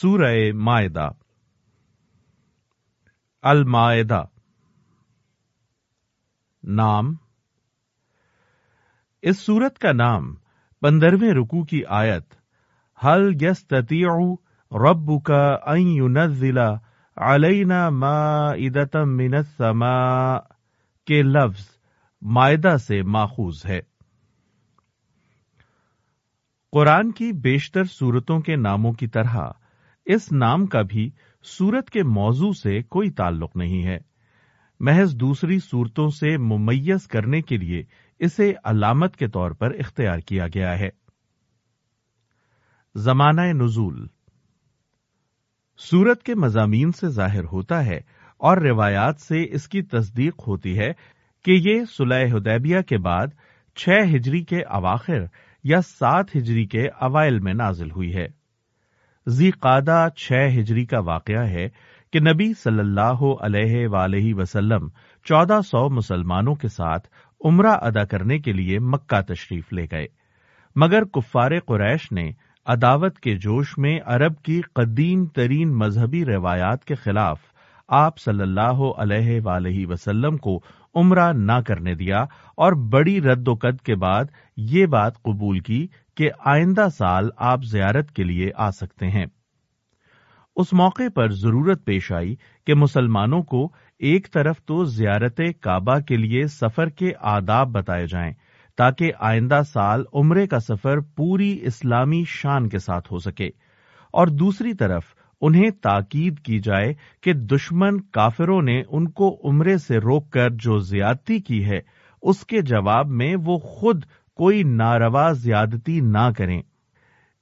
سورہ معدہ المائدہ۔ نام۔ اس سورت کا نام پندرہویں رکو کی آیت۔ حل یس رب کا ضلع علینا مائدتم من السماء؟ کے لفظ معدہ سے ماخوذ ہے۔ قرآن کی بیشتر صورتوں کے ناموں کی طرح اس نام کا بھی سورت کے موضوع سے کوئی تعلق نہیں ہے۔ محض دوسری صورتوں سے ممیز کرنے کے لیے اسے علامت کے طور پر اختیار کیا گیا ہے۔ زمانہ نزول۔ سورت کے مضامین سے ظاہر ہوتا ہے اور روایات سے اس کی تصدیق ہوتی ہے کہ یہ صلح حدیبیہ کے بعد چھ ہجری کے اواخر یا سات ہجری کے اوائل میں نازل ہوئی ہے۔ زی قادہ چھ ہجری کا واقعہ ہے کہ نبی صلی اللہ علیہ ولیہ وسلم چودہ سو مسلمانوں کے ساتھ عمرہ ادا کرنے کے لیے مکہ تشریف لے گئے۔ مگر کفار قریش نے عداوت کے جوش میں عرب کی قدیم ترین مذہبی روایات کے خلاف آپ صلی اللہ علیہ ولیہ وسلم کو عمرہ نہ کرنے دیا اور بڑی رد و قد کے بعد یہ بات قبول کی کہ آئندہ سال آپ زیارت کے لیے آ سکتے ہیں۔ اس موقع پر ضرورت پیش آئی کہ مسلمانوں کو ایک طرف تو زیارت کعبہ کے لیے سفر کے آداب بتائے جائیں تاکہ آئندہ سال عمرے کا سفر پوری اسلامی شان کے ساتھ ہو سکے اور دوسری طرف انہیں تاکید کی جائے کہ دشمن کافروں نے ان کو عمرے سے روک کر جو زیادتی کی ہے اس کے جواب میں وہ خود کوئی ناروا زیادتی نہ کریں۔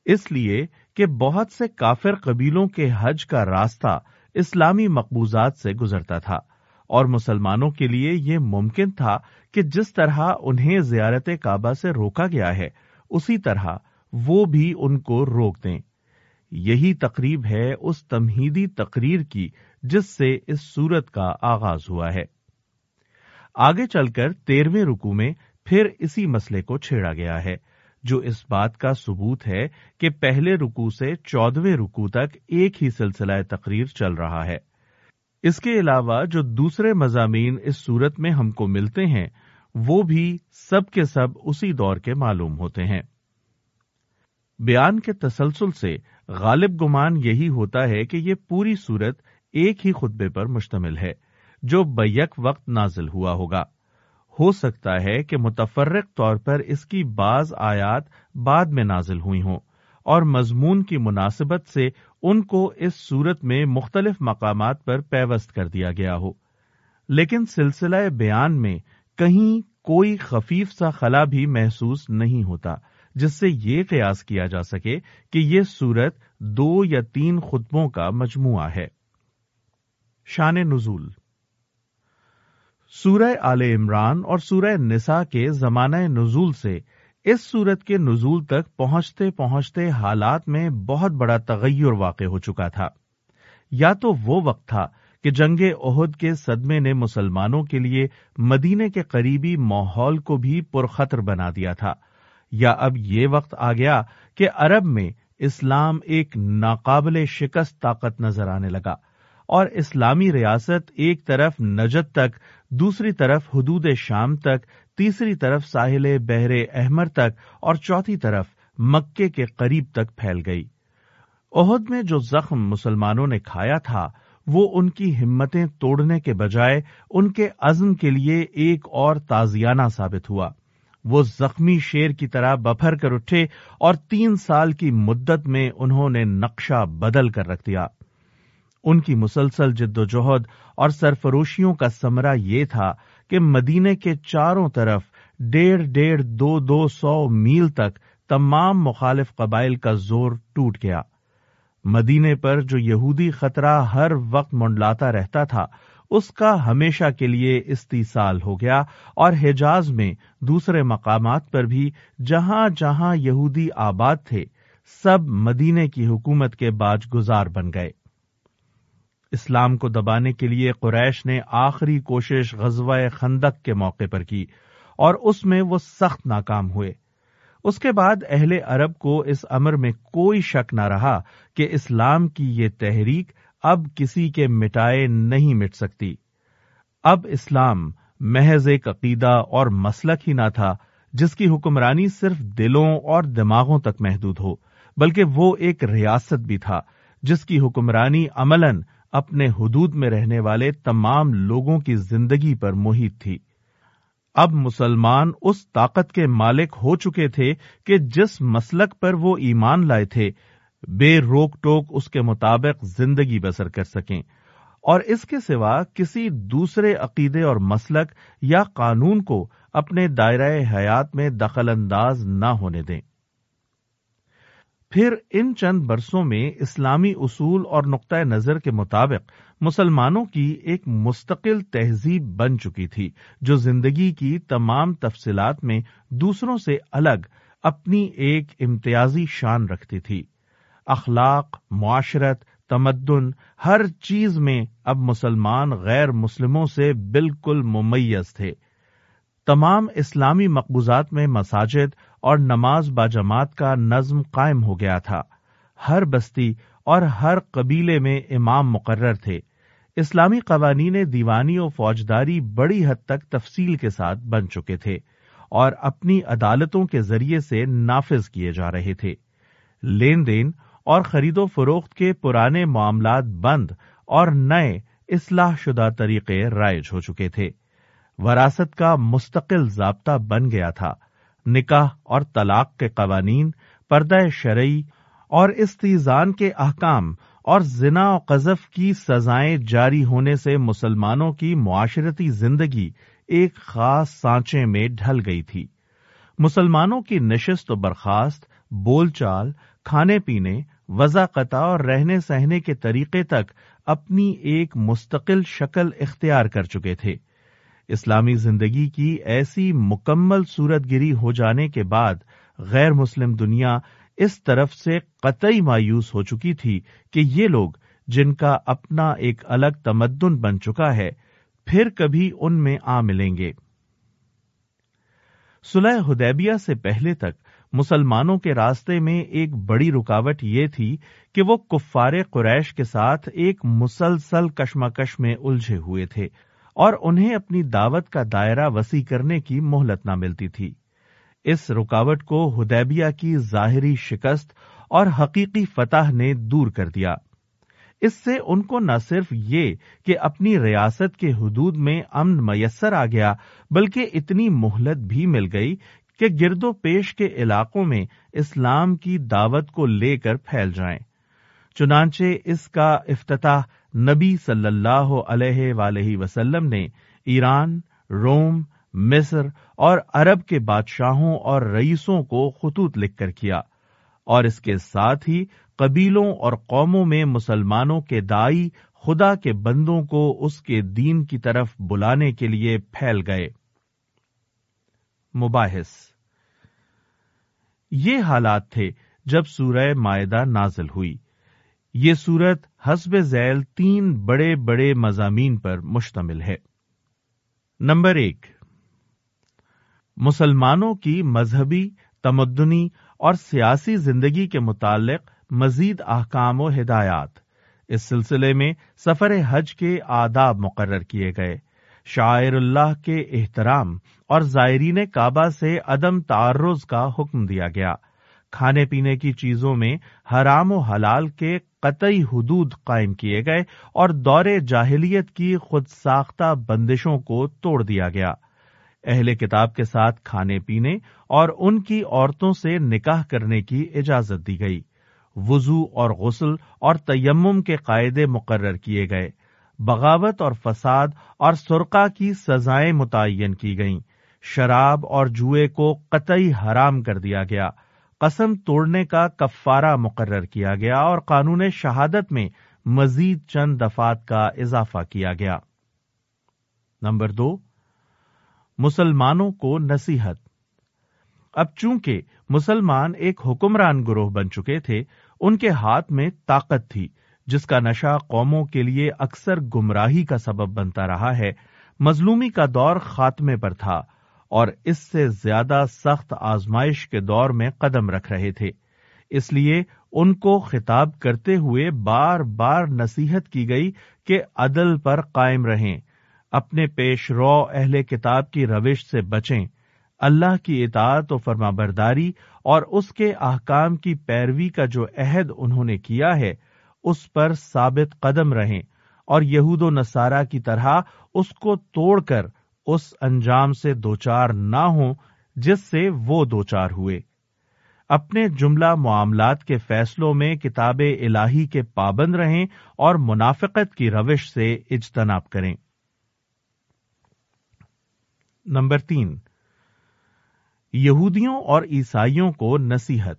اس لیے کہ بہت سے کافر قبیلوں کے حج کا راستہ اسلامی مقبوضات سے گزرتا تھا اور مسلمانوں کے لیے یہ ممکن تھا کہ جس طرح انہیں زیارت کعبہ سے روکا گیا ہے، اسی طرح وہ بھی ان کو روک دیں۔ یہی تقریب ہے اس تمہیدی تقریر کی جس سے اس سورت کا آغاز ہوا ہے۔ آگے چل کر تیرویں رکو میں پھر اسی مسئلے کو چھیڑا گیا ہے، جو اس بات کا ثبوت ہے کہ پہلے رکو سے چودہویں رکو تک ایک ہی سلسلہ تقریر چل رہا ہے۔ اس کے علاوہ جو دوسرے مضامین اس صورت میں ہم کو ملتے ہیں، وہ بھی سب کے سب اسی دور کے معلوم ہوتے ہیں۔ بیان کے تسلسل سے غالب گمان یہی ہوتا ہے کہ یہ پوری صورت ایک ہی خطبے پر مشتمل ہے، جو بیک وقت نازل ہوا ہوگا۔ ہو سکتا ہے کہ متفرق طور پر اس کی بعض آیات بعد میں نازل ہوئی ہوں اور مضمون کی مناسبت سے ان کو اس صورت میں مختلف مقامات پر پیوست کر دیا گیا ہو۔ لیکن سلسلہ بیان میں کہیں کوئی خفیف سا خلا بھی محسوس نہیں ہوتا، جس سے یہ قیاس کیا جا سکے کہ یہ سورت دو یا تین خطبوں کا مجموعہ ہے۔ شان نزول سورہ آل عمران اور سورہ نسا کے زمانہ نزول سے اس سورت کے نزول تک پہنچتے پہنچتے حالات میں بہت بڑا تغیر واقع ہو چکا تھا۔ یا تو وہ وقت تھا کہ جنگ عہد کے صدمے نے مسلمانوں کے لیے مدینے کے قریبی ماحول کو بھی پرخطر بنا دیا تھا۔ یا اب یہ وقت آ گیا کہ عرب میں اسلام ایک ناقابل شکست طاقت نظر آنے لگا۔ اور اسلامی ریاست ایک طرف نجد تک، دوسری طرف حدود شام تک، تیسری طرف ساحل بحر احمر تک، اور چوتھی طرف مکے کے قریب تک پھیل گئی۔ عہد میں جو زخم مسلمانوں نے کھایا تھا، وہ ان کی ہمتیں توڑنے کے بجائے ان کے عزم کے لیے ایک اور تازیانہ ثابت ہوا۔ وہ زخمی شیر کی طرح بفر کر اٹھے اور تین سال کی مدت میں انہوں نے نقشہ بدل کر رکھ دیا۔ ان کی مسلسل جد و جہد اور سرفروشیوں کا سمرہ یہ تھا کہ مدینے کے چاروں طرف ڈیڑھ ڈیڑھ دو دو سو میل تک تمام مخالف قبائل کا زور ٹوٹ گیا۔ مدینے پر جو یہودی خطرہ ہر وقت منڈلاتا رہتا تھا، اس کا ہمیشہ کے لیے استیصال ہو گیا اور حجاز میں دوسرے مقامات پر بھی جہاں جہاں یہودی آباد تھے، سب مدینے کی حکومت کے باج گزار بن گئے۔ اسلام کو دبانے کے لیے قریش نے آخری کوشش غزوہ خندق کے موقع پر کی اور اس میں وہ سخت ناکام ہوئے۔ اس کے بعد اہل عرب کو اس امر میں کوئی شک نہ رہا کہ اسلام کی یہ تحریک اب کسی کے مٹائے نہیں مٹ سکتی۔ اب اسلام محض ایک عقیدہ اور مسلک ہی نہ تھا جس کی حکمرانی صرف دلوں اور دماغوں تک محدود ہو، بلکہ وہ ایک ریاست بھی تھا جس کی حکمرانی عملاً اپنے حدود میں رہنے والے تمام لوگوں کی زندگی پر محیط تھی۔ اب مسلمان اس طاقت کے مالک ہو چکے تھے کہ جس مسلک پر وہ ایمان لائے تھے، بے روک ٹوک اس کے مطابق زندگی بسر کر سکیں۔ اور اس کے سوا کسی دوسرے عقیدے اور مسلک یا قانون کو اپنے دائرہ حیات میں دخل انداز نہ ہونے دیں۔ پھر ان چند برسوں میں اسلامی اصول اور نقطۂ نظر کے مطابق مسلمانوں کی ایک مستقل تہذیب بن چکی تھی، جو زندگی کی تمام تفصیلات میں دوسروں سے الگ اپنی ایک امتیازی شان رکھتی تھی۔ اخلاق، معاشرت، تمدن، ہر چیز میں اب مسلمان غیر مسلموں سے بالکل ممیز تھے۔ تمام اسلامی مقبوضات میں مساجد اور نماز باجماعت کا نظم قائم ہو گیا تھا۔ ہر بستی اور ہر قبیلے میں امام مقرر تھے۔ اسلامی قوانین دیوانی و فوجداری بڑی حد تک تفصیل کے ساتھ بن چکے تھے اور اپنی عدالتوں کے ذریعے سے نافذ کیے جا رہے تھے۔ لین دین اور خرید و فروخت کے پرانے معاملات بند اور نئے اصلاح شدہ طریقے رائج ہو چکے تھے۔ وراثت کا مستقل ضابطہ بن گیا تھا۔ نکاح اور طلاق کے قوانین، پردہ شرعی اور استیزان کے احکام اور زنا و قذف کی سزائیں جاری ہونے سے مسلمانوں کی معاشرتی زندگی ایک خاص سانچے میں ڈھل گئی تھی۔ مسلمانوں کی نشست و برخاست، بول چال، کھانے پینے وضاقت اور رہنے سہنے کے طریقے تک اپنی ایک مستقل شکل اختیار کر چکے تھے۔ اسلامی زندگی کی ایسی مکمل صورت گری ہو جانے کے بعد غیر مسلم دنیا اس طرف سے قطعی مایوس ہو چکی تھی کہ یہ لوگ جن کا اپنا ایک الگ تمدن بن چکا ہے، پھر کبھی ان میں آ ملیں گے۔ سلح ہدیبیہ سے پہلے تک مسلمانوں کے راستے میں ایک بڑی رکاوٹ یہ تھی کہ وہ کفار قریش کے ساتھ ایک مسلسل کشمکش میں الجھے ہوئے تھے۔ اور انہیں اپنی دعوت کا دائرہ وسیع کرنے کی مہلت نہ ملتی تھی۔ اس رکاوٹ کو ہدیبیہ کی ظاہری شکست اور حقیقی فتح نے دور کر دیا۔ اس سے ان کو نہ صرف یہ کہ اپنی ریاست کے حدود میں امن میسر آ گیا، بلکہ اتنی مہلت بھی مل گئی کہ گرد و پیش کے علاقوں میں اسلام کی دعوت کو لے کر پھیل جائیں۔ چنانچہ اس کا افتتاح نبی صلی اللہ علیہ وآلہ وسلم نے ایران، روم، مصر اور عرب کے بادشاہوں اور رئیسوں کو خطوط لکھ کر کیا اور اس کے ساتھ ہی قبیلوں اور قوموں میں مسلمانوں کے دائی خدا کے بندوں کو اس کے دین کی طرف بلانے کے لیے پھیل گئے۔ مباحث۔ یہ حالات تھے جب سورہ معدہ نازل ہوئی۔ یہ سورت حسب ذیل تین بڑے بڑے مضامین پر مشتمل ہے۔ نمبر ایک، مسلمانوں کی مذہبی، تمدنی اور سیاسی زندگی کے متعلق مزید احکام و ہدایات۔ اس سلسلے میں سفر حج کے آداب مقرر کیے گئے۔ شاعر اللہ کے احترام اور زائرین کعبہ سے عدم تعرض کا حکم دیا گیا۔ کھانے پینے کی چیزوں میں حرام و حلال کے قطعی حدود قائم کیے گئے اور دور جاہلیت کی خود ساختہ بندشوں کو توڑ دیا گیا۔ اہل کتاب کے ساتھ کھانے پینے اور ان کی عورتوں سے نکاح کرنے کی اجازت دی گئی۔ وضو اور غسل اور تیمم کے قاعدے مقرر کیے گئے۔ بغاوت اور فساد اور سرقہ کی سزائیں متعین کی گئیں۔ شراب اور جوئے کو قطعی حرام کر دیا گیا۔ قسم توڑنے کا کفارہ مقرر کیا گیا اور قانون شہادت میں مزید چند دفات کا اضافہ کیا گیا۔ نمبر دو، مسلمانوں کو نصیحت۔ اب چونکہ مسلمان ایک حکمران گروہ بن چکے تھے، ان کے ہاتھ میں طاقت تھی، جس کا نشہ قوموں کے لیے اکثر گمراہی کا سبب بنتا رہا ہے۔ مظلومی کا دور خاتمے پر تھا۔ اور اس سے زیادہ سخت آزمائش کے دور میں قدم رکھ رہے تھے۔ اس لیے ان کو خطاب کرتے ہوئے بار بار نصیحت کی گئی کہ عدل پر قائم رہیں، اپنے پیش رو اہل کتاب کی روش سے بچیں۔ اللہ کی اطاعت و فرما برداری اور اس کے احکام کی پیروی کا جو عہد انہوں نے کیا ہے، اس پر ثابت قدم رہیں۔ اور یہود و نصارہ کی طرح اس کو توڑ کر اس انجام سے دوچار نہ ہوں جس سے وہ دوچار ہوئے۔ اپنے جملہ معاملات کے فیصلوں میں کتاب الہی کے پابند رہیں اور منافقت کی روش سے اجتناب کریں۔ نمبر تین، یہودیوں اور عیسائیوں کو نصیحت۔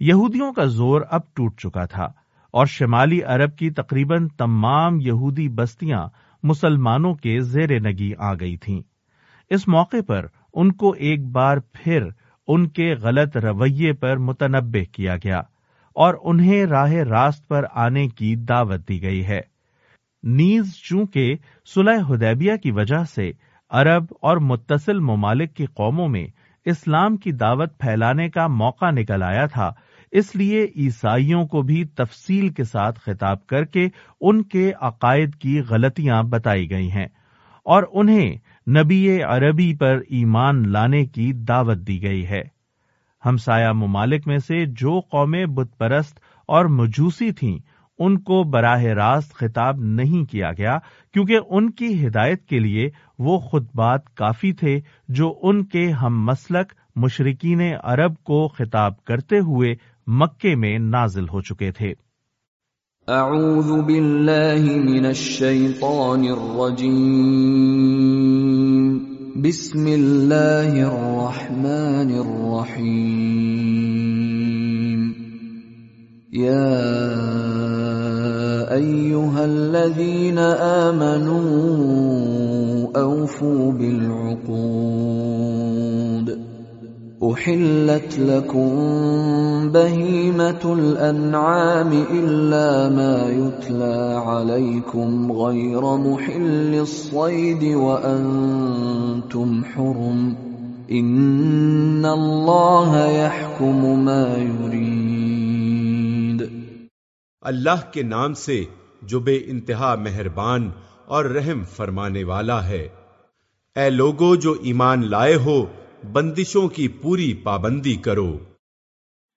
یہودیوں کا زور اب ٹوٹ چکا تھا اور شمالی عرب کی تقریباً تمام یہودی بستیاں مسلمانوں کے زیر نگی آ گئی تھیں۔ اس موقع پر ان کو ایک بار پھر ان کے غلط رویے پر متنبع کیا گیا اور انہیں راہ راست پر آنے کی دعوت دی گئی ہے۔ نیز چونکہ صلح حدیبیہ کی وجہ سے عرب اور متصل ممالک کی قوموں میں اسلام کی دعوت پھیلانے کا موقع نکل آیا تھا اس لیے عیسائیوں کو بھی تفصیل کے ساتھ خطاب کر کے ان کے عقائد کی غلطیاں بتائی گئی ہیں اور انہیں نبی عربی پر ایمان لانے کی دعوت دی گئی ہے۔ ہمسایہ ممالک میں سے جو قومیں بت پرست اور مجوسی تھیں، ان کو براہ راست خطاب نہیں کیا گیا، کیونکہ ان کی ہدایت کے لیے وہ خود بات کافی تھے جو ان کے ہم مسلک مشرقین عرب کو خطاب کرتے ہوئے مکے میں نازل ہو چکے تھے۔ اعوذ باللہ من الشیطان الرجیم۔ بسم اللہ الرحمن الرحیم۔ یا ایوہا الذین آمنوا اوفوا بالعقود۔ احلت لكم بهيمه الانعام الا ما يتلى عليكم غير محل الصيد وانتم حرم ان الله يحكم ما يريد اللہ کے نام سے جو بے انتہا مہربان اور رحم فرمانے والا ہے۔ اے لوگو جو ایمان لائے ہو بندشوں کی پوری پابندی کرو۔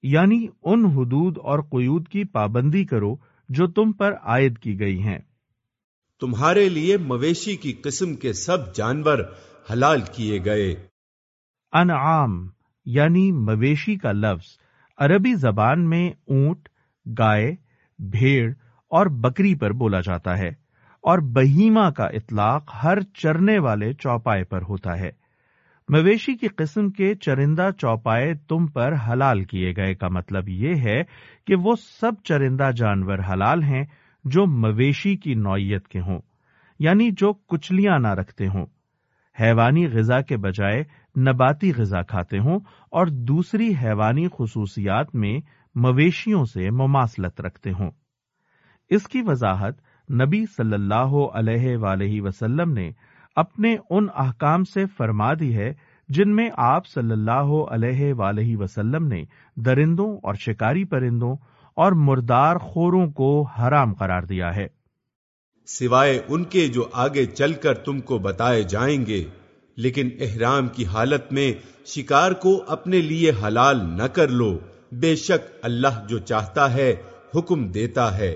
یعنی ان حدود اور قیود کی پابندی کرو جو تم پر عائد کی گئی ہیں۔ تمہارے لیے مویشی کی قسم کے سب جانور حلال کیے گئے۔ انعام یعنی مویشی کا لفظ عربی زبان میں اونٹ گائے بھیڑ اور بکری پر بولا جاتا ہے اور بہیما کا اطلاق ہر چرنے والے چوپائے پر ہوتا ہے۔ مویشی کی قسم کے چرندہ چوپائے تم پر حلال کیے گئے کا مطلب یہ ہے کہ وہ سب چرندہ جانور حلال ہیں جو مویشی کی نوعیت کے ہوں یعنی جو کچلیاں نہ رکھتے ہوں۔ حیوانی غذا کے بجائے نباتی غذا کھاتے ہوں اور دوسری حیوانی خصوصیات میں مویشیوں سے مماثلت رکھتے ہوں۔ اس کی وضاحت نبی صلی اللہ علیہ ولیہ وسلم نے اپنے ان احکام سے فرما دی ہے جن میں آپ صلی اللہ علیہ ولیہ وسلم نے درندوں اور شکاری پرندوں اور مردار خوروں کو حرام قرار دیا ہے۔ سوائے ان کے جو آگے چل کر تم کو بتائے جائیں گے، لیکن احرام کی حالت میں شکار کو اپنے لیے حلال نہ کر لو، بے شک اللہ جو چاہتا ہے حکم دیتا ہے۔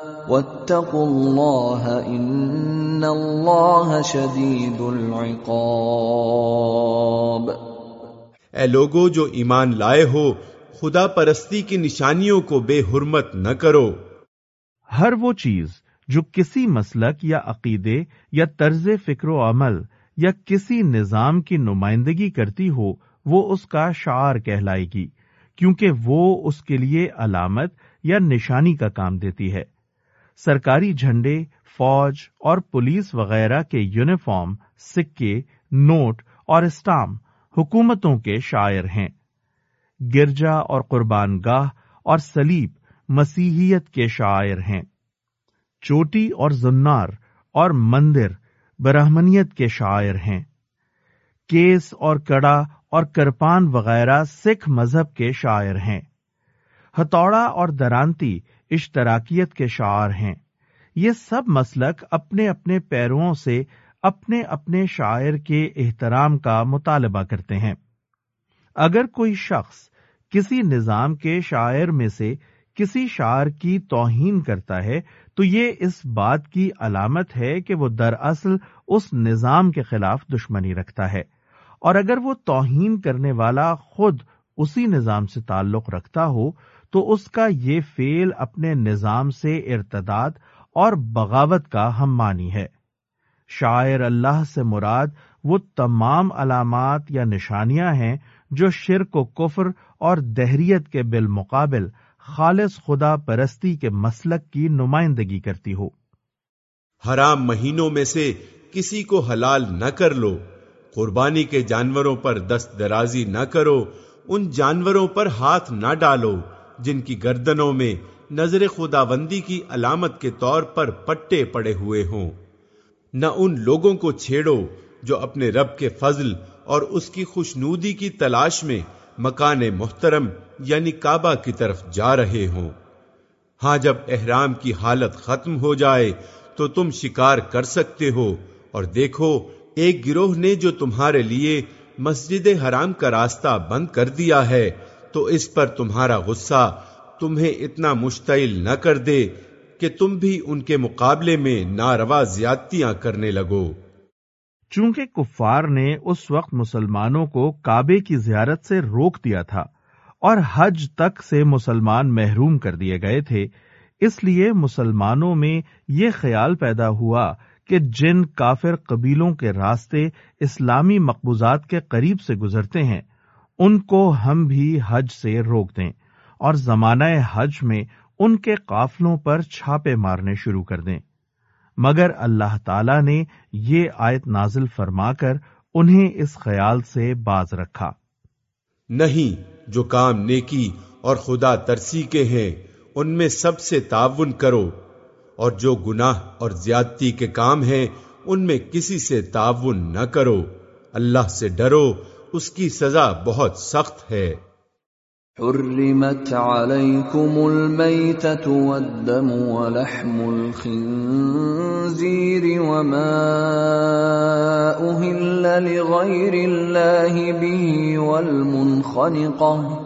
واتقوا الله ان اللہ شدید العقاب اے لوگو جو ایمان لائے ہو خدا پرستی کی نشانیوں کو بے حرمت نہ کرو۔ ہر وہ چیز جو کسی مسلک یا عقیدے یا طرز فکر و عمل یا کسی نظام کی نمائندگی کرتی ہو وہ اس کا شعار کہلائے گی کیونکہ وہ اس کے لیے علامت یا نشانی کا کام دیتی ہے۔ سرکاری جھنڈے، فوج اور پولیس وغیرہ کے یونیفارم، سکے، نوٹ اور اسٹام حکومتوں کے شاعر ہیں۔ گرجا اور قربان گاہ اور سلیب مسیحیت کے شاعر ہیں۔ چوٹی اور زنار اور مندر برہمنیت کے شاعر ہیں۔ کیس اور کڑا اور کرپان وغیرہ سکھ مذہب کے شاعر ہیں۔ ہتوڑا اور درانتی اشتراکیت کے شعار ہیں۔ یہ سب مسلک اپنے اپنے پیروں سے اپنے اپنے شاعر کے احترام کا مطالبہ کرتے ہیں۔ اگر کوئی شخص کسی نظام کے شاعر میں سے کسی شاعر کی توہین کرتا ہے، تو یہ اس بات کی علامت ہے کہ وہ دراصل اس نظام کے خلاف دشمنی رکھتا ہے۔ اور اگر وہ توہین کرنے والا خود اسی نظام سے تعلق رکھتا ہو تو اس کا یہ فیل اپنے نظام سے ارتداد اور بغاوت کا ہم مانی ہے۔ شاعر اللہ سے مراد وہ تمام علامات یا نشانیاں ہیں جو شرک و کفر اور دہریت کے بالمقابل خالص خدا پرستی کے مسلک کی نمائندگی کرتی ہو۔ حرام مہینوں میں سے کسی کو حلال نہ کر لو، قربانی کے جانوروں پر دست درازی نہ کرو، ان جانوروں پر ہاتھ نہ ڈالو جن کی گردنوں میں نظر خدا بندی کی علامت کے طور پر پٹے پڑے ہوئے ہوں۔ نہ ان لوگوں کو چھیڑو جو اپنے رب کے فضل اور اس کی خوشنودی کی تلاش میں مکان محترم یعنی کعبہ کی طرف جا رہے ہوں۔ ہاں جب احرام کی حالت ختم ہو جائے تو تم شکار کر سکتے ہو اور دیکھو، ایک گروہ نے جو تمہارے لیے مسجد حرام کا راستہ بند کر دیا ہے تو اس پر تمہارا غصہ تمہیں اتنا مشتعل نہ کر دے کہ تم بھی ان کے مقابلے میں ناروا زیادتیاں کرنے لگو۔ چونکہ کفار نے اس وقت مسلمانوں کو کعبے کی زیارت سے روک دیا تھا اور حج تک سے مسلمان محروم کر دیے گئے تھے، اس لیے مسلمانوں میں یہ خیال پیدا ہوا کہ جن کافر قبیلوں کے راستے اسلامی مقبوضات کے قریب سے گزرتے ہیں ان کو ہم بھی حج سے روک دیں۔ اور زمانہ حج میں ان کے قافلوں پر چھاپے مارنے شروع کر دیں۔ مگر اللہ تعالی نے یہ آیت نازل فرما کر انہیں اس خیال سے باز رکھا۔ نہیں، جو کام نیکی اور خدا ترسی کے ہیں، ان میں سب سے تعاون کرو۔ اور جو گناہ اور زیادتی کے کام ہیں، ان میں کسی سے تعاون نہ کرو۔ اللہ سے ڈرو اس کی سزا بہت سخت ہے۔ حرمت عليكم الميتة والدم ولحم الخنزير وما أهل لغير الله به والمنخنقة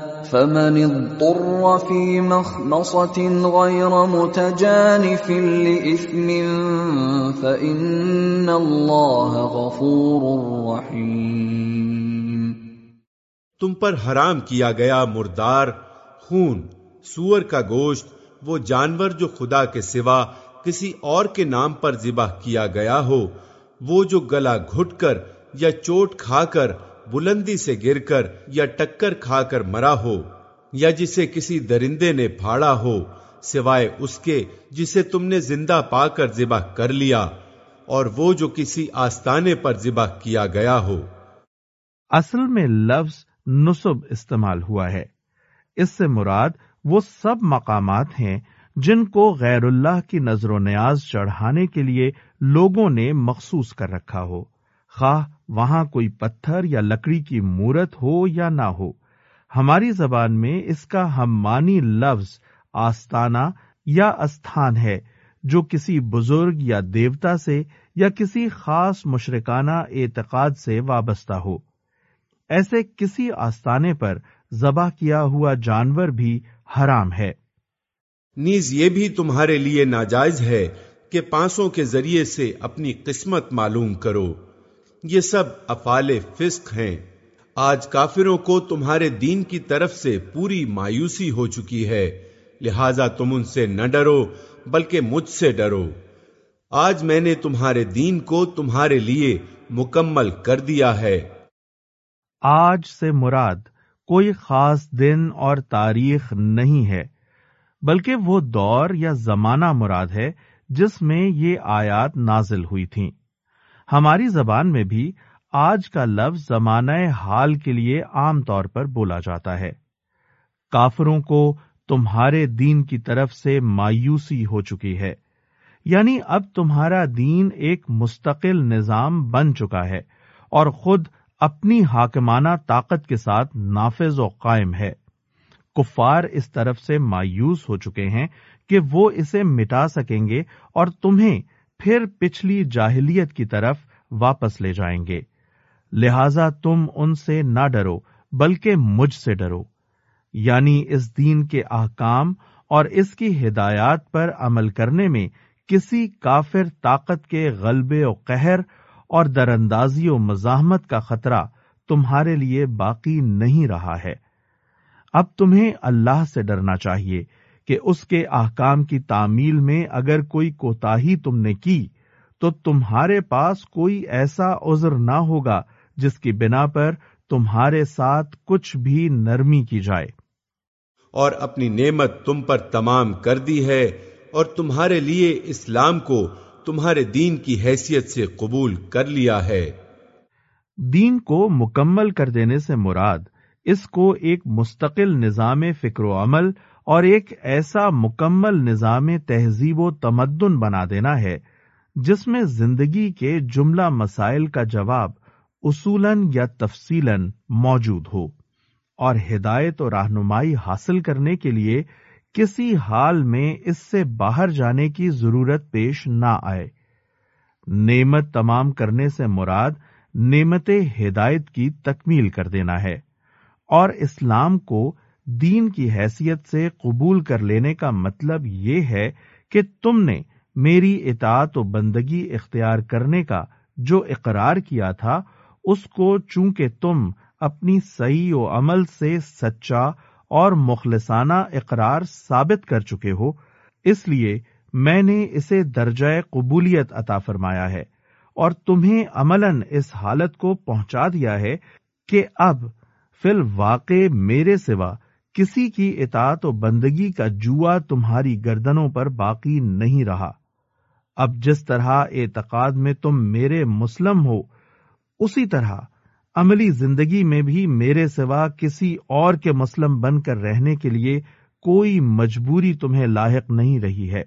فمن اضطر في مخمصة غير متجانف لإثم فإن الله غفور رحيم. تم پر حرام کیا گیا مردار، خون، سور کا گوشت، وہ جانور جو خدا کے سوا کسی اور کے نام پر ذبح کیا گیا ہو، وہ جو گلا گھٹ کر یا چوٹ کھا کر بلندی سے گر کر یا ٹکر کھا کر مرا ہو، یا جسے کسی درندے نے پھاڑا ہو، سوائے اس کے جسے تم نے زندہ پا کر ذبح کر لیا، اور وہ جو کسی آستانے پر ذبح کیا گیا ہو۔ اصل میں لفظ نصب استعمال ہوا ہے۔ اس سے مراد وہ سب مقامات ہیں جن کو غیر اللہ کی نظر و نیاز چڑھانے کے لیے لوگوں نے مخصوص کر رکھا ہو۔ خواہ وہاں کوئی پتھر یا لکڑی کی مورت ہو یا نہ ہو۔ ہماری زبان میں اس کا ہم مانی لفظ آستانہ یا استھان ہے، جو کسی بزرگ یا دیوتا سے یا کسی خاص مشرکانہ اعتقاد سے وابستہ ہو۔ ایسے کسی آستانے پر ذبح کیا ہوا جانور بھی حرام ہے۔ نیز یہ بھی تمہارے لیے ناجائز ہے کہ پانسوں کے ذریعے سے اپنی قسمت معلوم کرو۔ یہ سب افال فسق ہیں۔ آج کافروں کو تمہارے دین کی طرف سے پوری مایوسی ہو چکی ہے۔ لہذا تم ان سے نہ ڈرو، بلکہ مجھ سے ڈرو۔ آج میں نے تمہارے دین کو تمہارے لیے مکمل کر دیا ہے۔ آج سے مراد کوئی خاص دن اور تاریخ نہیں ہے، بلکہ وہ دور یا زمانہ مراد ہے جس میں یہ آیات نازل ہوئی تھیں۔ ہماری زبان میں بھی آج کا لفظ زمانہ حال کے لیے عام طور پر بولا جاتا ہے۔ کافروں کو تمہارے دین کی طرف سے مایوسی ہو چکی ہے۔ یعنی اب تمہارا دین ایک مستقل نظام بن چکا ہے اور خود اپنی حاکمانہ طاقت کے ساتھ نافذ و قائم ہے۔ کفار اس طرف سے مایوس ہو چکے ہیں کہ وہ اسے مٹا سکیں گے اور تمہیں پھر پچھلی جاہلیت کی طرف واپس لے جائیں گے۔ لہذا تم ان سے نہ ڈرو، بلکہ مجھ سے ڈرو۔ یعنی اس دین کے احکام اور اس کی ہدایات پر عمل کرنے میں کسی کافر طاقت کے غلبے و قہر اور دراندازی و مزاحمت کا خطرہ تمہارے لیے باقی نہیں رہا ہے۔ اب تمہیں اللہ سے ڈرنا چاہیے۔ کہ اس کے احکام کی تعمیل میں اگر کوئی کوتا تم نے کی تو تمہارے پاس کوئی ایسا عذر نہ ہوگا جس کی بنا پر تمہارے ساتھ کچھ بھی نرمی کی جائے۔ اور اپنی نعمت تم پر تمام کر دی ہے اور تمہارے لیے اسلام کو تمہارے دین کی حیثیت سے قبول کر لیا ہے۔ دین کو مکمل کر دینے سے مراد اس کو ایک مستقل نظام فکر و عمل اور ایک ایسا مکمل نظام تہذیب و تمدن بنا دینا ہے، جس میں زندگی کے جملہ مسائل کا جواب اصولاً یا تفصیل موجود ہو، اور ہدایت و رہنمائی حاصل کرنے کے لیے کسی حال میں اس سے باہر جانے کی ضرورت پیش نہ آئے۔ نعمت تمام کرنے سے مراد نعمت ہدایت کی تکمیل کر دینا ہے، اور اسلام کو دین کی حیثیت سے قبول کر لینے کا مطلب یہ ہے کہ تم نے میری اطاعت و بندگی اختیار کرنے کا جو اقرار کیا تھا، اس کو چونکہ تم اپنی صحیح و عمل سے سچا اور مخلصانہ اقرار ثابت کر چکے ہو، اس لیے میں نے اسے درجہ قبولیت عطا فرمایا ہے اور تمہیں عملاً اس حالت کو پہنچا دیا ہے کہ اب فی الواقع میرے سوا کسی کی اطاعت و بندگی کا جوا تمہاری گردنوں پر باقی نہیں رہا۔ اب جس طرح اعتقاد میں تم میرے مسلم ہو، اسی طرح عملی زندگی میں بھی میرے سوا کسی اور کے مسلم بن کر رہنے کے لیے کوئی مجبوری تمہیں لاحق نہیں رہی ہے۔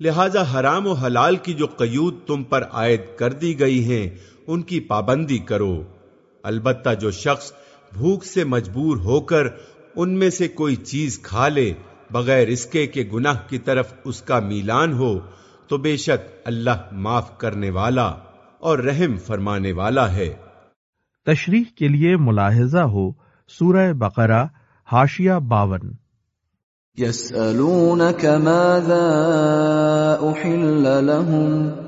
لہذا حرام و حلال کی جو قیود تم پر عائد کر دی گئی ہیں، ان کی پابندی کرو۔ البتہ جو شخص بھوک سے مجبور ہو کر ان میں سے کوئی چیز کھا لے بغیر اس کے کہ گناہ کی طرف اس کا میلان ہو تو بے شک اللہ معاف کرنے والا اور رحم فرمانے والا ہے۔ تشریح کے لیے ملاحظہ ہو سورہ بقرہ ہاشیہ باون۔ يسألونك ماذا أحل لهم؟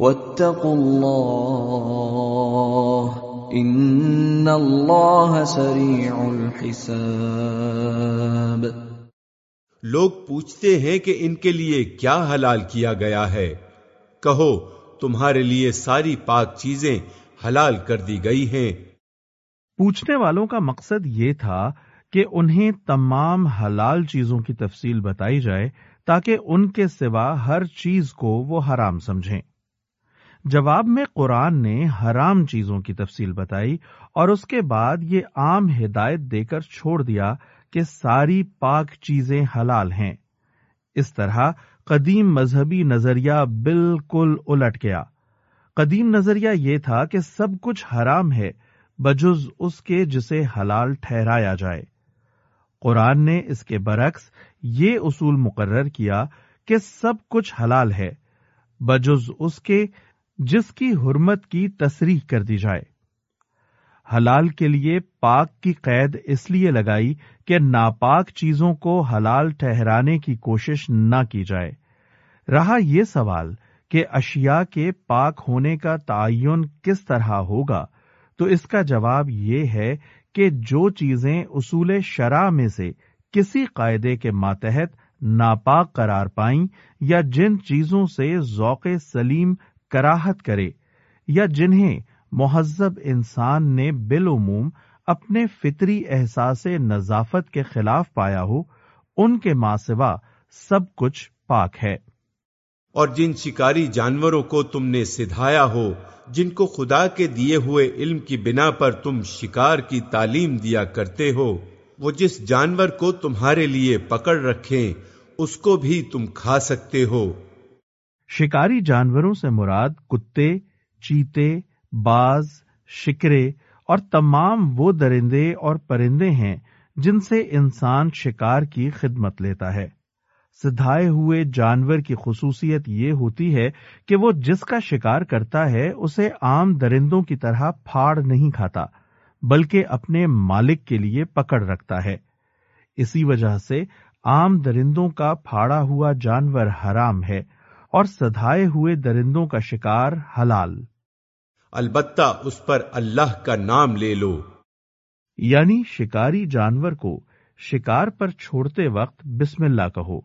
واتقوا الله ان الله سريع الحساب لوگ پوچھتے ہیں کہ ان کے لیے کیا حلال کیا گیا ہے۔ کہو تمہارے لیے ساری پاک چیزیں حلال کر دی گئی ہیں۔ پوچھنے والوں کا مقصد یہ تھا کہ انہیں تمام حلال چیزوں کی تفصیل بتائی جائے تاکہ ان کے سوا ہر چیز کو وہ حرام سمجھیں۔ جواب میں قرآن نے حرام چیزوں کی تفصیل بتائی اور اس کے بعد یہ عام ہدایت دے کر چھوڑ دیا کہ ساری پاک چیزیں حلال ہیں۔ اس طرح قدیم مذہبی نظریہ بالکل الٹ گیا۔ قدیم نظریہ یہ تھا کہ سب کچھ حرام ہے، بجز اس کے جسے حلال ٹھہرایا جائے۔ قرآن نے اس کے برعکس یہ اصول مقرر کیا کہ سب کچھ حلال ہے، بجز اس کے جس کی حرمت کی تصریح کر دی جائے۔ حلال کے لیے پاک کی قید اس لیے لگائی کہ ناپاک چیزوں کو حلال ٹھہرانے کی کوشش نہ کی جائے۔ رہا یہ سوال کہ اشیاء کے پاک ہونے کا تعین کس طرح ہوگا؟ تو اس کا جواب یہ ہے کہ جو چیزیں اصول شرح میں سے کسی قاعدے کے ماتحت ناپاک قرار پائیں یا جن چیزوں سے ذوق سلیم کراہت کرے یا جنہیں مہذب انسان نے بالعموم اپنے فطری احساس نظافت کے خلاف پایا ہو، ان کے ماں سوا سب کچھ پاک ہے۔ اور جن شکاری جانوروں کو تم نے سدھایا ہو، جن کو خدا کے دیے ہوئے علم کی بنا پر تم شکار کی تعلیم دیا کرتے ہو، وہ جس جانور کو تمہارے لیے پکڑ رکھیں، اس کو بھی تم کھا سکتے ہو۔ شکاری جانوروں سے مراد کتے، چیتے، باز، شکرے اور تمام وہ درندے اور پرندے ہیں جن سے انسان شکار کی خدمت لیتا ہے۔ سدھائے ہوئے جانور کی خصوصیت یہ ہوتی ہے کہ وہ جس کا شکار کرتا ہے اسے عام درندوں کی طرح پھاڑ نہیں کھاتا، بلکہ اپنے مالک کے لیے پکڑ رکھتا ہے۔ اسی وجہ سے عام درندوں کا پھاڑا ہوا جانور حرام ہے۔ اور سدھائے ہوئے درندوں کا شکار حلال۔ البتہ اس پر اللہ کا نام لے لو۔ یعنی شکاری جانور کو شکار پر چھوڑتے وقت بسم اللہ کہو۔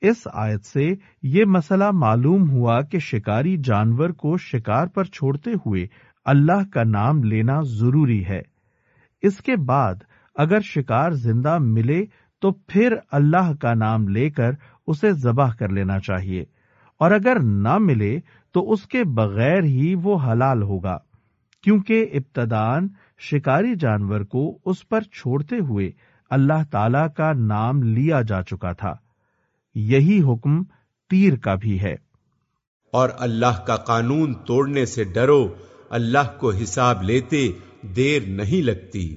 اس آیت سے یہ مسئلہ معلوم ہوا کہ شکاری جانور کو شکار پر چھوڑتے ہوئے اللہ کا نام لینا ضروری ہے۔ اس کے بعد اگر شکار زندہ ملے تو پھر اللہ کا نام لے کر اسے ذبح کر لینا چاہیے۔ اور اگر نہ ملے تو اس کے بغیر ہی وہ حلال ہوگا، کیونکہ ابتدان شکاری جانور کو اس پر چھوڑتے ہوئے اللہ تعالی کا نام لیا جا چکا تھا۔ یہی حکم تیر کا بھی ہے۔ اور اللہ کا قانون توڑنے سے ڈرو، اللہ کو حساب لیتے دیر نہیں لگتی۔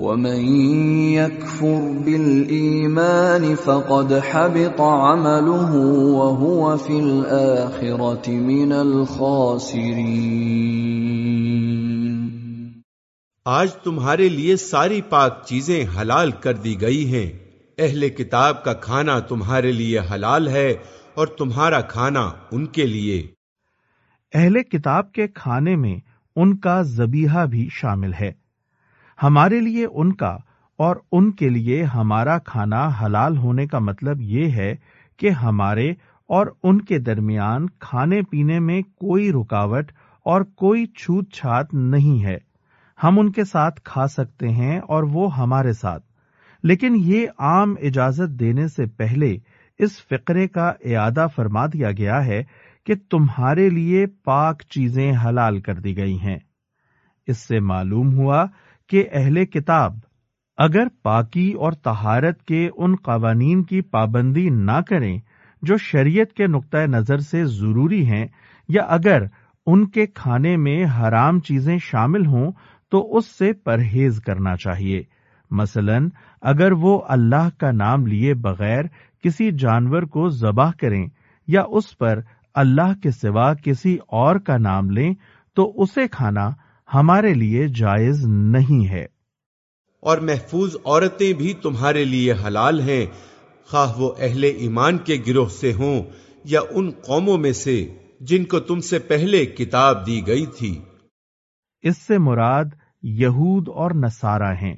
ومن يكفر بالإيمان فقد حبط عمله وهو في الآخرة من الخاسرين۔ آج تمہارے لیے ساری پاک چیزیں حلال کر دی گئی ہیں۔ اہل کتاب کا کھانا تمہارے لیے حلال ہے اور تمہارا کھانا ان کے لیے۔ اہل کتاب کے کھانے میں ان کا زبیحہ بھی شامل ہے۔ ہمارے لیے ان کا اور ان کے لیے ہمارا کھانا حلال ہونے کا مطلب یہ ہے کہ ہمارے اور ان کے درمیان کھانے پینے میں کوئی رکاوٹ اور کوئی چھوت چھات نہیں ہے۔ ہم ان کے ساتھ کھا سکتے ہیں اور وہ ہمارے ساتھ۔ لیکن یہ عام اجازت دینے سے پہلے اس فقرے کا اعادہ فرما دیا گیا ہے کہ تمہارے لیے پاک چیزیں حلال کر دی گئی ہیں۔ اس سے معلوم ہوا کہ اہل کتاب، اگر پاکی اور تہارت کے ان قوانین کی پابندی نہ کریں جو شریعت کے نقطۂ نظر سے ضروری ہیں، یا اگر ان کے کھانے میں حرام چیزیں شامل ہوں، تو اس سے پرہیز کرنا چاہیے۔ مثلا، اگر وہ اللہ کا نام لیے بغیر کسی جانور کو ذبح کریں، یا اس پر اللہ کے سوا کسی اور کا نام لیں، تو اسے کھانا ہمارے لیے جائز نہیں ہے۔ اور محفوظ عورتیں بھی تمہارے لیے حلال ہیں۔ خواہ وہ اہل ایمان کے گروہ سے ہوں یا ان قوموں میں سے جن کو تم سے پہلے کتاب دی گئی تھی۔ اس سے مراد یہود اور نصارہ ہیں۔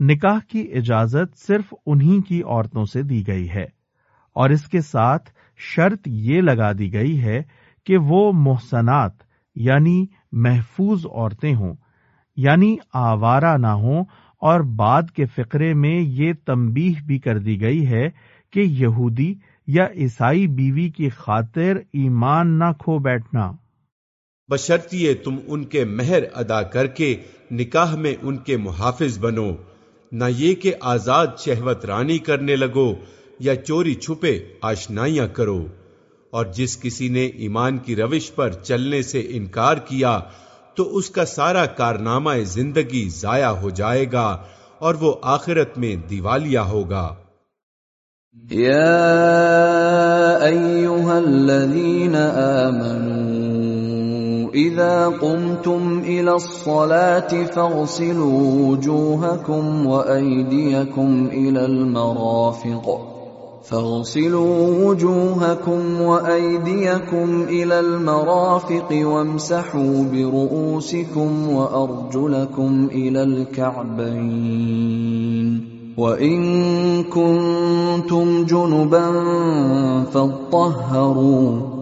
نکاح کی اجازت صرف انہی کی عورتوں سے دی گئی ہے۔ اور اس کے ساتھ شرط یہ لگا دی گئی ہے کہ وہ محسنات یعنی محفوظ عورتیں ہوں یعنی آوارہ نہ ہوں، اور بعد کے فقرے میں یہ تمبیح بھی کر دی گئی ہے کہ یہودی یا عیسائی بیوی کی خاطر ایمان نہ کھو بیٹھنا۔ بشرطیے تم ان کے مہر ادا کر کے نکاح میں ان کے محافظ بنو، نہ یہ کہ آزاد شہوت رانی کرنے لگو یا چوری چھپے آشنائیاں کرو۔ اور جس کسی نے ایمان کی روش پر چلنے سے انکار کیا، تو اس کا سارا کارنامہ زندگی ضائع ہو جائے گا اور وہ آخرت میں دیوالیا ہوگا۔ یا ایوہا الذین آمنوا اذا قمتم الى الصلاة فاغسلوا وجوهكم وأيديكم الى المرافق۔ فاغسلوا وجوهكم وأيديكم إلى المرافق وامسحوا برؤوسكم وأرجلكم إلى الكعبين وان كنتم جنبا فاطهروا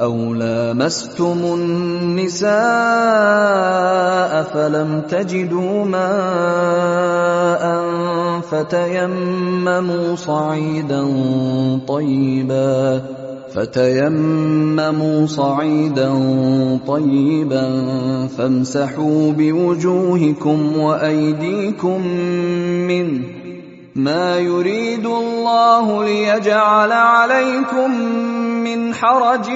أو لامستم النساء فلم تجدوا ماء فتيمموا صعيدا طيبا فتيمموا صعيدا طيبا فامسحوا بوجوهكم وأيديكم منه ما يريد الله ليجعل عليكم من حرج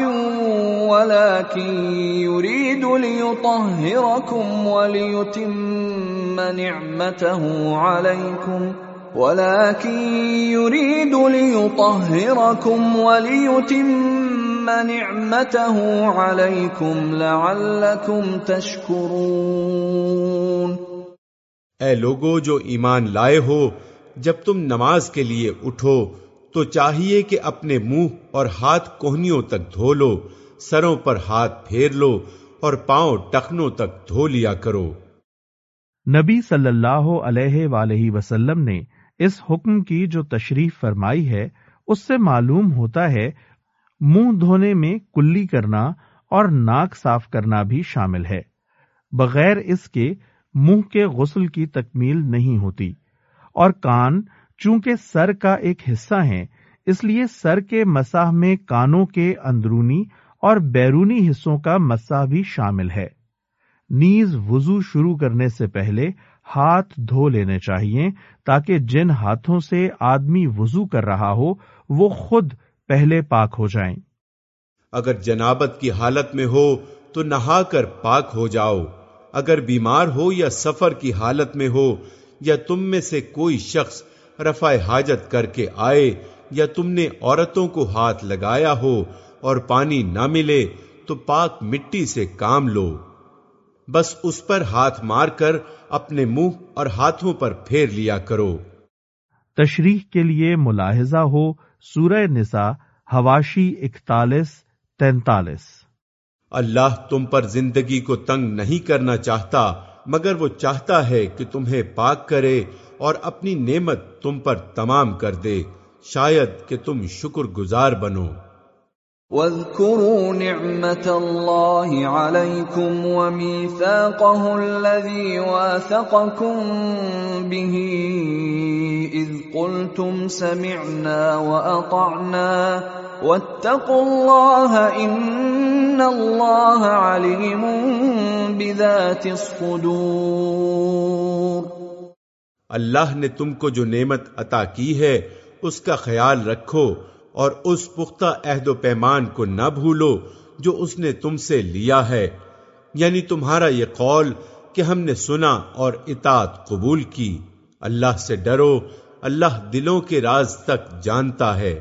ولكن يريد ليطهركم وليتم نعمته عليكم ولكن يريد ليطهركم وليتم نعمته عليكم لعلكم تشكرون اے لوگو جو ایمان لائے ہو، جب تم نماز کے لیے اٹھو تو چاہیے کہ اپنے منہ اور ہاتھ کوہنیوں تک دھو لو، سروں پر ہاتھ پھیر لو اور پاؤں ٹخنوں تک دھو لیا کرو۔ نبی صلی اللہ علیہ وآلہ وسلم نے اس حکم کی جو تشریف فرمائی ہے، اس سے معلوم ہوتا ہے، منہ دھونے میں کلی کرنا اور ناک صاف کرنا بھی شامل ہے۔ بغیر اس کے منہ کے غسل کی تکمیل نہیں ہوتی اور کان چونکہ سر کا ایک حصہ ہیں، اس لیے سر کے مساح میں کانوں کے اندرونی اور بیرونی حصوں کا مساح بھی شامل ہے۔ نیز وضو شروع کرنے سے پہلے ہاتھ دھو لینے چاہیے تاکہ جن ہاتھوں سے آدمی وضو کر رہا ہو، وہ خود پہلے پاک ہو جائیں۔ اگر جنابت کی حالت میں ہو تو نہا کر پاک ہو جاؤ۔ اگر بیمار ہو یا سفر کی حالت میں ہو یا تم میں سے کوئی شخص رفع حاجت کر کے آئے یا تم نے عورتوں کو ہاتھ لگایا ہو اور پانی نہ ملے تو پاک مٹی سے کام لو۔ بس اس پر ہاتھ مار کر اپنے منہ اور ہاتھوں پر پھیر لیا کرو۔ تشریح کے لیے ملاحظہ ہو سورہ نسا ہواشی اکتالیس تینتالیس۔ اللہ تم پر زندگی کو تنگ نہیں کرنا چاہتا مگر وہ چاہتا ہے کہ تمہیں پاک کرے اور اپنی نعمت تم پر تمام کر دے، شاید کہ تم شکر گزار بنو۔ واذكروا نعمة الله عليكم وميثاقه الذي واثقكم به إذ قلتم سمعنا وأطعنا واتقوا الله إن الله عليم بذات الصدور۔ اللہ نے تم کو جو نعمت عطا کی ہے، اس کا خیال رکھو اور اس پختہ عہد و پیمان کو نہ بھولو جو اس نے تم سے لیا ہے۔ یعنی تمہارا یہ قول کہ ہم نے سنا اور اطاعت قبول کی۔ اللہ سے ڈرو، اللہ دلوں کے راز تک جانتا ہے۔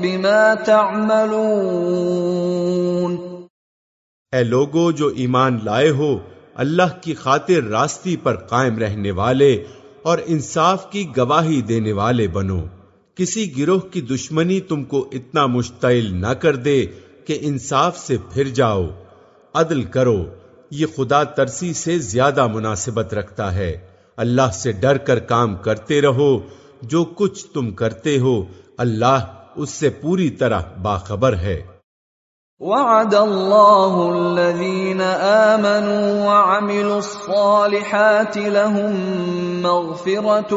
بما تعملون۔ اے لوگو، جو ایمان لائے ہو، اللہ کی خاطر راستی پر قائم رہنے والے اور انصاف کی گواہی دینے والے بنو۔ کسی گروہ کی دشمنی تم کو اتنا مشتعل نہ کر دے کہ انصاف سے پھر جاؤ۔ عدل کرو، یہ خدا ترسی سے زیادہ مناسبت رکھتا ہے۔ اللہ سے ڈر کر کام کرتے رہو۔ جو کچھ تم کرتے ہو، اللہ اس سے پوری طرح باخبر ہے۔ وعد الله الذين آمنوا وعملوا الصالحات لهم مغفرة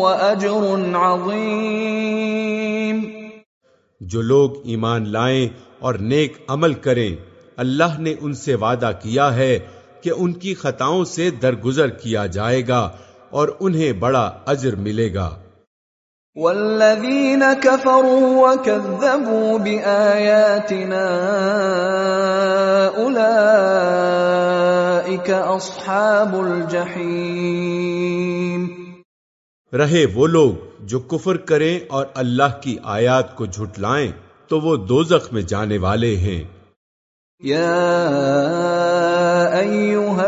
وأجر عظيم جو لوگ ایمان لائیں اور نیک عمل کریں اللہ نے ان سے وعدہ کیا ہے کہ ان کی خطاؤں سے درگزر کیا جائے گا اور انہیں بڑا اجر ملے گا۔ والذين كفروا وكذبوا بآياتنا أولئك أصحاب الجحيم رہے وہ لوگ جو کفر کریں اور اللہ کی آیات کو جھٹلائیں تو وہ دوزخ میں جانے والے ہیں۔ يا ايها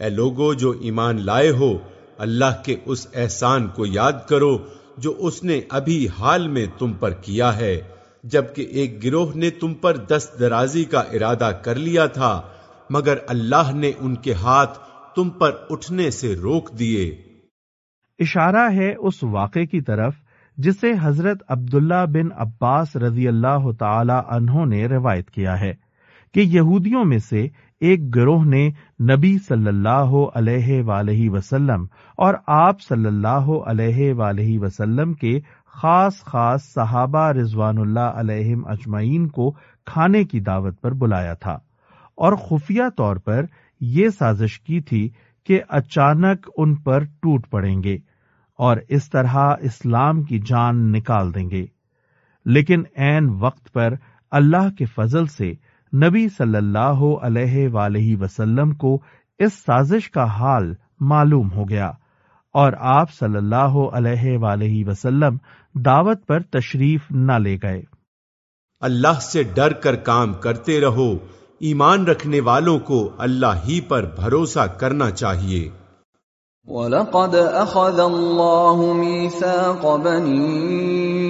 اے لوگو، جو ایمان لائے ہو، اللہ کے اس احسان کو یاد کرو جو اس نے ابھی حال میں تم پر کیا ہے۔ جبکہ ایک گروہ نے تم پر دست درازی کا ارادہ کر لیا تھا، مگر اللہ نے ان کے ہاتھ تم پر اٹھنے سے روک دیے۔ اشارہ ہے اس واقعے کی طرف جسے حضرت عبداللہ بن عباس رضی اللہ تعالی عنہ نے روایت کیا ہے کہ یہودیوں میں سے ایک گروہ نے نبی صلی اللہ علیہ وآلہ وسلم اور آپ صلی اللہ علیہ وآلہ وسلم کے خاص خاص صحابہ رضوان اللہ علیہم اجمعین کو کھانے کی دعوت پر بلایا تھا۔ اور خفیہ طور پر یہ سازش کی تھی کہ اچانک ان پر ٹوٹ پڑیں گے اور اس طرح اسلام کی جان نکال دیں گے۔ لیکن عین وقت پر اللہ کے فضل سے نبی صلی اللہ علیہ وآلہ وسلم کو اس سازش کا حال معلوم ہو گیا اور آپ صلی اللہ علیہ وآلہ وسلم دعوت پر تشریف نہ لے گئے۔ اللہ سے ڈر کر کام کرتے رہو ایمان رکھنے والوں کو اللہ ہی پر بھروسہ کرنا چاہیے۔ وَلَقَدْ أَخَذَ اللَّهُ مِيثَاقَ بَنِي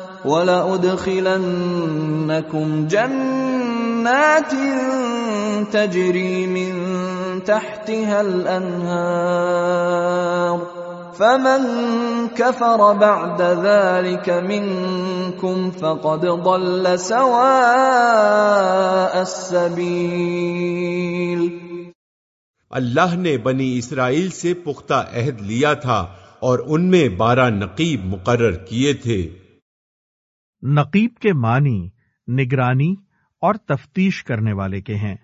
ولأدخلنكم جنات تجري من تحتها الأنهار فمن كفر بعد ذلك منكم فقد ضل سواء السبيل اللہ نے بنی اسرائیل سے پختہ عہد لیا تھا اور ان میں بارہ نقیب مقرر کیے تھے۔ نقیب کے معنی، نگرانی اور تفتیش کرنے والے کے ہیں۔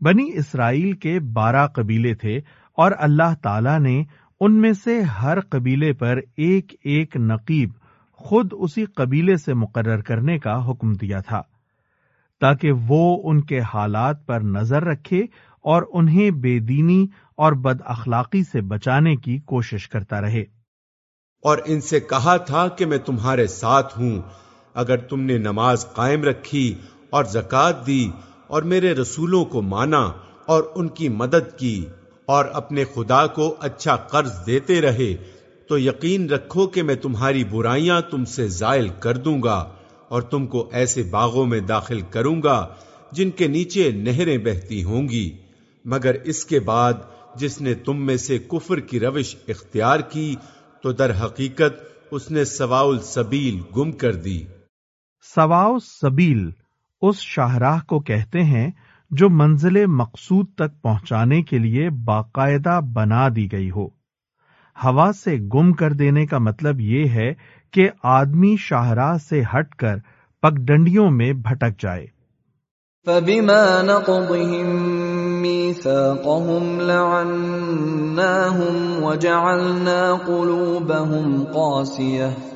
بنی اسرائیل کے بارہ قبیلے تھے اور اللہ تعالی نے ان میں سے ہر قبیلے پر ایک ایک نقیب خود اسی قبیلے سے مقرر کرنے کا حکم دیا تھا، تاکہ وہ ان کے حالات پر نظر رکھے اور انہیں بے دینی اور بد اخلاقی سے بچانے کی کوشش کرتا رہے۔ اور ان سے کہا تھا کہ میں تمہارے ساتھ ہوں۔ اگر تم نے نماز قائم رکھی اور زکات دی اور میرے رسولوں کو مانا اور ان کی مدد کی اور اپنے خدا کو اچھا قرض دیتے رہے، تو یقین رکھو کہ میں تمہاری برائیاں تم سے زائل کر دوں گا اور تم کو ایسے باغوں میں داخل کروں گا جن کے نیچے نہریں بہتی ہوں گی۔ مگر اس کے بعد جس نے تم میں سے کفر کی روش اختیار کی، تو در حقیقت اس نے سواؤل سبیل گم کر دی۔ سواؤ سبیل اس شاہراہ کو کہتے ہیں جو منزل مقصود تک پہنچانے کے لیے باقاعدہ بنا دی گئی ہو۔ ہوا سے گم کر دینے کا مطلب یہ ہے کہ آدمی شاہراہ سے ہٹ کر پگ ڈنڈیوں میں بھٹک جائے۔ فبما نقضهم ميثاقهم لعناهم وجعلنا قلوبهم قاسيه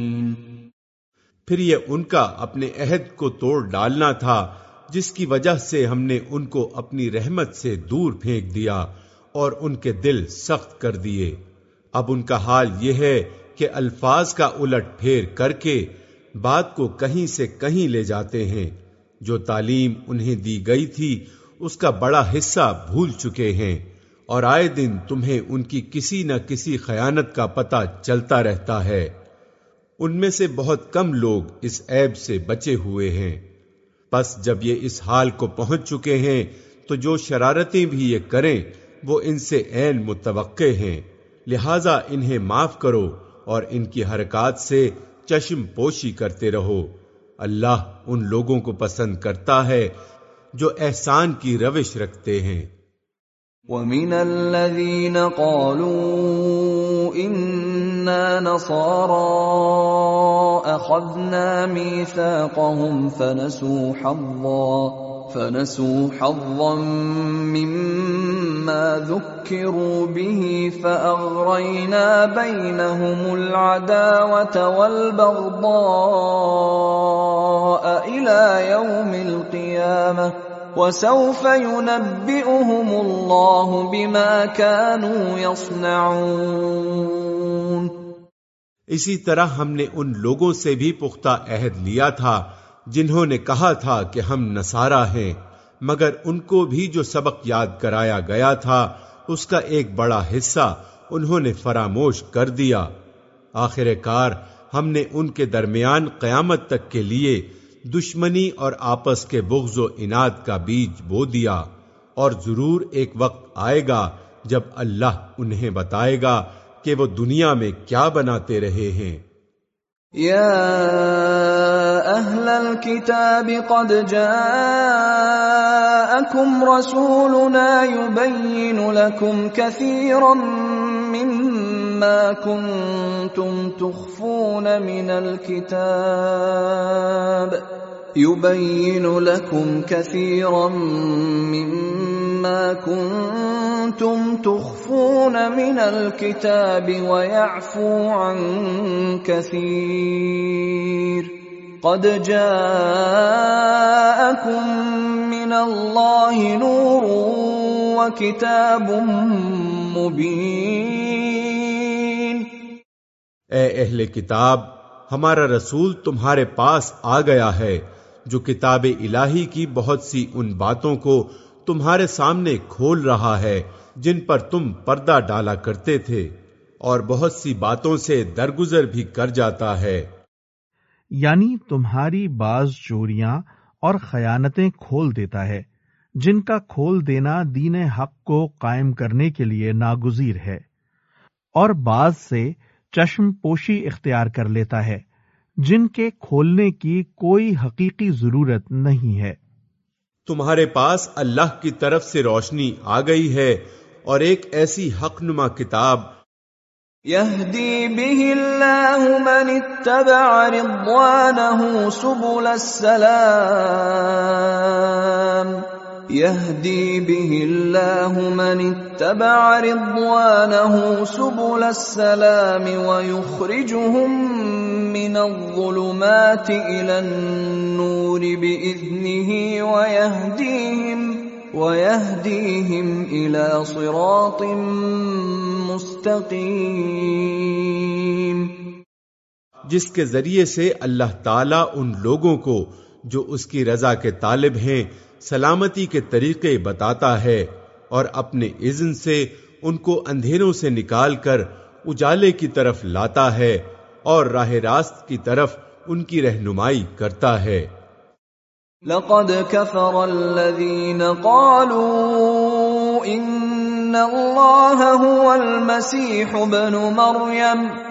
پھر یہ ان کا اپنے عہد کو توڑ ڈالنا تھا، جس کی وجہ سے ہم نے ان کو اپنی رحمت سے دور پھینک دیا اور ان کے دل سخت کر دیے۔ اب ان کا حال یہ ہے کہ الفاظ کا الٹ پھیر کر کے بات کو کہیں سے کہیں لے جاتے ہیں۔ جو تعلیم انہیں دی گئی تھی، اس کا بڑا حصہ بھول چکے ہیں اور آئے دن تمہیں ان کی کسی نہ کسی خیانت کا پتہ چلتا رہتا ہے۔ ان میں سے بہت کم لوگ اس عیب سے بچے ہوئے ہیں۔ پس جب یہ اس حال کو پہنچ چکے ہیں، تو جو شرارتیں بھی یہ کریں، وہ ان سے عین متوقع ہیں۔ لہذا انہیں معاف کرو اور ان کی حرکات سے چشم پوشی کرتے رہو۔ اللہ ان لوگوں کو پسند کرتا ہے جو احسان کی روش رکھتے ہیں۔ وَمِنَ الَّذِينَ قَالُوا إِنَّا نَصَارَى أَخَذْنَا مِيثَاقَهُمْ فَنَسُوا حَظًّا فَنَسُوا حَظًّا مِّمَّا ذكروا به فأغرينا بينهم العداوة والبغضاء إلى يوم القيامة وسوف ينبئهم الله بما كانوا يصنعون۔ اسی طرح ہم نے ان لوگوں سے بھی پختہ عہد لیا تھا جنہوں نے کہا تھا کہ ہم نسارا ہیں، مگر ان کو بھی جو سبق یاد کرایا گیا تھا، اس کا ایک بڑا حصہ انہوں نے فراموش کر دیا۔ آخر کار ہم نے ان کے درمیان قیامت تک کے لیے دشمنی اور آپس کے بغض و اناد کا بیج بو دیا اور ضرور ایک وقت آئے گا جب اللہ انہیں بتائے گا کہ وہ دنیا میں کیا بناتے رہے ہیں۔ يا اهل الكتاب قد جاءكم رسولنا يبين لكم كثيرا مما كنتم تخفون من الكتاب يبين لكم كثيرا مما كنتم تخفون من الكتاب ويعفو عن كثير قد جاءكم من الله نور وكتاب مبين اے اہل کتاب، ہمارا رسول تمہارے پاس آ گیا ہے، جو کتاب الہی کی بہت سی ان باتوں کو تمہارے سامنے کھول رہا ہے، جن پر تم پردہ ڈالا کرتے تھے، اور بہت سی باتوں سے درگزر بھی کر جاتا ہے۔ یعنی تمہاری بعض چوریاں اور خیانتیں کھول دیتا ہے، جن کا کھول دینا دین حق کو قائم کرنے کے لیے ناگزیر ہے۔ اور بعض سے چشم پوشی اختیار کر لیتا ہے جن کے کھولنے کی کوئی حقیقی ضرورت نہیں ہے۔ تمہارے پاس اللہ کی طرف سے روشنی آ گئی ہے اور ایک ایسی حق نما کتاب۔ يهدي به الله من اتبع رضوانه سبل السلام۔ يهدي به الله من اتبع رضوانه سبل السلام ويخرجهم من الظلمات إلى النور بإذنه ويهديهم ويهديهم إلى صراط مستقيم جس کے ذریعے سے اللہ تعالی ان لوگوں کو جو اس کی رضا کے طالب ہیں سلامتی کے طریقے بتاتا ہے اور اپنے اذن سے ان کو اندھیروں سے نکال کر اجالے کی طرف لاتا ہے اور راہ راست کی طرف ان کی رہنمائی کرتا ہے۔ لقد كفر الذين قالوا ان الله هو المسيح ابن مريم۔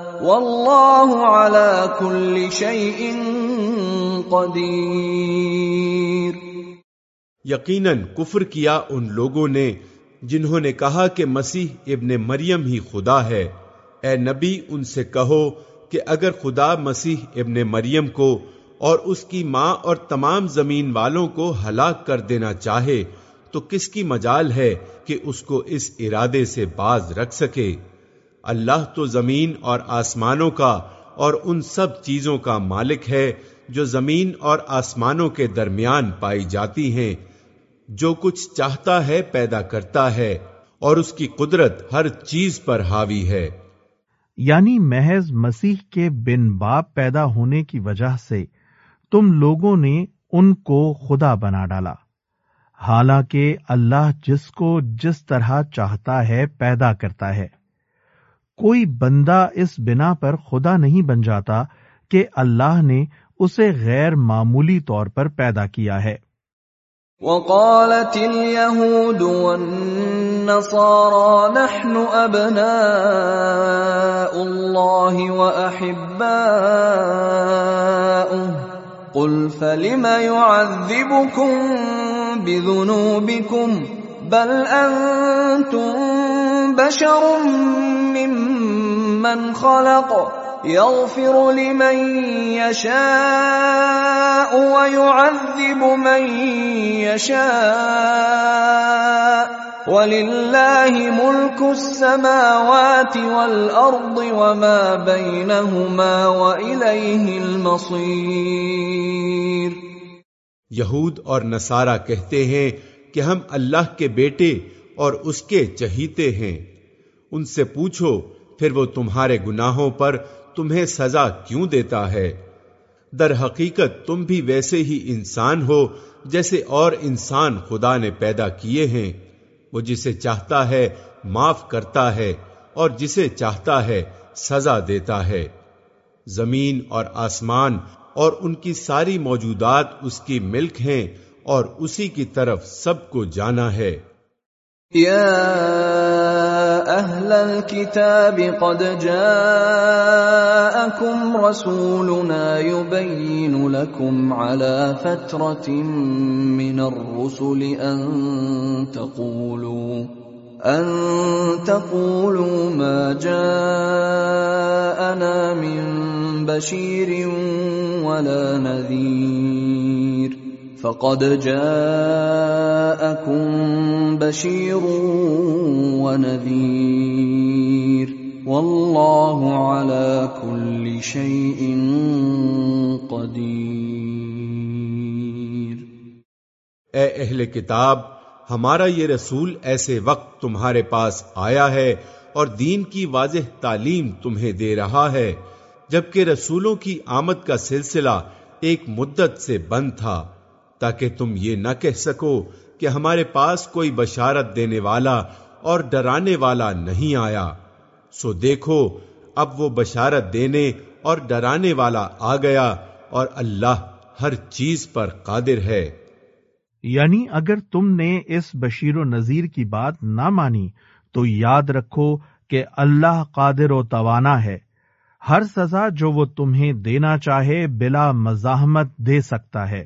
والله على كل شيء قدیر یقیناً کفر کیا ان لوگوں نے جنہوں نے کہا کہ مسیح ابن مریم ہی خدا ہے۔ اے نبی، ان سے کہو کہ اگر خدا مسیح ابن مریم کو اور اس کی ماں اور تمام زمین والوں کو ہلاک کر دینا چاہے تو کس کی مجال ہے کہ اس کو اس ارادے سے باز رکھ سکے؟ اللہ تو زمین اور آسمانوں کا اور ان سب چیزوں کا مالک ہے جو زمین اور آسمانوں کے درمیان پائی جاتی ہیں۔ جو کچھ چاہتا ہے پیدا کرتا ہے اور اس کی قدرت ہر چیز پر حاوی ہے۔ یعنی محض مسیح کے بن باپ پیدا ہونے کی وجہ سے تم لوگوں نے ان کو خدا بنا ڈالا۔ حالانکہ اللہ جس کو جس طرح چاہتا ہے پیدا کرتا ہے۔ کوئی بندہ اس بنا پر خدا نہیں بن جاتا کہ اللہ نے اسے غیر معمولی طور پر پیدا کیا ہے۔ وقالت اليهود والنصارى نحن ابناء الله واحباؤه قل فلم يعذبكم بذنوبكم؟ بل انتم بشر ممن خلق، يغفر لمن يشاء ويعذب من يشاء. ولله ملك السماوات والارض وما بينهما واليه المصير. یہود اور نصارہ کہتے ہیں کہ ہم اللہ کے بیٹے اور اس کے چہیتے ہیں۔ ان سے پوچھو، پھر وہ تمہارے گناہوں پر تمہیں سزا کیوں دیتا ہے؟ در حقیقت تم بھی ویسے ہی انسان ہو، جیسے اور انسان خدا نے پیدا کیے ہیں۔ وہ جسے چاہتا ہے معاف کرتا ہے، اور جسے چاہتا ہے سزا دیتا ہے۔ زمین اور آسمان اور ان کی ساری موجودات اس کی ملک ہیں، اور اسی کی طرف سب کو جانا ہے۔ يا اهل الكتاب قد جاءكم رسولنا يبين لكم على فتره من الرسل ان تقولوا ان تقولوا ما جاءنا من بشير ولا نذير. فقد جاءكم بشير ونذير والله على كل شيء قدير اے اہل کتاب، ہمارا یہ رسول ایسے وقت تمہارے پاس آیا ہے اور دین کی واضح تعلیم تمہیں دے رہا ہے، جبکہ رسولوں کی آمد کا سلسلہ ایک مدت سے بند تھا۔ تاکہ تم یہ نہ کہہ سکو کہ ہمارے پاس کوئی بشارت دینے والا اور ڈرانے والا نہیں آیا۔ سو دیکھو، اب وہ بشارت دینے اور ڈرانے والا آ گیا اور اللہ ہر چیز پر قادر ہے۔ یعنی اگر تم نے اس بشیر و نذیر کی بات نہ مانی، تو یاد رکھو کہ اللہ قادر و توانا ہے۔ ہر سزا جو وہ تمہیں دینا چاہے، بلا مزاحمت دے سکتا ہے۔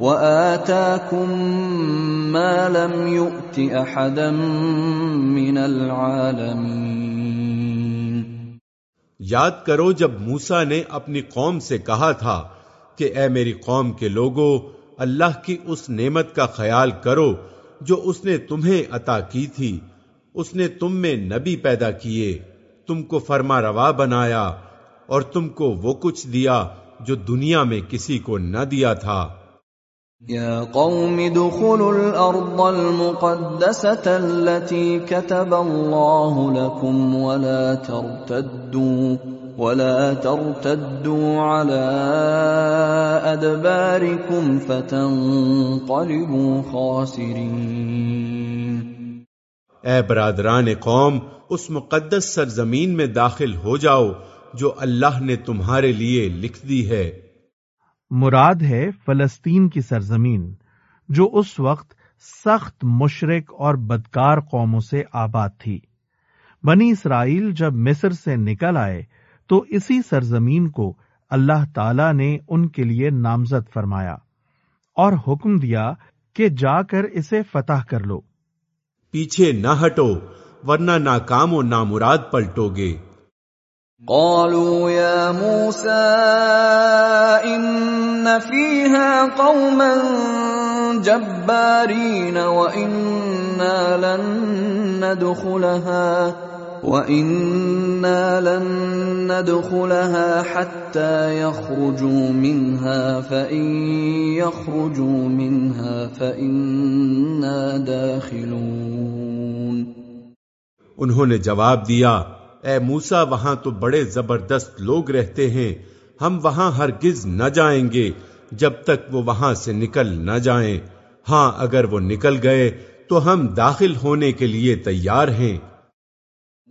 وَآتَاكُمْ مَا لَمْ يُؤْتِ أَحَدًا مِّنَ الْعَالَمِينَ. یاد کرو جب موسا نے اپنی قوم سے کہا تھا کہ اے میری قوم کے لوگوں اللہ کی اس نعمت کا خیال کرو جو اس نے تمہیں عطا کی تھی۔ اس نے تم میں نبی پیدا کیے، تم کو فرما روا بنایا اور تم کو وہ کچھ دیا جو دنیا میں کسی کو نہ دیا تھا۔ يا قوم ادخلوا الأرض المقدسة التي كتب الله لكم ولا ترتدوا ولا ترتدوا على أدباركم فتنقلبوا خاسرين. اے برادران قوم، اس مقدس سرزمین میں داخل ہو جاؤ جو اللہ نے تمہارے لیے لکھ دی ہے۔ مراد ہے فلسطین کی سرزمین، جو اس وقت سخت مشرق اور بدکار قوموں سے آباد تھی۔ بنی اسرائیل جب مصر سے نکل آئے، تو اسی سرزمین کو اللہ تعالی نے ان کے لیے نامزد فرمایا اور حکم دیا کہ جا کر اسے فتح کر لو۔ پیچھے نہ ہٹو، ورنہ ناکام و نامراد پلٹو گے۔ قالوا يا موسى إن فيها قوما جبارين وإنا لن ندخلها وإنا لن ندخلها حتى يخرجوا منها فإن يخرجوا منها فإنا داخلون انہوں نے جواب دیا اے موسا وہاں تو بڑے زبردست لوگ رہتے ہیں۔ ہم وہاں ہرگز نہ جائیں گے جب تک وہ وہاں سے نکل نہ جائیں۔ ہاں اگر وہ نکل گئے تو ہم داخل ہونے کے لیے تیار ہیں۔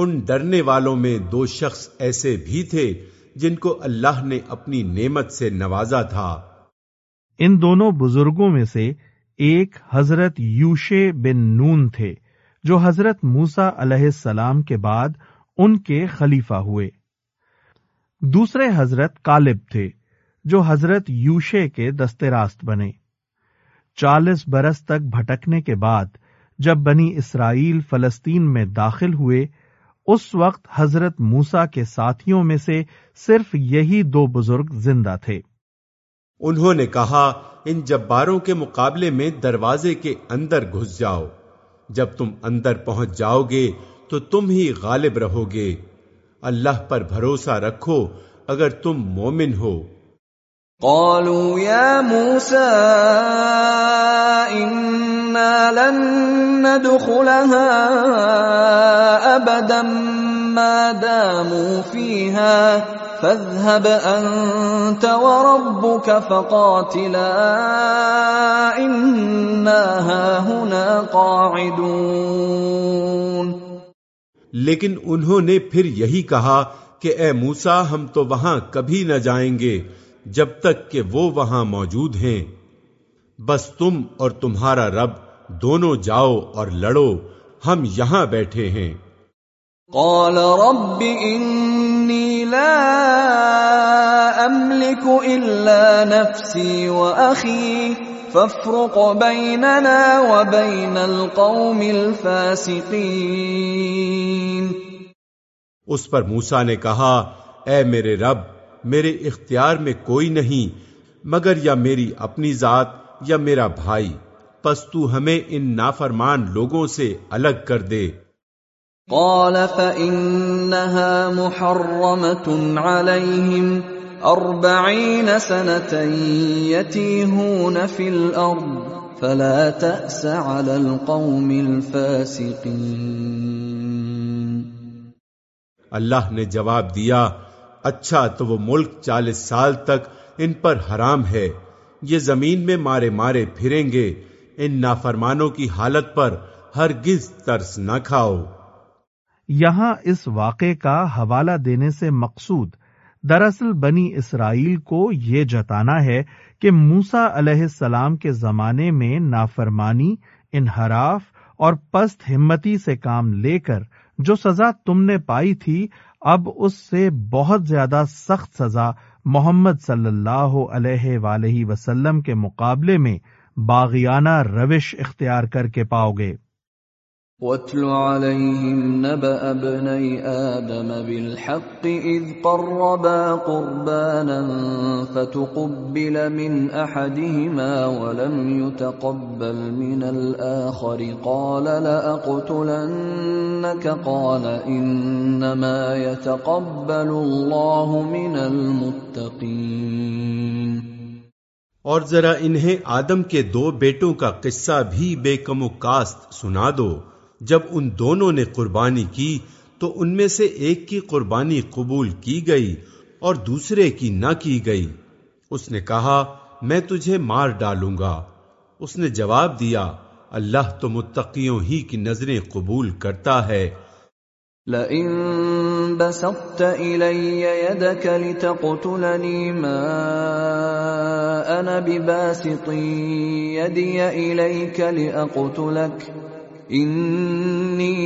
ان ڈرنے والوں میں دو شخص ایسے بھی تھے جن کو اللہ نے اپنی نعمت سے نوازا تھا۔ ان دونوں بزرگوں میں سے ایک حضرت یوشے بن نون تھے، جو حضرت موسا علیہ السلام کے بعد ان کے خلیفہ ہوئے۔ دوسرے حضرت کالب تھے، جو حضرت یوشے کے دستے راست بنے۔ چالیس برس تک بھٹکنے کے بعد، جب بنی اسرائیل فلسطین میں داخل ہوئے اس وقت حضرت موسا کے ساتھیوں میں سے صرف یہی دو بزرگ زندہ تھے۔ انہوں نے کہا، ان جباروں کے مقابلے میں دروازے کے اندر گھس جاؤ۔ جب تم اندر پہنچ جاؤ گے تو تم ہی غالب رہو گے۔ اللہ پر بھروسہ رکھو، اگر تم مومن ہو۔ قالوا يا موسى، إنا لن ندخلها أبدا ما داموا فيها، فاذهب أنت وربك فقاتلا، إنا هاهنا قاعدون. لیکن انہوں نے پھر یہی کہا کہ اے موسا ہم تو وہاں کبھی نہ جائیں گے۔ جب تک کہ وہ وہاں موجود ہیں۔ بس تم اور تمہارا رب دونوں جاؤ اور لڑو ہم یہاں بیٹھے ہیں۔ قال رب انی لا املك الا نفسي واخي فافرق بيننا وبين القوم الفاسقين۔ اس پر موسا نے کہا اے میرے رب میرے اختیار میں کوئی نہیں مگر یا میری اپنی ذات یا میرا بھائی۔ پس تو ہمیں ان نافرمان لوگوں سے الگ کر دے۔ قال فإنها محرمة عليهم أربعين سنة يتيهون في الأرض فلا تأس على القوم الفاسقين۔ اللہ نے جواب دیا اچھا تو وہ ملک چالیس سال تک ان پر حرام ہے۔ یہ زمین میں مارے مارے پھریں گے۔ ان نافرمانوں کی حالت پر ہرگز ترس نہ کھاؤ۔ یہاں اس واقعے کا حوالہ دینے سے مقصود دراصل بنی اسرائیل کو یہ جتانا ہے کہ موسا علیہ السلام کے زمانے میں نافرمانی، انحراف اور پست ہمتی سے کام لے کر جو سزا تم نے پائی تھی اب اس سے بہت زیادہ سخت سزا محمد صلی اللہ علیہ وآلہ وسلم کے مقابلے میں باغیانہ روش اختیار کر کے پاؤ گے۔ واتل عليهم نبأ ابني آدم بالحق إذ قربا قربانا فتقبل من أحدهما ولم يتقبل من الآخر. قال لأقتلنك؟ قال إنما يتقبل الله من المتقين. اور ذرا انہیں آدم کے دو بیٹوں کا قصہ بھی بے کم و کاست سنا دو۔ جب ان دونوں نے قربانی کی تو ان میں سے ایک کی قربانی قبول کی گئی اور دوسرے کی نہ کی گئی۔ اس نے کہا، میں تجھے مار ڈالوں گا۔ اس نے جواب دیا، اللہ تو متقیوں ہی کی نظریں قبول کرتا ہے۔ لئن بسطت إلي يدك لتقتلني ما أنا بباسط يدي إليك لأقتلك إني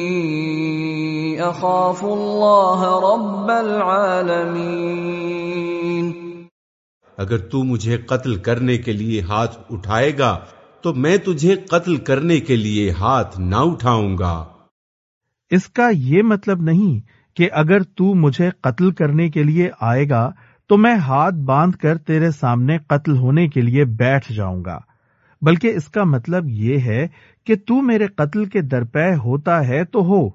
أخاف الله رب العالمين اگر تو مجھے قتل کرنے کے لیے ہاتھ اٹھائے گا تو میں تجھے قتل کرنے کے لیے ہاتھ نہ اٹھاؤں گا۔ اس کا یہ مطلب نہیں کہ اگر تو مجھے قتل کرنے کے لیے آئے گا تو میں ہاتھ باندھ کر تیرے سامنے قتل ہونے کے لیے بیٹھ جاؤں گا۔ بلکہ اس کا مطلب یہ ہے کہ تو میرے قتل کے درپے ہوتا ہے تو ہو،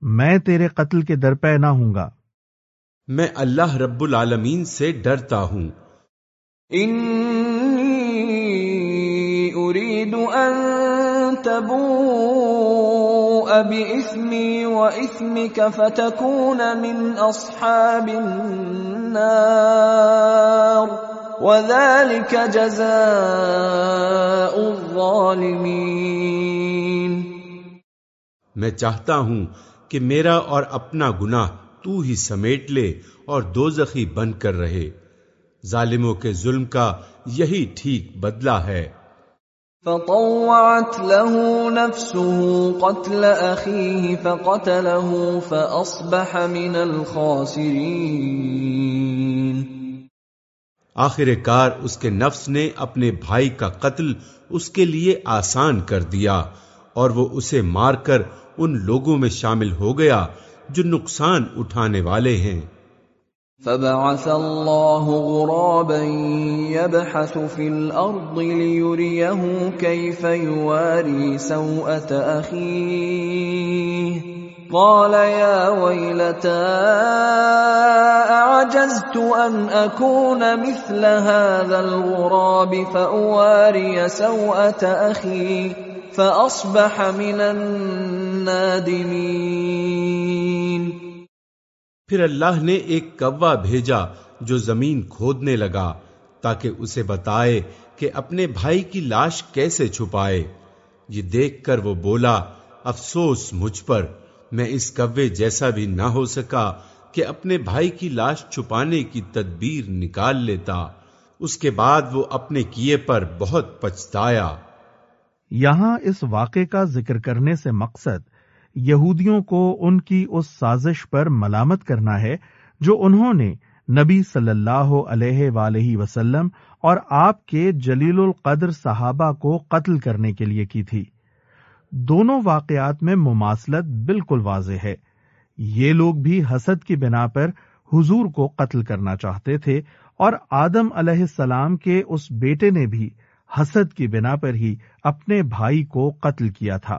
میں تیرے قتل کے درپے نہ ہوں گا۔ میں اللہ رب العالمین سے ڈرتا ہوں۔ انی اريد ان تبوء باسمي واثمك فتكون من اصحاب النار۔ وذلك جزاء الظالمين۔ میں چاہتا ہوں کہ میرا اور اپنا گناہ تو ہی سمیٹ لے اور دوزخی بن کر رہے۔ ظالموں کے ظلم کا یہی ٹھیک بدلہ ہے۔ فطوعت له نفسه قتل اخيه فقتله فاصبح من الخاسرين۔ آخر کار اس کے نفس نے اپنے بھائی کا قتل اس کے لیے آسان کر دیا اور وہ اسے مار کر ان لوگوں میں شامل ہو گیا جو نقصان اٹھانے والے ہیں۔ فبعث الله غرابا يبحث في الارض ليريه كيف يواري سوءه اخيه قال يا ويلتى اعجزت ان اكون مثل هذا الغراب فاواري سوءه اخي فاصبح من النادمين. پھر اللہ نے ایک کوا بھیجا جو زمین کھودنے لگا تاکہ اسے بتائے کہ اپنے بھائی کی لاش کیسے چھپائے۔ یہ دیکھ کر وہ بولا، افسوس مجھ پر۔ میں اس کوے جیسا بھی نہ ہو سکا کہ اپنے بھائی کی لاش چھپانے کی تدبیر نکال لیتا۔ اس کے بعد وہ اپنے کیے پر بہت پچھتایا۔ یہاں اس واقعے کا ذکر کرنے سے مقصد یہودیوں کو ان کی اس سازش پر ملامت کرنا ہے جو انہوں نے نبی صلی اللہ علیہ وآلہ وسلم اور آپ کے جلیل القدر صحابہ کو قتل کرنے کے لیے کی تھی۔ دونوں واقعات میں مماثلت بالکل واضح ہے۔ یہ لوگ بھی حسد کی بنا پر حضور کو قتل کرنا چاہتے تھے اور آدم علیہ السلام کے اس بیٹے نے بھی حسد کی بنا پر ہی اپنے بھائی کو قتل کیا تھا۔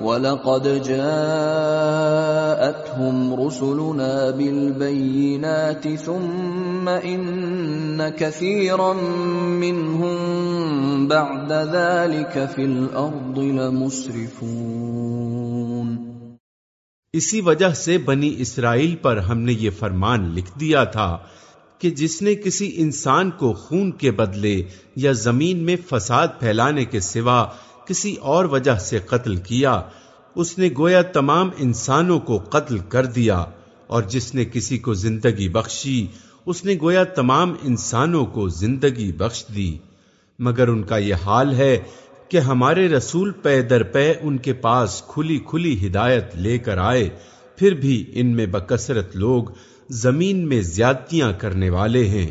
ولقد جاءتهم رسلنا بالبينات ثم ان كثيرا منهم بعد ذلك في الارض لمسرفون اسی وجہ سے بنی اسرائیل پر ہم نے یہ فرمان لکھ دیا تھا کہ جس نے کسی انسان کو خون کے بدلے یا زمین میں فساد پھیلانے کے سوا کسی اور وجہ سے قتل کیا، اس نے گویا تمام انسانوں کو قتل کر دیا، اور جس نے کسی کو زندگی بخشی، اس نے گویا تمام انسانوں کو زندگی بخش دی۔ مگر ان کا یہ حال ہے کہ ہمارے رسول پے در پے ان کے پاس کھلی کھلی ہدایت لے کر آئے، پھر بھی ان میں بکثرت لوگ زمین میں زیادتیاں کرنے والے ہیں۔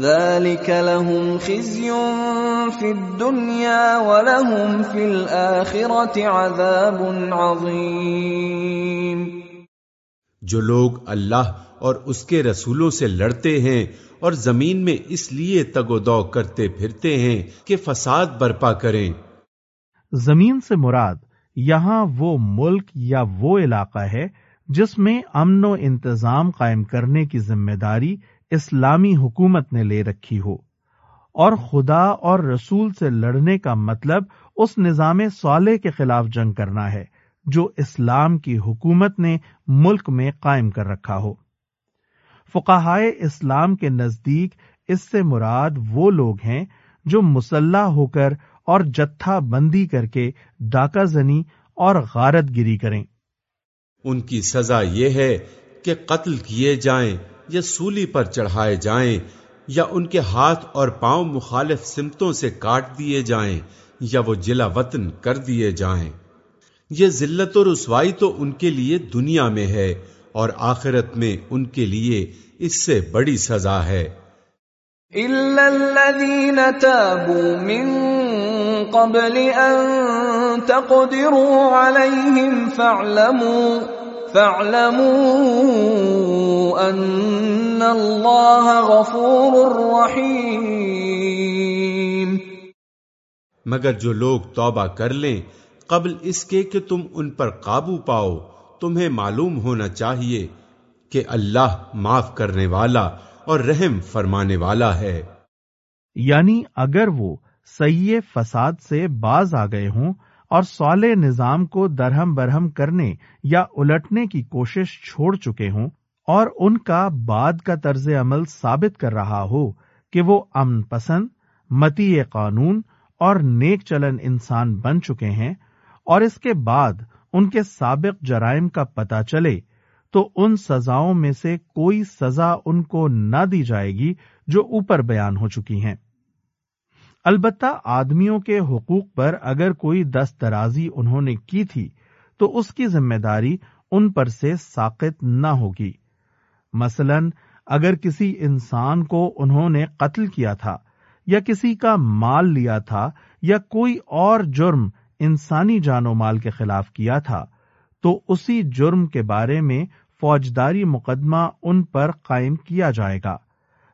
ذلك لهم خزي في الدنيا ولهم في الآخرة عذاب عظيم۔ جو لوگ اللہ اور اس کے رسولوں سے لڑتے ہیں اور زمین میں اس لیے تگ و دو کرتے پھرتے ہیں کہ فساد برپا کریں۔ زمین سے مراد یہاں وہ ملک یا وہ علاقہ ہے جس میں امن و انتظام قائم کرنے کی ذمہ داری اسلامی حکومت نے لے رکھی ہو۔ اور خدا اور رسول سے لڑنے کا مطلب اس نظام صالح کے خلاف جنگ کرنا ہے، جو اسلام کی حکومت نے ملک میں قائم کر رکھا ہو۔ فقہائے اسلام کے نزدیک اس سے مراد وہ لوگ ہیں جو مسلح ہو کر اور جتھا بندی کر کے ڈاکہ زنی اور غارت گری کریں۔ ان کی سزا یہ ہے کہ قتل کیے جائیں۔ یا سولی پر چڑھائے جائیں، یا ان کے ہاتھ اور پاؤں مخالف سمتوں سے کاٹ دیے جائیں، یا وہ جلا وطن کر دیے جائیں۔ یہ ذلت و رسوائی تو ان کے لیے دنیا میں ہے اور آخرت میں ان کے لیے اس سے بڑی سزا ہے۔ قبل أن تقدروا عليهم فاعلموا فاعلموا أن الله غفور رحيم. مگر جو لوگ توبہ کر لیں قبل اس کے کہ تم ان پر قابو پاؤ تمہیں معلوم ہونا چاہیے کہ اللہ معاف کرنے والا اور رحم فرمانے والا ہے۔ یعنی اگر وہ سیے فساد سے باز آ گئے ہوں اور صالح نظام کو درہم برہم کرنے یا الٹنے کی کوشش چھوڑ چکے ہوں اور ان کا بعد کا طرز عمل ثابت کر رہا ہو کہ وہ امن پسند متی قانون اور نیک چلن انسان بن چکے ہیں اور اس کے بعد ان کے سابق جرائم کا پتہ چلے تو ان سزاؤں میں سے کوئی سزا ان کو نہ دی جائے گی جو اوپر بیان ہو چکی ہیں۔ البتہ آدمیوں کے حقوق پر اگر کوئی دست درازی انہوں نے کی تھی، تو اس کی ذمہ داری ان پر سے ساقت نہ ہوگی۔ مثلا، اگر کسی انسان کو انہوں نے قتل کیا تھا، یا کسی کا مال لیا تھا، یا کوئی اور جرم انسانی جان و مال کے خلاف کیا تھا، تو اسی جرم کے بارے میں فوجداری مقدمہ ان پر قائم کیا جائے گا۔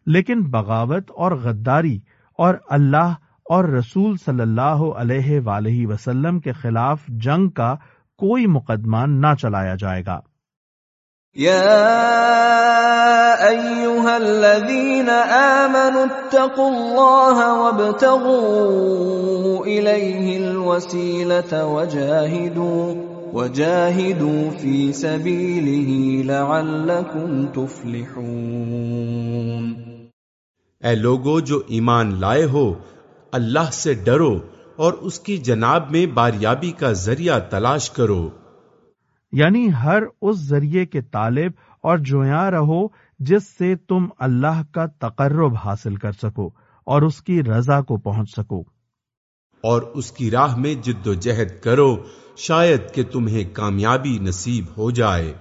لیکن بغاوت اور غداری اور اللہ اور رسول صلی اللہ علیہ وآلہ وسلم کے خلاف جنگ کا کوئی مقدمہ نہ چلایا جائے گا۔ الذين آمنوا اتقوا الله وابتغوا وجاهدوا وجاهدوا في سبيله لعلكم تفلحون۔ اے لوگو جو ایمان لائے ہو اللہ سے ڈرو اور اس کی جناب میں باریابی کا ذریعہ تلاش کرو۔ یعنی ہر اس ذریعے کے طالب اور جویاں رہو جس سے تم اللہ کا تقرب حاصل کر سکو اور اس کی رضا کو پہنچ سکو۔ اور اس کی راہ میں جد و جہد کرو شاید کہ تمہیں کامیابی نصیب ہو جائے۔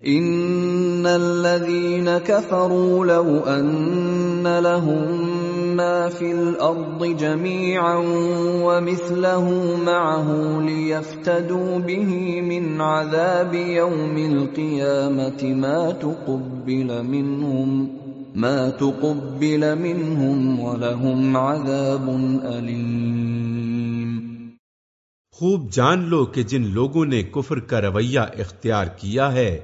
ان الذين كفروا لو ان لهم ما في الارض جميعا ومثله معه ليفتدوا به من عذاب يوم القيامه ما تقبل منهم ما تقبل منهم ولهم عذاب اليم خوب جان لو کہ جن لوگوں نے کفر کا رویہ اختیار کیا ہے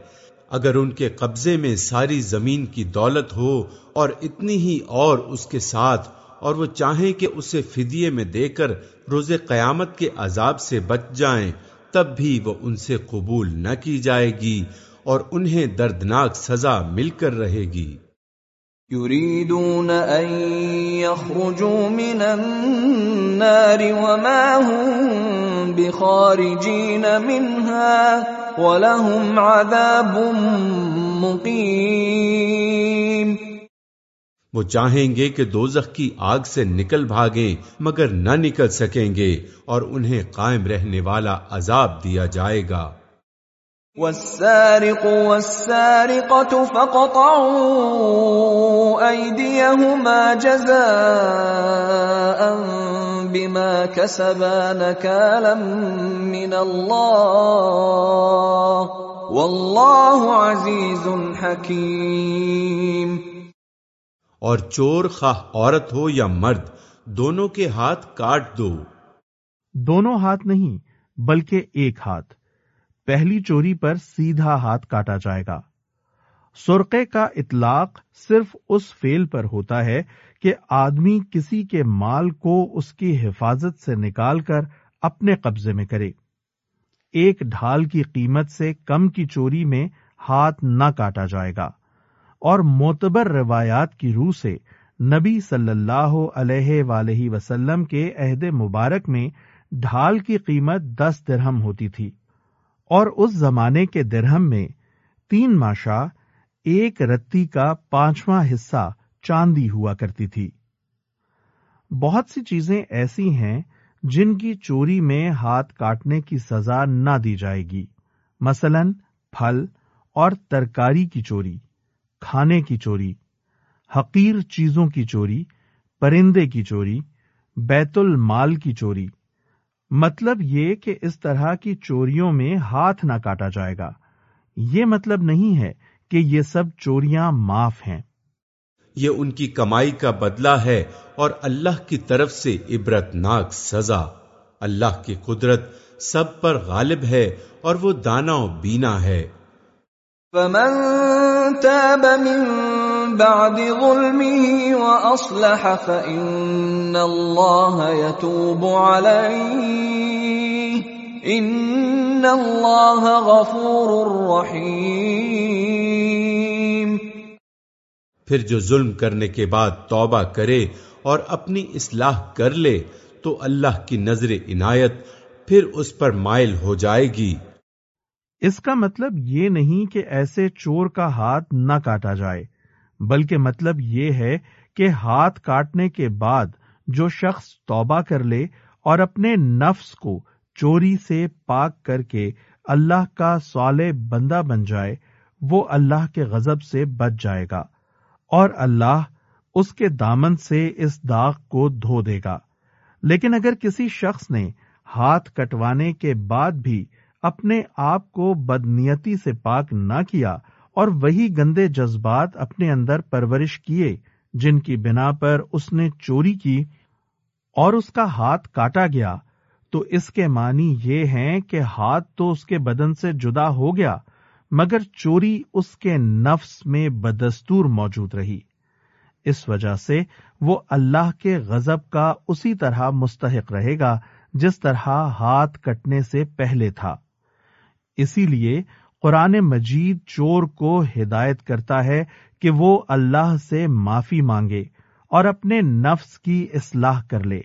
اگر ان کے قبضے میں ساری زمین کی دولت ہو اور اتنی ہی اور اس کے ساتھ، اور وہ چاہیں کہ اسے فدیے میں دے کر روز قیامت کے عذاب سے بچ جائیں، تب بھی وہ ان سے قبول نہ کی جائے گی اور انہیں دردناک سزا مل کر رہے گی۔ يريدون ان يخرجوا من النار وما هم بخارجين منها وَلَهُمْ عَذَابٌ مُقِيمٌ۔ وہ چاہیں گے کہ دوزخ کی آگ سے نکل بھاگیں، مگر نہ نکل سکیں گے اور انہیں قائم رہنے والا عذاب دیا جائے گا۔ والسارق والسارقة فقطعوا أيديهما جزاء بما كسبا نكالا من الله والله عزيز حكيم. اور چور خواہ عورت ہو یا مرد دونوں کے ہاتھ کاٹ دو۔ دونوں ہاتھ نہیں بلکہ ایک ہاتھ۔ پہلی چوری پر سیدھا ہاتھ کاٹا جائے گا۔ سرقے کا اطلاق صرف اس فیل پر ہوتا ہے کہ آدمی کسی کے مال کو اس کی حفاظت سے نکال کر اپنے قبضے میں کرے۔ ایک ڈھال کی قیمت سے کم کی چوری میں ہاتھ نہ کاٹا جائے گا۔ اور معتبر روایات کی روح سے نبی صلی اللہ علیہ ولیہ وسلم کے عہد مبارک میں ڈھال کی قیمت دس درہم ہوتی تھی۔ اور اس زمانے کے درہم میں تین ماشا ایک رتی کا پانچواں حصہ چاندی ہوا کرتی تھی۔ بہت سی چیزیں ایسی ہیں جن کی چوری میں ہاتھ کاٹنے کی سزا نہ دی جائے گی۔ مثلا پھل اور ترکاری کی چوری، کھانے کی چوری، حقیر چیزوں کی چوری، پرندے کی چوری، بیت المال کی چوری۔ مطلب یہ کہ اس طرح کی چوریوں میں ہاتھ نہ کاٹا جائے گا۔ یہ مطلب نہیں ہے کہ یہ سب چوریاں معاف ہیں۔ یہ ان کی کمائی کا بدلہ ہے اور اللہ کی طرف سے عبرت ناک سزا۔ اللہ کی قدرت سب پر غالب ہے اور وہ دانا و بینا ہے۔ فمن تاب من بعد ظلمه وأصلح فإن الله يتوب عليه. إن الله غفور رحيم. پھر جو ظلم کرنے کے بعد توبہ کرے اور اپنی اصلاح کر لے تو اللہ کی نظر عنایت پھر اس پر مائل ہو جائے گی۔ اس کا مطلب یہ نہیں کہ ایسے چور کا ہاتھ نہ کاٹا جائے، بلکہ مطلب یہ ہے کہ ہاتھ کاٹنے کے بعد جو شخص توبہ کر لے اور اپنے نفس کو چوری سے پاک کر کے اللہ کا صالح بندہ بن جائے، وہ اللہ کے غضب سے بچ جائے گا اور اللہ اس کے دامن سے اس داغ کو دھو دے گا۔ لیکن اگر کسی شخص نے ہاتھ کٹوانے کے بعد بھی اپنے آپ کو بدنیتی سے پاک نہ کیا اور وہی گندے جذبات اپنے اندر پرورش کیے، جن کی بنا پر اس نے چوری کی اور اس کا ہاتھ کاٹا گیا۔ تو اس کے معنی یہ ہیں کہ ہاتھ تو اس کے بدن سے جدا ہو گیا، مگر چوری اس کے نفس میں بدستور موجود رہی۔ اس وجہ سے وہ اللہ کے غضب کا اسی طرح مستحق رہے گا، جس طرح ہاتھ کٹنے سے پہلے تھا۔ اسی لیے قرآن مجید چور کو ہدایت کرتا ہے کہ وہ اللہ سے معافی مانگے اور اپنے نفس کی اصلاح کر لے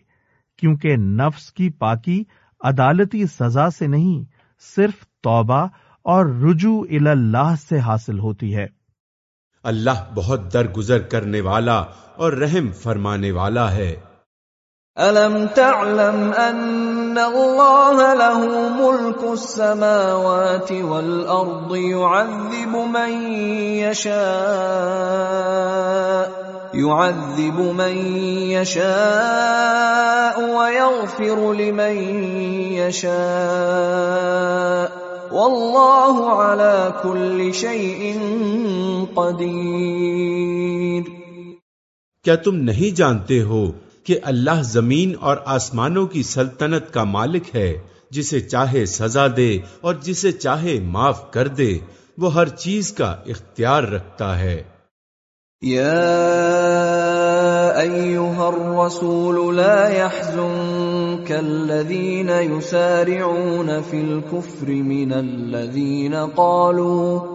کیونکہ نفس کی پاکی عدالتی سزا سے نہیں صرف توبہ اور رجوع اللہ سے حاصل ہوتی ہے۔ اللہ بہت درگزر کرنے والا اور رحم فرمانے والا ہے۔ ألم تعلم أن الله له ملك السماوات والأرض يعذب من يشاء، يعذب من يشاء ويغفر لمن يشاء والله على كل شيء قدير۔ کیا تم نہیں جانتے ہو کہ اللہ زمین اور آسمانوں کی سلطنت کا مالک ہے، جسے چاہے سزا دے اور جسے چاہے معاف کر دے، وہ ہر چیز کا اختیار رکھتا ہے۔ يا ايها الرسول لا يحزنك الذين يسارعون في الكفر من الذين قالوا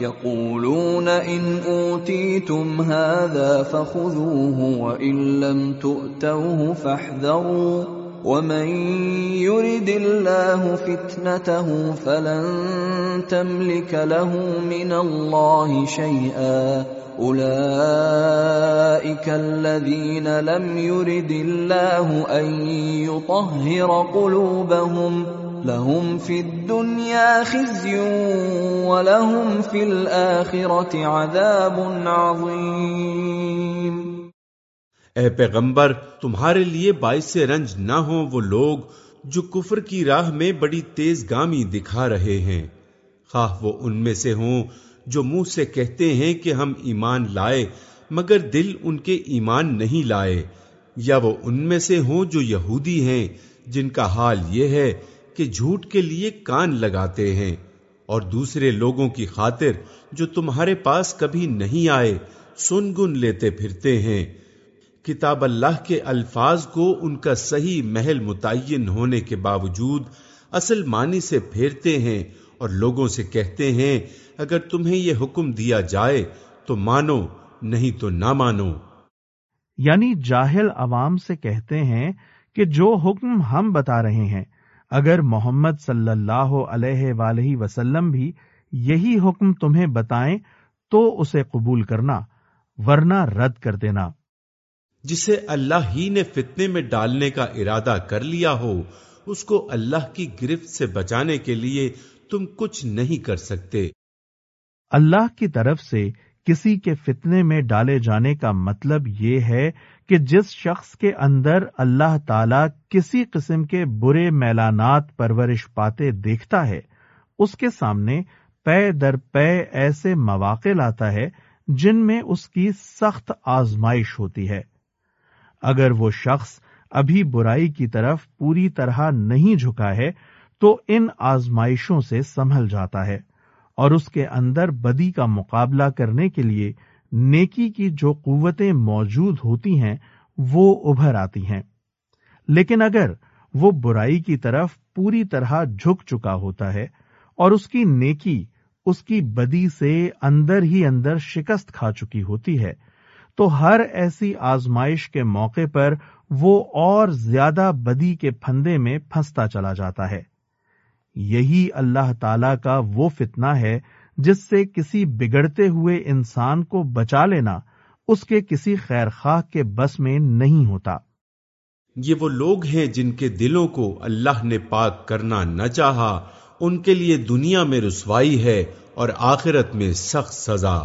يقولون إن أوتيتم هذا فخذوه وإن لم تؤتوه فاحذروا ومن يرد الله فتنته فلن تملك له من الله شيئا أولئك الذين لم يرد الله أن يطهر قلوبهم لهم في الدنيا خزي ولهم في الآخرة عذاب عظيم۔ اے پیغمبر، تمہارے لیے باعث رنج نہ ہوں وہ لوگ جو کفر کی راہ میں بڑی تیز گامی دکھا رہے ہیں۔ خواہ وہ ان میں سے ہوں جو منہ سے کہتے ہیں کہ ہم ایمان لائے، مگر دل ان کے ایمان نہیں لائے۔ یا وہ ان میں سے ہوں جو یہودی ہیں، جن کا حال یہ ہے کہ جھوٹ کے لیے کان لگاتے ہیں اور دوسرے لوگوں کی خاطر جو تمہارے پاس کبھی نہیں آئے، سن گن لیتے پھرتے ہیں۔ کتاب اللہ کے الفاظ کو ان کا صحیح محل متعین ہونے کے باوجود اصل معنی سے پھیرتے ہیں اور لوگوں سے کہتے ہیں، اگر تمہیں یہ حکم دیا جائے تو مانو، نہیں تو نہ مانو۔ یعنی جاہل عوام سے کہتے ہیں کہ جو حکم ہم بتا رہے ہیں اگر محمد صلی اللہ علیہ وآلہ وسلم بھی یہی حکم تمہیں بتائیں تو اسے قبول کرنا ورنہ رد کر دینا۔ جسے اللہ ہی نے فتنے میں ڈالنے کا ارادہ کر لیا ہو اس کو اللہ کی گرفت سے بچانے کے لیے تم کچھ نہیں کر سکتے۔ اللہ کی طرف سے کسی کے فتنے میں ڈالے جانے کا مطلب یہ ہے کہ جس شخص کے اندر اللہ تعالی کسی قسم کے برے میلانات پرورش پاتے دیکھتا ہے، اس کے سامنے پے در پے ایسے مواقع لاتا ہے جن میں اس کی سخت آزمائش ہوتی ہے۔ اگر وہ شخص ابھی برائی کی طرف پوری طرح نہیں جھکا ہے، تو ان آزمائشوں سے سنبھل جاتا ہے اور اس کے اندر بدی کا مقابلہ کرنے کے لیے نیکی کی جو قوتیں موجود ہوتی ہیں، وہ ابھر آتی ہیں۔ لیکن اگر وہ برائی کی طرف پوری طرح جھک چکا ہوتا ہے اور اس کی نیکی اس کی بدی سے اندر ہی اندر شکست کھا چکی ہوتی ہے، تو ہر ایسی آزمائش کے موقع پر وہ اور زیادہ بدی کے پھندے میں پھنستا چلا جاتا ہے۔ یہی اللہ تعالی کا وہ فتنہ ہے جس سے کسی بگڑتے ہوئے انسان کو بچا لینا اس کے کسی خیر خواہ کے بس میں نہیں ہوتا۔ یہ وہ لوگ ہیں جن کے دلوں کو اللہ نے پاک کرنا نہ چاہا ان کے لیے دنیا میں رسوائی ہے اور آخرت میں سخت سزا۔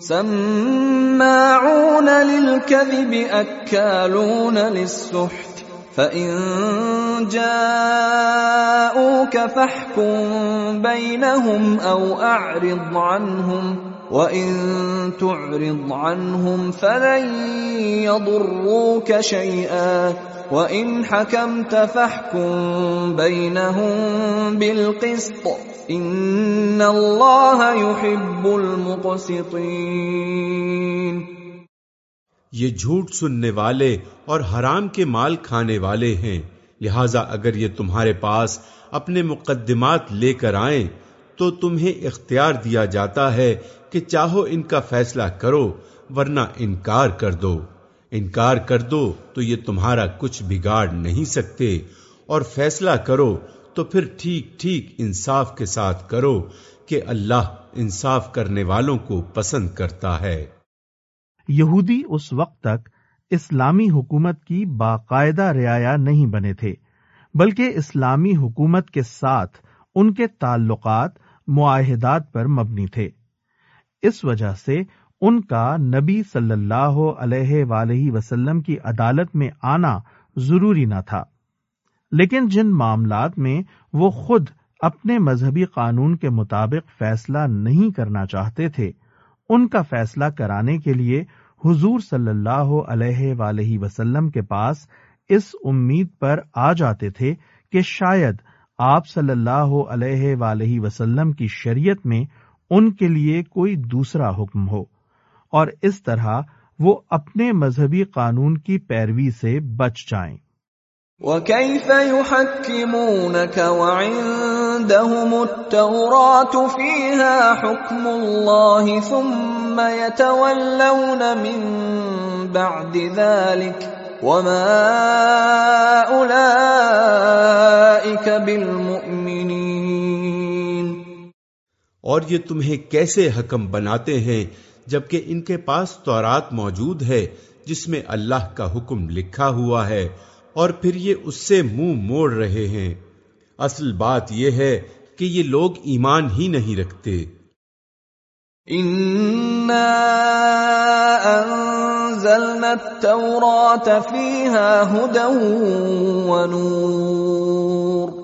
سماعون للكذب اکالون للسحت۔ فَإِن جَاءُوكَ فَاحْكُم بَيْنَهُمْ أَوْ أَعْرِضْ عَنْهُمْ وَإِن تُعْرِضْ عَنْهُمْ فَلَن يَضُرُّوكَ شَيْئًا وَإِنْ حَكَمْتَ فَاحْكُم بَيْنَهُم بِالْقِسْطِ إِنَّ اللَّهَ يُحِبُّ الْمُقْسِطِينَ یہ جھوٹ سننے والے اور حرام کے مال کھانے والے ہیں۔ لہذا اگر یہ تمہارے پاس اپنے مقدمات لے کر آئیں، تو تمہیں اختیار دیا جاتا ہے کہ چاہو ان کا فیصلہ کرو، ورنہ انکار کر دو۔ انکار کر دو تو یہ تمہارا کچھ بگاڑ نہیں سکتے۔ اور فیصلہ کرو تو پھر ٹھیک ٹھیک انصاف کے ساتھ کرو کہ اللہ انصاف کرنے والوں کو پسند کرتا ہے۔ یہودی اس وقت تک اسلامی حکومت کی باقاعدہ رعایا نہیں بنے تھے، بلکہ اسلامی حکومت کے ساتھ ان کے تعلقات، معاہدات پر مبنی تھے۔ اس وجہ سے ان کا نبی صلی اللہ علیہ وآلہ وسلم کی عدالت میں آنا ضروری نہ تھا۔ لیکن جن معاملات میں وہ خود اپنے مذہبی قانون کے مطابق فیصلہ نہیں کرنا چاہتے تھے ان کا فیصلہ کرانے کے لیے حضور صلی اللہ علیہ وآلہ وسلم کے پاس اس امید پر آ جاتے تھے کہ شاید آپ صلی اللہ علیہ وآلہ وسلم کی شریعت میں ان کے لیے کوئی دوسرا حکم ہو، اور اس طرح وہ اپنے مذہبی قانون کی پیروی سے بچ جائیں۔ وَكَيْفَ يُحَكِّمُونَكَ وَعِندَهُمُ التَّوْرَاةُ فِيهَا حُكْمُ اللَّهِ ثُمَّ يَتَوَلَّوْنَ مِن بَعْدِ ذَلِكَ وَمَا أُولَئِكَ بِالْمُؤْمِنِينَ اور یہ تمہیں کیسے حکم بناتے ہیں جبکہ ان کے پاس تورات موجود ہے جس میں اللہ کا حکم لکھا ہوا ہے اور پھر یہ اس سے منہ موڑ رہے ہیں۔ اصل بات یہ ہے کہ یہ لوگ ایمان ہی نہیں رکھتے۔ انزلنا التوراة فيها هدى ونور۔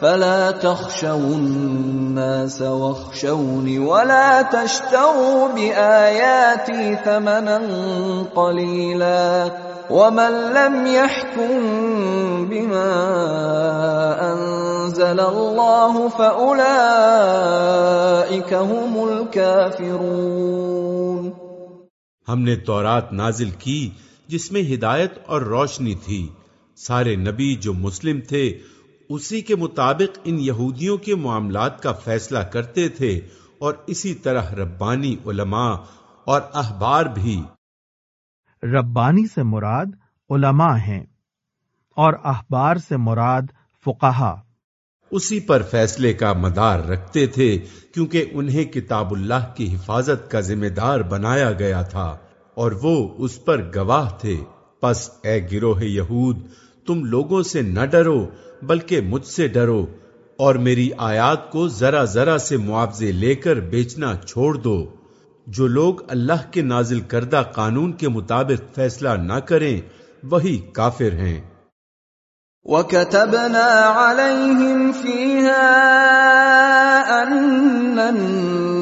فلا تخشوا الناس واخشوني ولا تشتروا باياتي ثمنا قليلا ومن لم يحكم بما انزل الله فاولئك هم الكافرون ہم نے تورات نازل کی جس میں ہدایت اور روشنی تھی۔ سارے نبی جو مسلم تھے اسی کے مطابق ان یہودیوں کے معاملات کا فیصلہ کرتے تھے اور اسی طرح ربانی علماء اور احبار بھی۔ ربانی سے مراد علماء ہیں اور احبار سے مراد فقہا۔ اسی پر فیصلے کا مدار رکھتے تھے کیونکہ انہیں کتاب اللہ کی حفاظت کا ذمہ دار بنایا گیا تھا اور وہ اس پر گواہ تھے۔ پس اے گروہ یہود تم لوگوں سے نہ ڈرو بلکہ مجھ سے ڈرو اور میری آیات کو ذرا ذرا سے معاوضے لے کر بیچنا چھوڑ دو۔ جو لوگ اللہ کے نازل کردہ قانون کے مطابق فیصلہ نہ کریں، وہی کافر ہیں۔ وَكَتَبْنَا عَلَيْهِمْ فِيهَا أَنَّ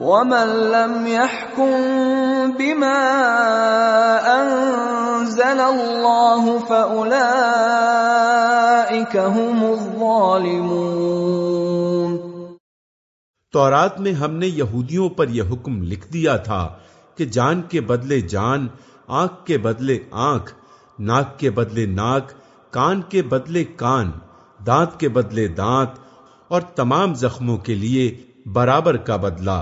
ومن لم يحكم بما انزل الله فاولئك هم الظالمون تورات میں ہم نے یہودیوں پر یہ حکم لکھ دیا تھا کہ جان کے بدلے جان، آنکھ کے بدلے آنکھ، ناک کے بدلے ناک، کان کے بدلے کان، دانت کے بدلے دانت، اور تمام زخموں کے لیے برابر کا بدلہ۔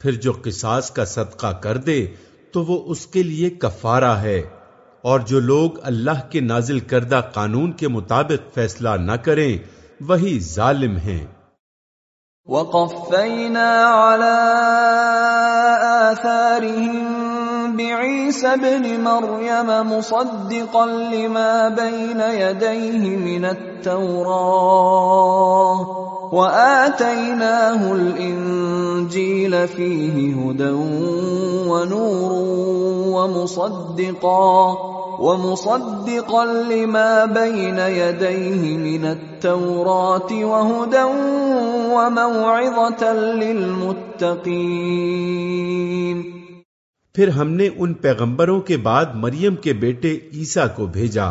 پھر جو قصاص کا صدقہ کر دے تو وہ اس کے لیے کفارہ ہے۔ اور جو لوگ اللہ کے نازل کردہ قانون کے مطابق فیصلہ نہ کریں، وہی ظالم ہیں۔ وقفینا على آثارهم بعيسى بن مريم مصدقا لما بين يديه من التوراة وآتيناه الإنجيل فيه هدى ونور ومصدقا ومصدقا لما بين يديه من التوراة وهدى وموعظة للمتقين پھر ہم نے ان پیغمبروں کے بعد مریم کے بیٹے عیسیٰ کو بھیجا۔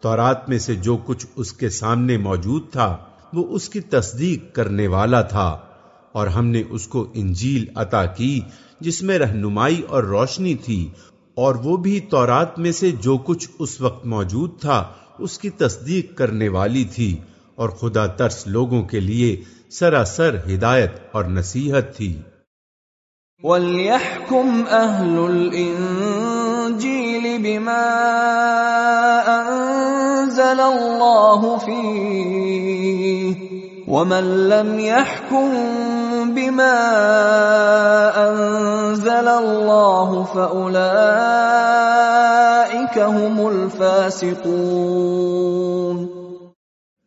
تورات میں سے جو کچھ اس کے سامنے موجود تھا وہ اس کی تصدیق کرنے والا تھا اور ہم نے اس کو انجیل عطا کی جس میں رہنمائی اور روشنی تھی اور وہ بھی تورات میں سے جو کچھ اس وقت موجود تھا اس کی تصدیق کرنے والی تھی اور خدا ترس لوگوں کے لیے سراسر ہدایت اور نصیحت تھی۔ وَلْيَحْكُمْ أَهْلُ الْإِنجِيلِ بِمَا أَنزَلَ اللَّهُ فِيهِ ومن لم يحكم بما انزل الله فاولئك هم الفاسقون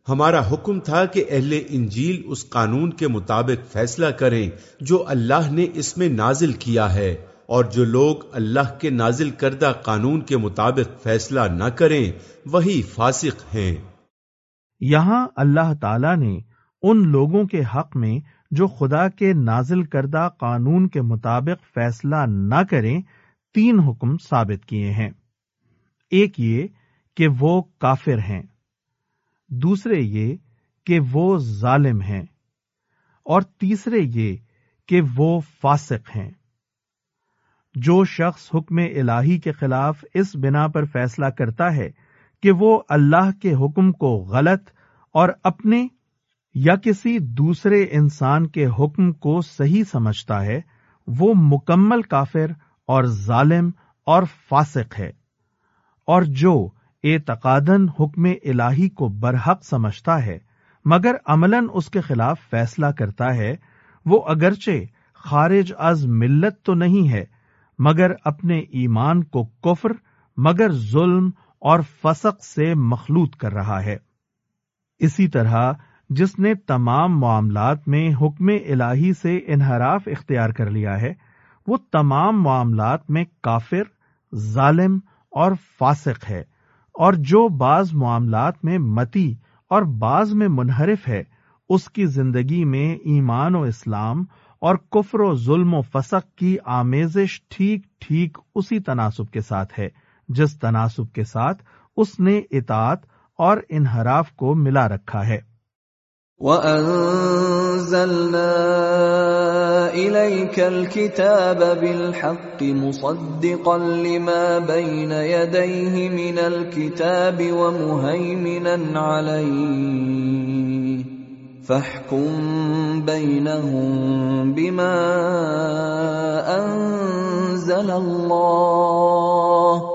ہمارا حکم تھا کہ اہل انجیل اس قانون کے مطابق فیصلہ کریں جو اللہ نے اس میں نازل کیا ہے اور جو لوگ اللہ کے نازل کردہ قانون کے مطابق فیصلہ نہ کریں وہی فاسق ہیں۔ یہاں اللہ تعالی نے ان لوگوں کے حق میں جو خدا کے نازل کردہ قانون کے مطابق فیصلہ نہ کریں، تین حکم ثابت کیے ہیں۔ ایک یہ کہ وہ کافر ہیں۔ دوسرے یہ کہ وہ ظالم ہیں۔ اور تیسرے یہ کہ وہ فاسق ہیں۔ جو شخص حکم الہی کے خلاف اس بنا پر فیصلہ کرتا ہے کہ وہ اللہ کے حکم کو غلط اور اپنے یا کسی دوسرے انسان کے حکم کو صحیح سمجھتا ہے، وہ مکمل کافر اور ظالم اور فاسق ہے۔ اور جو اعتقادن حکم الہی کو برحق سمجھتا ہے، مگر عملاً اس کے خلاف فیصلہ کرتا ہے، وہ اگرچہ خارج از ملت تو نہیں ہے، مگر اپنے ایمان کو کفر، مگر ظلم اور فسق سے مخلوط کر رہا ہے۔ اسی طرح جس نے تمام معاملات میں حکم الہی سے انحراف اختیار کر لیا ہے، وہ تمام معاملات میں کافر، ظالم اور فاسق ہے۔ اور جو بعض معاملات میں متی اور بعض میں منحرف ہے، اس کی زندگی میں ایمان و اسلام اور کفر و ظلم و فسق کی آمیزش ٹھیک ٹھیک اسی تناسب کے ساتھ ہے، جس تناسب کے ساتھ اس نے اطاعت اور انحراف کو ملا رکھا ہے۔ وَأَنزَلْنَا إِلَيْكَ الْكِتَابَ بِالْحَقِّ مُصَدِّقًا لِمَا بَيْنَ يَدَيْهِ مِنَ الْكِتَابِ وَمُهَيْمِنًا عَلَيْهِ فَاحْكُم بَيْنَهُم بِمَا أَنزَلَ اللَّهُ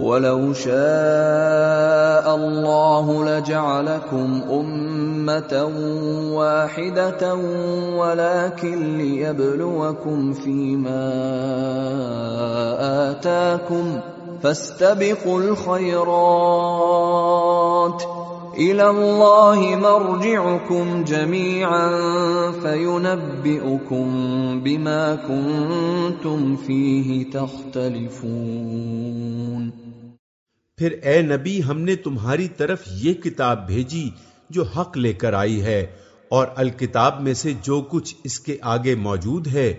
ولو شاء الله لجعلكم امه واحده ولكن ليبلوكم فيما اتاكم فاستبقوا الخيرات الى الله مرجعكم جميعا فينبئكم بما كنتم فيه تختلفون پھر اے نبی، ہم نے تمہاری طرف یہ کتاب بھیجی جو حق لے کر آئی ہے، اور الکتاب میں سے جو کچھ اس کے آگے موجود ہے،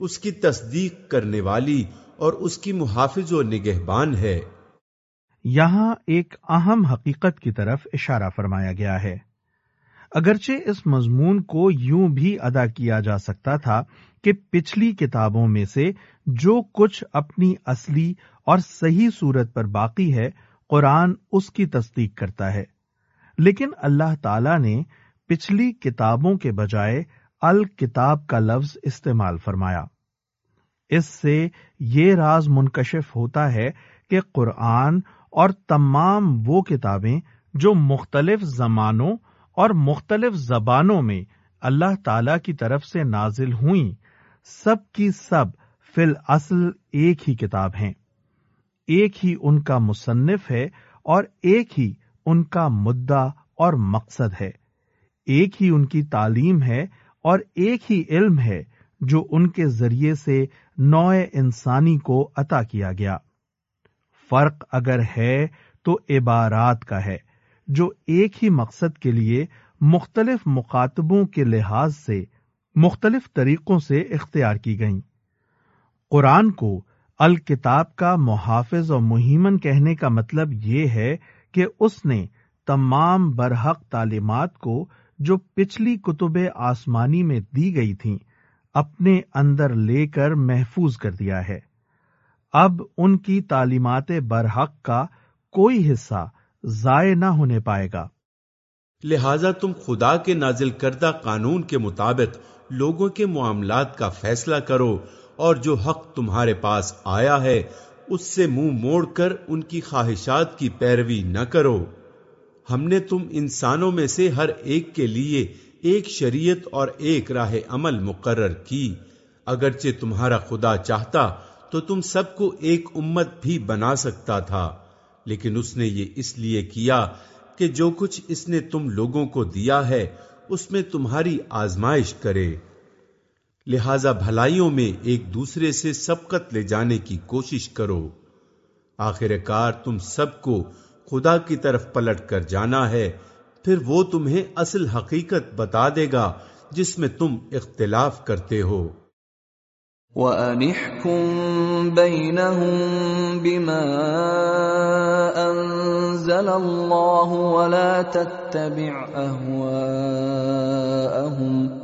اس کی تصدیق کرنے والی اور اس کی محافظ و نگہبان ہے۔ یہاں ایک اہم حقیقت کی طرف اشارہ فرمایا گیا ہے۔ اگرچہ اس مضمون کو یوں بھی ادا کیا جا سکتا تھا کہ پچھلی کتابوں میں سے جو کچھ اپنی اصلی اور صحیح صورت پر باقی ہے، قرآن اس کی تصدیق کرتا ہے۔ لیکن اللہ تعالی نے پچھلی کتابوں کے بجائے الکتاب کا لفظ استعمال فرمایا۔ اس سے یہ راز منکشف ہوتا ہے کہ قرآن اور تمام وہ کتابیں جو مختلف زمانوں اور مختلف زبانوں میں اللہ تعالی کی طرف سے نازل ہوئیں، سب کی سب فی الاصل ایک ہی کتاب ہیں۔ ایک ہی ان کا مصنف ہے اور ایک ہی ان کا مدعا اور مقصد ہے۔ ایک ہی ان کی تعلیم ہے اور ایک ہی علم ہے جو ان کے ذریعے سے نوع انسانی کو عطا کیا گیا۔ فرق اگر ہے تو عبارات کا ہے، جو ایک ہی مقصد کے لیے مختلف مخاطبوں کے لحاظ سے مختلف طریقوں سے اختیار کی گئیں۔ قرآن کو الکتاب کا محافظ اور مہیمن کہنے کا مطلب یہ ہے کہ اس نے تمام برحق تعلیمات کو جو پچھلی کتب آسمانی میں دی گئی تھیں، اپنے اندر لے کر محفوظ کر دیا ہے۔ اب ان کی تعلیمات برحق کا کوئی حصہ ضائع نہ ہونے پائے گا۔ لہذا تم خدا کے نازل کردہ قانون کے مطابق لوگوں کے معاملات کا فیصلہ کرو۔ اور جو حق تمہارے پاس آیا ہے، اس سے منہ موڑ کر ان کی خواہشات کی پیروی نہ کرو۔ ہم نے تم انسانوں میں سے ہر ایک کے لیے ایک شریعت اور ایک راہ عمل مقرر کی۔ اگرچہ تمہارا خدا چاہتا تو تم سب کو ایک امت بھی بنا سکتا تھا، لیکن اس نے یہ اس لیے کیا کہ جو کچھ اس نے تم لوگوں کو دیا ہے، اس میں تمہاری آزمائش کرے۔ لہذا بھلائیوں میں ایک دوسرے سے سبقت لے جانے کی کوشش کرو۔ آخر کار تم سب کو خدا کی طرف پلٹ کر جانا ہے، پھر وہ تمہیں اصل حقیقت بتا دے گا جس میں تم اختلاف کرتے ہو۔ وَأَنِحْكُمْ بَيْنَهُمْ بِمَا أَنزَلَ اللَّهُ وَلَا تَتَّبِعْ أَهْوَاءَهُمْ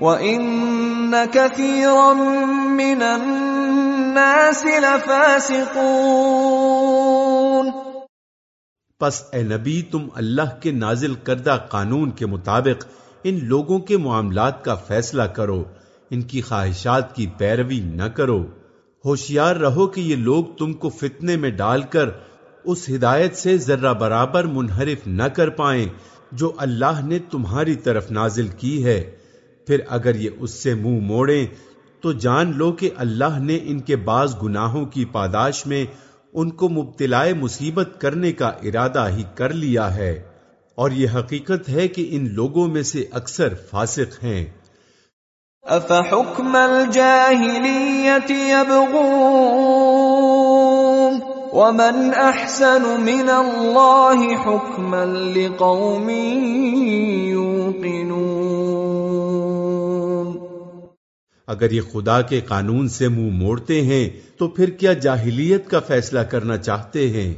وَإِنَّ كَثِيرًا مِّنَ النَّاسِ لَفَاسِقُونَ پس اے نبی، تم اللہ کے نازل کردہ قانون کے مطابق ان لوگوں کے معاملات کا فیصلہ کرو۔ ان کی خواہشات کی پیروی نہ کرو۔ ہوشیار رہو کہ یہ لوگ تم کو فتنے میں ڈال کر اس ہدایت سے ذرہ برابر منحرف نہ کر پائیں جو اللہ نے تمہاری طرف نازل کی ہے۔ پھر اگر یہ اس سے منہ مو موڑے تو جان لو کہ اللہ نے ان کے بعض گناہوں کی پاداش میں ان کو مبتلائے مصیبت کرنے کا ارادہ ہی کر لیا ہے۔ اور یہ حقیقت ہے کہ ان لوگوں میں سے اکثر فاسق ہیں۔ افحکم الجاہلیت یبغون ومن احسن من اللہ حکما لقوم یوقنون اگر یہ خدا کے قانون سے منہ مو موڑتے ہیں، تو پھر کیا جاہلیت کا فیصلہ کرنا چاہتے ہیں؟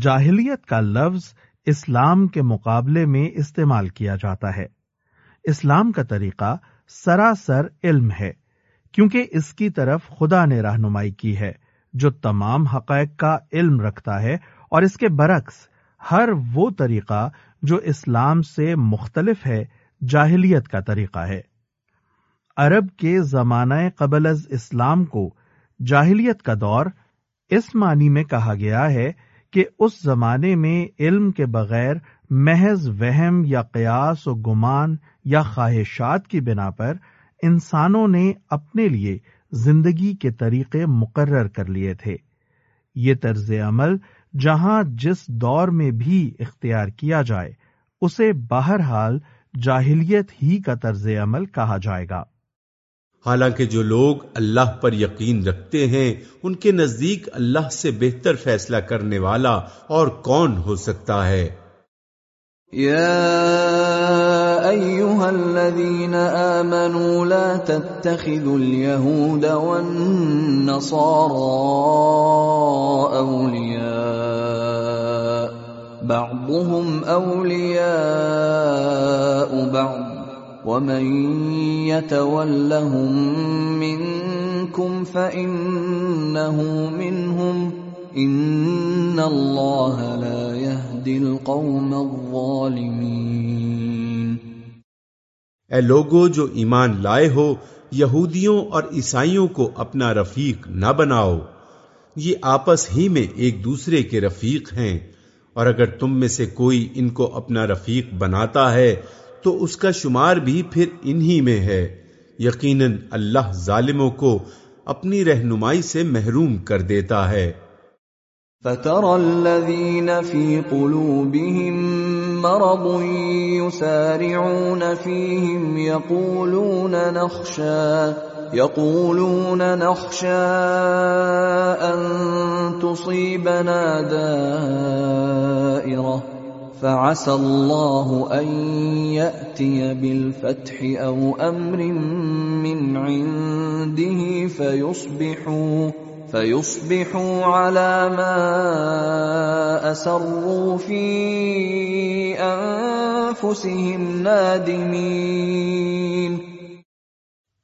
جاہلیت کا لفظ اسلام کے مقابلے میں استعمال کیا جاتا ہے۔ اسلام کا طریقہ سراسر علم ہے، کیونکہ اس کی طرف خدا نے رہنمائی کی ہے، جو تمام حقائق کا علم رکھتا ہے، اور اس کے برعکس ہر وہ طریقہ جو اسلام سے مختلف ہے، جاہلیت کا طریقہ ہے۔ عرب کے زمانہ قبل از اسلام کو جاہلیت کا دور اس معنی میں کہا گیا ہے کہ اس زمانے میں علم کے بغیر محض وہم یا قیاس و گمان یا خواہشات کی بنا پر انسانوں نے اپنے لیے زندگی کے طریقے مقرر کر لیے تھے۔ یہ طرز عمل جہاں جس دور میں بھی اختیار کیا جائے، اسے بہرحال جاہلیت ہی کا طرز عمل کہا جائے گا۔ حالانکہ جو لوگ اللہ پر یقین رکھتے ہیں، ان کے نزدیک اللہ سے بہتر فیصلہ کرنے والا اور کون ہو سکتا ہے؟ یا ایوہا الذین آمنوا لا تتخذوا اليہود والنصارى اولیاء، بعضهم اولیاء بعض ومن يتولهم منكم فإنه منهم إن الله لا يهدي القوم الظالمين اے لوگو جو ایمان لائے ہو، یہودیوں اور عیسائیوں کو اپنا رفیق نہ بناؤ۔ یہ آپس ہی میں ایک دوسرے کے رفیق ہیں۔ اور اگر تم میں سے کوئی ان کو اپنا رفیق بناتا ہے تو اس کا شمار بھی پھر انہی میں ہے۔ یقیناً اللہ ظالموں کو اپنی رہنمائی سے محروم کر دیتا ہے۔ فَتَرَى الَّذِينَ فِي قُلُوبِهِم مَّرَضٌ يُسَارِعُونَ فِيهِمْ يَقُولُونَ نَخْشَىٰ يَقُولُونَ نَخْشَىٰ أَن تُصِيبَنَا دَائِرَةٌ فعسى الله ان ياتي بالفتح او امر من عنده فيصبحوا فيصبحوا على ما اسروا في انفسهم نادمين۔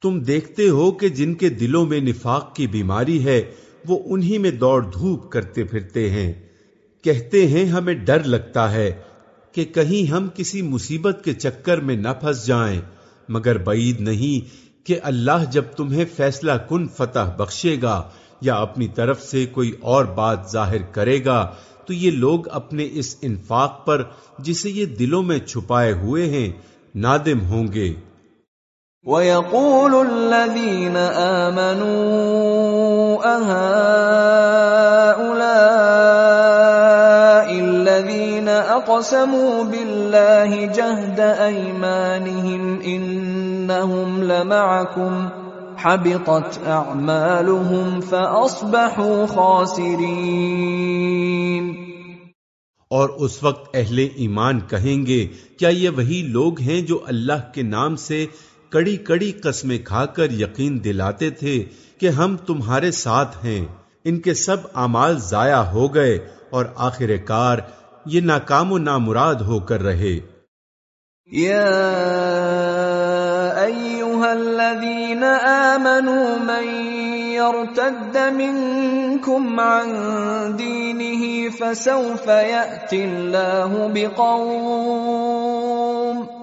تم دیکھتے ہو کہ جن کے دلوں میں نفاق کی بیماری ہے، وہ انہی میں دوڑ دھوپ کرتے پھرتے ہیں۔ کہتے ہیں، ہمیں ڈر لگتا ہے کہ کہیں ہم کسی مصیبت کے چکر میں نہ پھنس جائیں۔ مگر بعید نہیں کہ اللہ جب تمہیں فیصلہ کن فتح بخشے گا یا اپنی طرف سے کوئی اور بات ظاہر کرے گا، تو یہ لوگ اپنے اس انفاق پر جسے یہ دلوں میں چھپائے ہوئے ہیں، نادم ہوں گے۔ وَيَقُولُ الَّذِينَ آمَنُوا، أَهَٰؤُلَاءِ الَّذِينَ بِاللَّهِ جَهْدَ أَيْمَانِهِمْ إِنَّهُمْ لَمَعَكُمْ حَبِطَتْ أَعْمَالُهُمْ فَأَصْبَحُوا خَاسِرِينَ اور اس وقت اہل ایمان کہیں گے، کیا یہ وہی لوگ ہیں جو اللہ کے نام سے کڑی کڑی قسمیں کھا کر یقین دلاتے تھے کہ ہم تمہارے ساتھ ہیں؟ ان کے سب اعمال ضائع ہو گئے اور آخر کار یہ ناکام و نامراد ہو کر رہے۔ یا ایوہا الذین آمنوا من يرتد منكم عن دینه فسوف یأتی اللہ بقوم۔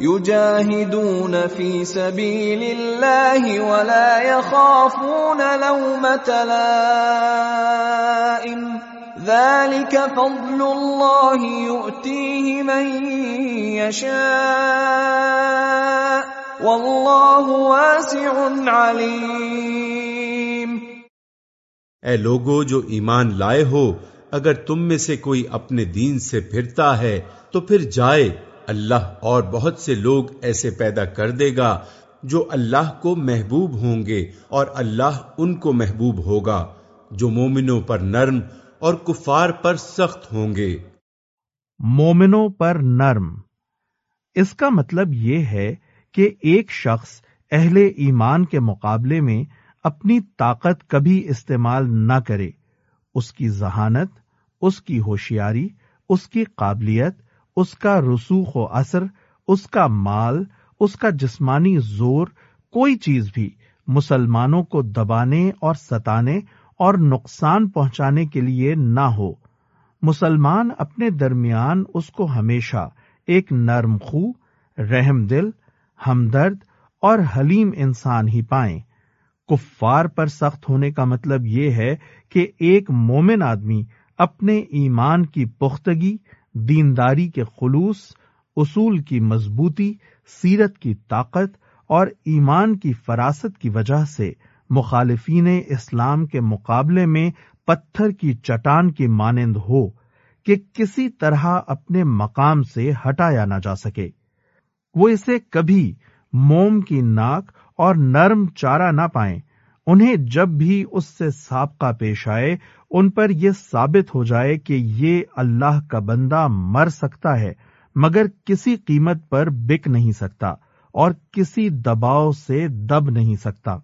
يجاهدون في سبيل الله ولا يخافون لومة لائم. ذلك فضل الله يؤتيه من يشاء. واللہ واسع علیم اے لوگو، جو ایمان لائے ہو، اگر تم میں سے کوئی اپنے دین سے پھرتا ہے، تو پھر جائے اللہ اور بہت سے لوگ ایسے پیدا کر دے گا جو اللہ کو محبوب ہوں گے اور اللہ ان کو محبوب ہوگا جو مومنوں پر نرم اور کفار پر سخت ہوں گے۔ مومنوں پر نرم۔ اس کا مطلب یہ ہے کہ ایک شخص اہل ایمان کے مقابلے میں اپنی طاقت کبھی استعمال نہ کرے۔ اس کی ذہانت، اس کی ہوشیاری، اس کی قابلیت اس کا رسوخ و اثر اس کا مال، اس کا جسمانی زور، کوئی چیز بھی مسلمانوں کو دبانے اور ستانے اور نقصان پہنچانے کے لیے نہ ہو۔ مسلمان اپنے درمیان اس کو ہمیشہ ایک نرم خو، رحم دل، ہمدرد اور حلیم انسان ہی پائیں۔ کفار پر سخت ہونے کا مطلب یہ ہے کہ ایک مومن آدمی اپنے ایمان کی پختگی دینداری کے خلوص، اصول کی مضبوطی، سیرت کی طاقت اور ایمان کی فراست کی وجہ سے مخالفین اسلام کے مقابلے میں پتھر کی چٹان کی مانند ہو کہ کسی طرح اپنے مقام سے ہٹایا نہ جا سکے۔ وہ اسے کبھی موم کی ناک اور نرم چارہ نہ پائیں۔ انہیں جب بھی اس سے سابقہ پیش آئے، ان پر یہ ثابت ہو جائے کہ یہ اللہ کا بندہ مر سکتا ہے، مگر کسی قیمت پر بک نہیں سکتا اور کسی دباؤ سے دب نہیں سکتا۔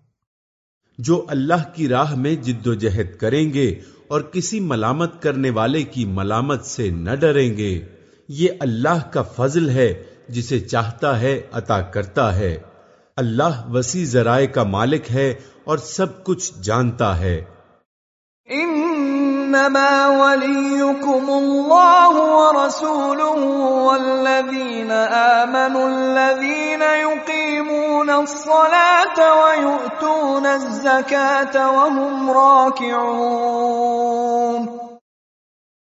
جو اللہ کی راہ میں جد و جہد کریں گے اور کسی ملامت کرنے والے کی ملامت سے نہ ڈریں گے، یہ اللہ کا فضل ہے، جسے چاہتا ہے، عطا کرتا ہے۔ اللہ وسیع ذرائع کا مالک ہے اور سب کچھ جانتا ہے۔ انما وليكم الله ورسوله والذين آمنوا الذين يقيمون الصلاة ويؤتون الزكاة وهم راكعون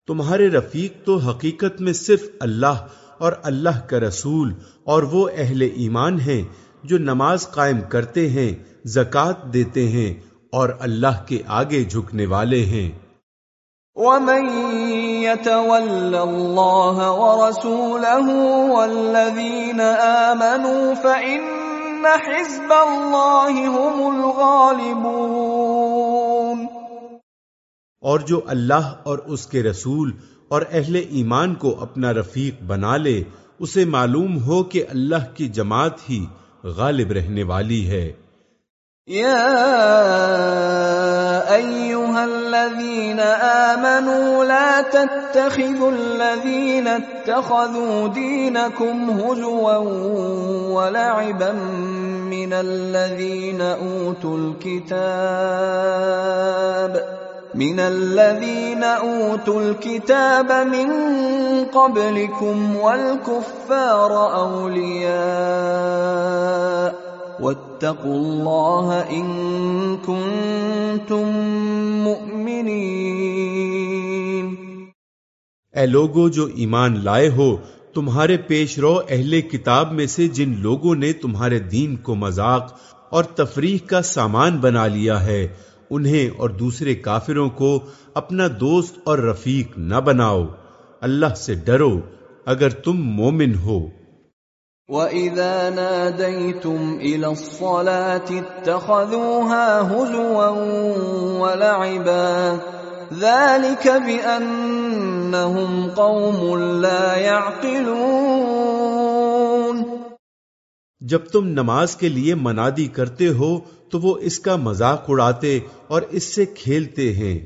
تمہارے رفیق تو حقیقت میں صرف اللہ اور اللہ کا رسول اور وہ اہل ایمان ہیں۔ جو نماز قائم کرتے ہیں زکات دیتے ہیں اور اللہ کے آگے جھکنے والے ہیں۔ ومن يتول الله ورسوله والذين آمنوا فإن حزب الله هم الغالبون۔ اور جو اللہ اور اس کے رسول اور اہل ایمان کو اپنا رفیق بنا لے اسے معلوم ہو کہ اللہ کی جماعت ہی غالب رہنے والی ہے۔ يا ايها الذين امنوا لا تتخذوا الذين اتخذوا دينكم هزوا ولعبا من الذين اوتوا الكتاب۔ من الذين اوتوا الكتاب من قبلكم والكفار اولياء واتقوا الله ان كنتم مؤمنين. اے لوگو، جو ایمان لائے ہو، تمہارے پیش رو اہل کتاب میں سے جن لوگوں نے تمہارے دین کو مذاق اور تفریح کا سامان بنا لیا ہے انہیں اور دوسرے کافروں کو اپنا دوست اور رفیق نہ بناؤ۔ اللہ سے ڈرو اگر تم مومن ہو۔ وَإِذَا نَادَيْتُمْ إِلَى الصَّلَاةِ اتَّخَذُوهَا هُزُوًا وَلَعِبًا ذَلِكَ بِأَنَّهُمْ قَوْمٌ لَا يَعْقِلُونَ۔ جب تم نماز کے لیے منادی کرتے ہو تو وہ اس کا مذاق اڑاتے اور اس سے کھیلتے ہیں۔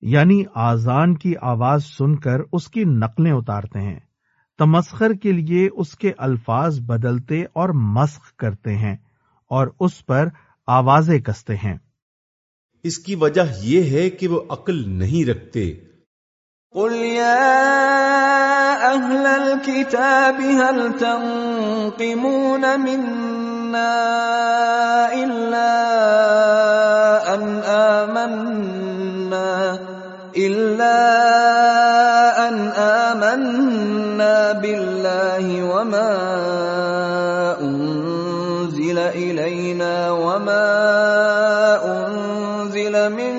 یعنی آزان کی آواز سن کر اس کی نقلیں اتارتے ہیں۔ تمسخر کے لیے اس کے الفاظ بدلتے اور مسخ کرتے ہیں اور اس پر آوازیں کستے ہیں۔ اس کی وجہ یہ ہے کہ وہ عقل نہیں رکھتے۔ قل يا اهل الكتاب هل تنقمون منا الا ان آمنا الا ان آمنا بالله وما انزل الينا وما انزل من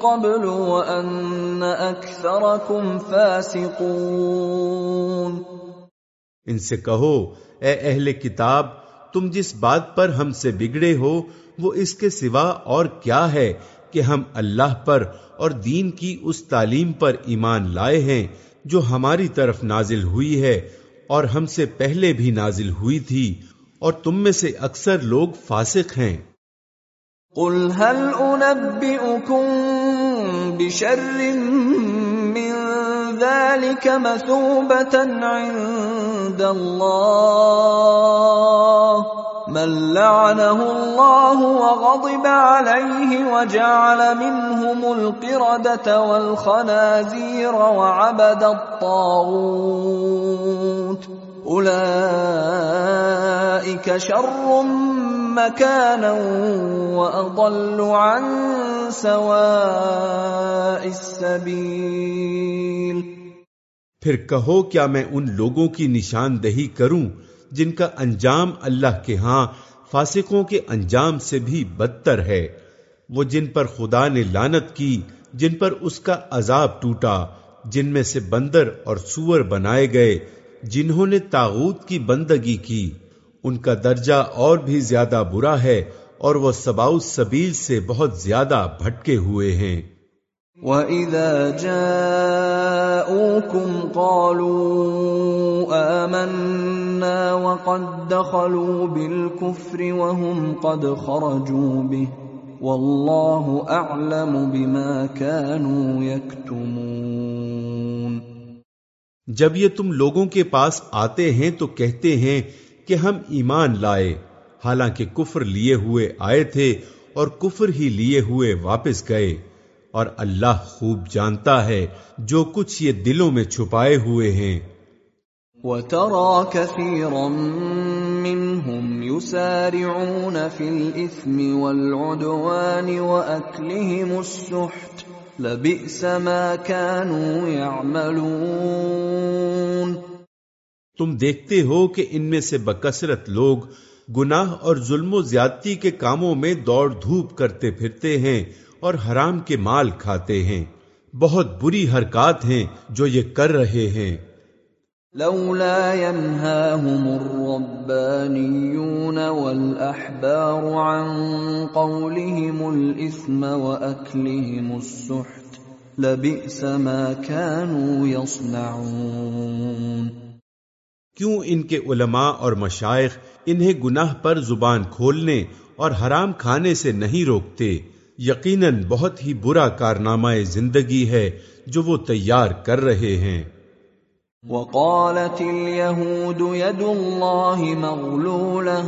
قبل وان اكثركم فاسقون۔ ان سے کہو، اے اہل کتاب تم جس بات پر ہم سے بگڑے ہو، وہ اس کے سوا اور کیا ہے کہ ہم اللہ پر اور دین کی اس تعلیم پر ایمان لائے ہیں جو ہماری طرف نازل ہوئی ہے اور ہم سے پہلے بھی نازل ہوئی تھی اور تم میں سے اکثر لوگ فاسق ہیں۔ قل هل انبئكم بشر ذلك مثوبة عند الله من لعنه الله وغضب عليه وجعل منهم القردة والخنازير وعبد الطاغوت أولئك شر مكانا وأضل عن سواء السبيل پھر کہو کیا میں ان لوگوں کی نشاندہی کروں جن کا انجام اللہ کے ہاں فاسقوں کے انجام سے بھی بدتر ہے، وہ جن پر خدا نے لانت کی، جن پر اس کا عذاب ٹوٹا، جن میں سے بندر اور سور بنائے گئے جنہوں نے تاغوت کی بندگی کی، ان کا درجہ اور بھی زیادہ برا ہے اور وہ سباؤ سبیل سے بہت زیادہ بھٹکے ہوئے ہیں۔ وَإِذَا جَاءُوكُمْ قَالُوا آمَنَّا وَقَدْ دَخَلُوا بِالْكُفْرِ وَهُمْ قَدْ خَرَجُوا بِهِ وَاللَّهُ أَعْلَمُ بِمَا كَانُوا يَكْتُمُونَ جب یہ تم لوگوں کے پاس آتے ہیں تو کہتے ہیں کہ ہم ایمان لائے، حالانکہ کفر لیے ہوئے آئے تھے اور کفر ہی لیے ہوئے واپس گئے۔ اور اللہ خوب جانتا ہے جو کچھ یہ دلوں میں چھپائے ہوئے ہیں۔ وَتَرَى كَثِيرًا مِّنْهُمْ يُسَارِعُونَ فِي الْإِثْمِ وَالْعُدْوَانِ وَأَكْلِهِمُ السُّحْتِ لبئس ما كانوا يعملون۔ تم دیکھتے ہو کہ ان میں سے بکثرت لوگ گناہ اور ظلم و زیادتی کے کاموں میں دوڑ دھوپ کرتے پھرتے ہیں اور حرام کے مال کھاتے ہیں۔ بہت بری حرکات ہیں جو یہ کر رہے ہیں۔ لولا ينهاهم الربانيون والأحبار عن قولهم الإثم وأكلهم السحت لبئس ما كانوا يصنعون کیوں ان کے علماء اور مشائق انہیں گناہ پر زبان کھولنے اور حرام کھانے سے نہیں روکتے؟ یقیناً بہت ہی برا کارنامہ زندگی ہے جو وہ تیار کر رہے ہیں۔ وقالت اليهود يد الله مغلولة،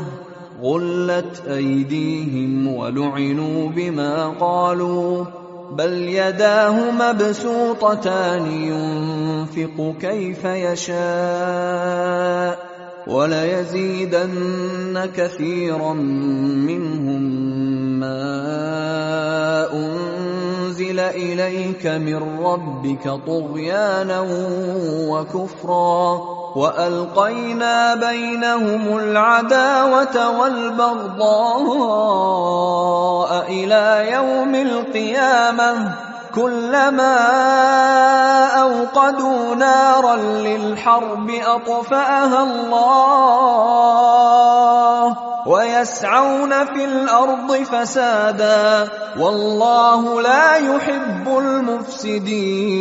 غلت أيديهم ولعنوا بما قالوا، بل يداه مبسوطتان ينفق كيف يشاء، وليزيدن كثيرا منهم ما انزل اليك من ربك طغيانا وكفرا والقينا بينهم العداوه والبغضاء الى يوم القيامه كلما اوقدوا نارا للحرب اطفاها الله ويسعون في الارض فسادا والله لا يحب المفسدين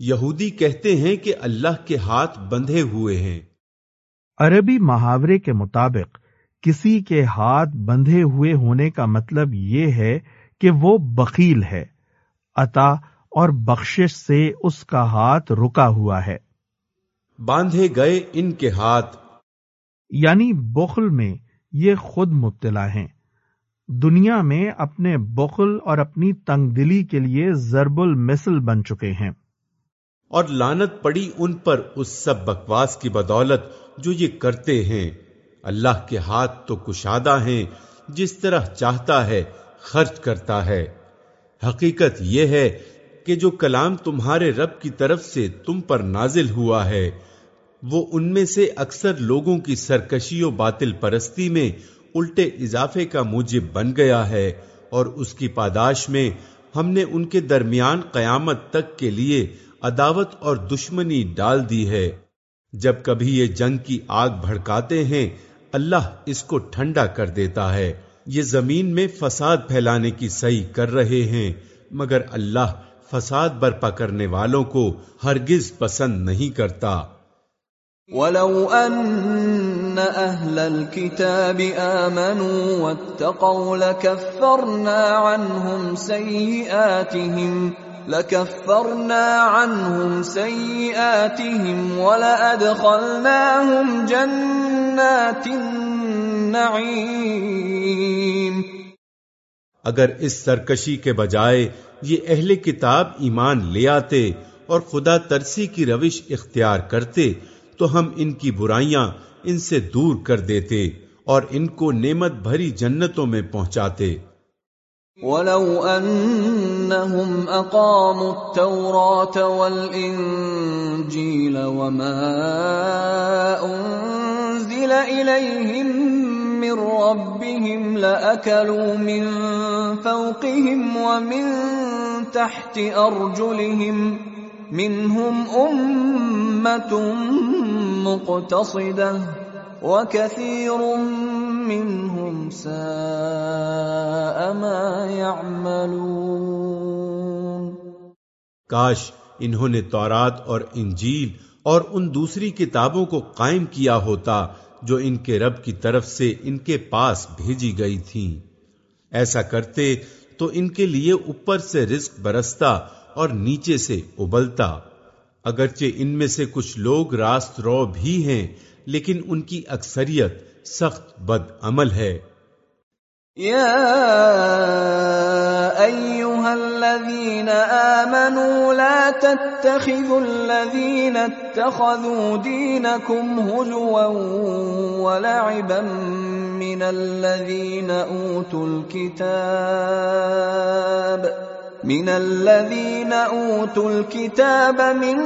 یہودی کہتے ہیں کہ اللہ کے ہاتھ بندھے ہوئے ہیں۔ عربی محاورے کے مطابق کسی کے ہاتھ بندھے ہوئے ہونے کا مطلب یہ ہے کہ وہ بخیل ہے۔ عطا اور بخشش سے اس کا ہاتھ رکا ہوا ہے۔ باندھے گئے ان کے ہاتھ۔ یعنی بخل میں یہ خود مبتلا ہیں۔ دنیا میں اپنے بخل اور اپنی تنگ دلی کے لیے ضرب المثل بن چکے ہیں۔ اور لانت پڑی ان پر اس سب بکواس کی بدولت جو یہ کرتے ہیں۔ اللہ کے ہاتھ تو کشادہ ہیں جس طرح چاہتا ہے خرچ کرتا ہے۔ حقیقت یہ ہے کہ جو کلام تمہارے رب کی طرف سے تم پر نازل ہوا ہے، وہ ان میں سے اکثر لوگوں کی سرکشی و باطل پرستی میں الٹے اضافے کا موجب بن گیا ہے اور اس کی پاداش میں ہم نے ان کے درمیان قیامت تک کے لیے عداوت اور دشمنی ڈال دی ہے۔ جب کبھی یہ جنگ کی آگ بھڑکاتے ہیں، اللہ اس کو ٹھنڈا کر دیتا ہے۔ یہ زمین میں فساد پھیلانے کی صحیح کر رہے ہیں، مگر اللہ فساد برپا کرنے والوں کو ہرگز پسند نہیں کرتا۔ ولو ان اهل الكتاب امنوا واتقوا لكفرنا عنهم سيئاتهم، لكفرنا عنهم سيئاتهم ولادخلناهم جنات النعيم۔ اگر اس سرکشی کے بجائے یہ اہل کتاب ایمان لے آتے اور خدا ترسی کی روش اختیار کرتے، تو ہم ان کی برائیاں ان سے دور کر دیتے اور ان کو نعمت بھری جنتوں میں پہنچاتے۔ ولو انهم اقاموا التوراة والانجيل وما انزل اليهم من ربهم لاكلوا من فوقهم ومن تحت ارجلهم منهم امه مقتصده وكثير منهم ساء ما يعملون کاش انہوں نے تورات اور انجیل اور ان دوسری کتابوں کو قائم کیا ہوتا جو ان کے رب کی طرف سے ان کے پاس بھیجی گئی تھیں۔ ایسا کرتے تو ان کے لیے اوپر سے رزق برستا اور نیچے سے ابلتا۔ اگرچہ ان میں سے کچھ لوگ راست رو بھی ہیں لیکن ان کی اکثریت سخت بد عمل ہے۔ يا ايها الذين امنوا لا تتخذوا الذين اتخذوا دينكم هزوا ولعبا من الذين اوتوا الكتاب من الذين اوتوا الكتاب من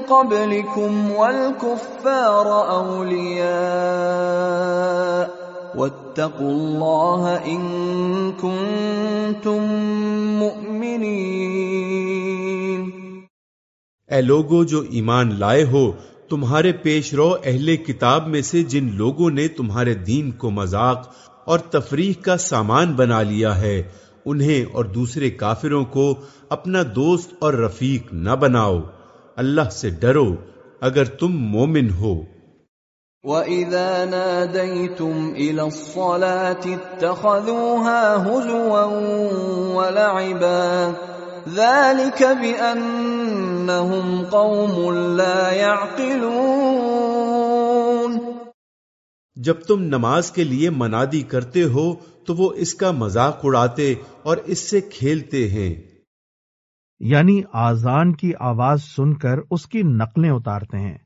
قبلكم والكفار اولياء واتقوا الله ان كنتم مؤمنين. اے لوگو، جو ایمان لائے ہو، تمہارے پیش رو اہل کتاب میں سے جن لوگوں نے تمہارے دین کو مذاق اور تفریح کا سامان بنا لیا ہے انہیں اور دوسرے کافروں کو اپنا دوست اور رفیق نہ بناؤ۔ اللہ سے ڈرو اگر تم مومن ہو۔ وَإِذَا نَادَيْتُمْ إِلَى الصَّلَاةِ اتَّخَذُوهَا هُزُوًا وَلَعِبًا ذَلِكَ بِأَنَّهُمْ قَوْمٌ لَا يَعْقِلُونَ۔ جب تم نماز کے لیے منادی کرتے ہو تو وہ اس کا مذاق اڑاتے اور اس سے کھیلتے ہیں۔ یعنی آزان کی آواز سن کر اس کی نقلیں اتارتے ہیں۔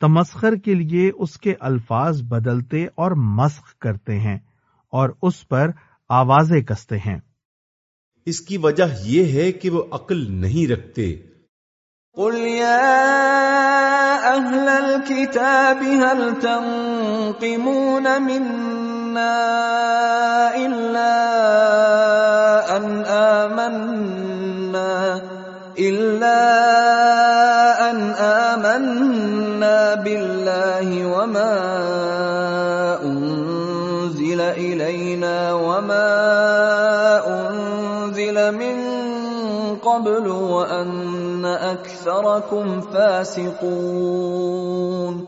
تمسخر کے لیے اس کے الفاظ بدلتے اور مسخ کرتے ہیں اور اس پر آوازیں کستے ہیں۔ اس کی وجہ یہ ہے کہ وہ عقل نہیں رکھتے۔ قل يا اهل الكتاب هل تنقمون منا الا ان آمنا الا ان آمنا بالله وما انزل الينا وما انزل من قبل وان اكثركم فاسقون۔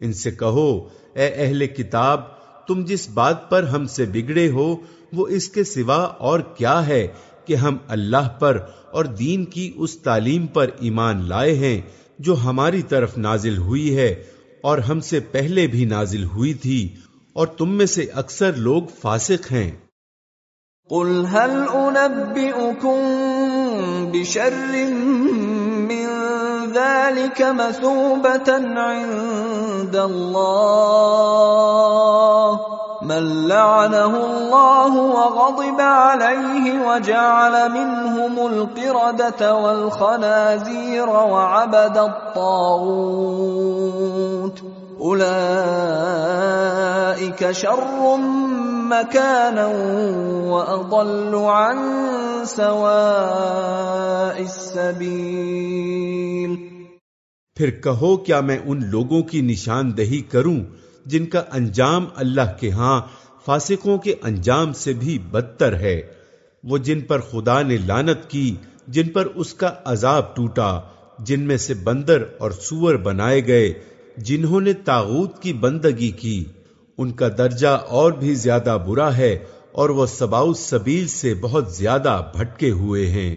ان سے کہو، اے اہل کتاب تم جس بات پر ہم سے بگڑے ہو، وہ اس کے سوا اور کیا ہے کہ ہم اللہ پر اور دین کی اس تعلیم پر ایمان لائے ہیں جو ہماری طرف نازل ہوئی ہے اور ہم سے پہلے بھی نازل ہوئی تھی اور تم میں سے اکثر لوگ فاسق ہیں۔ قل هل انبئكم بشر ذلك مثوبة عند الله. من لعنه الله وغضب عليه وجعل منهم القردة والخنازير وعبد الطاغوت. أولئك شر مكانا وأضل عن سواء السبيل پھر کہو کیا میں ان لوگوں کی نشاندہی کروں جن کا انجام اللہ کے ہاں فاسقوں کے انجام سے بھی بدتر ہے، وہ جن پر خدا نے لانت کی، جن پر اس کا عذاب ٹوٹا، جن میں سے بندر اور سور بنائے گئے جنہوں نے تاغوت کی بندگی کی، ان کا درجہ اور بھی زیادہ برا ہے اور وہ سباؤ سبیل سے بہت زیادہ بھٹکے ہوئے ہیں۔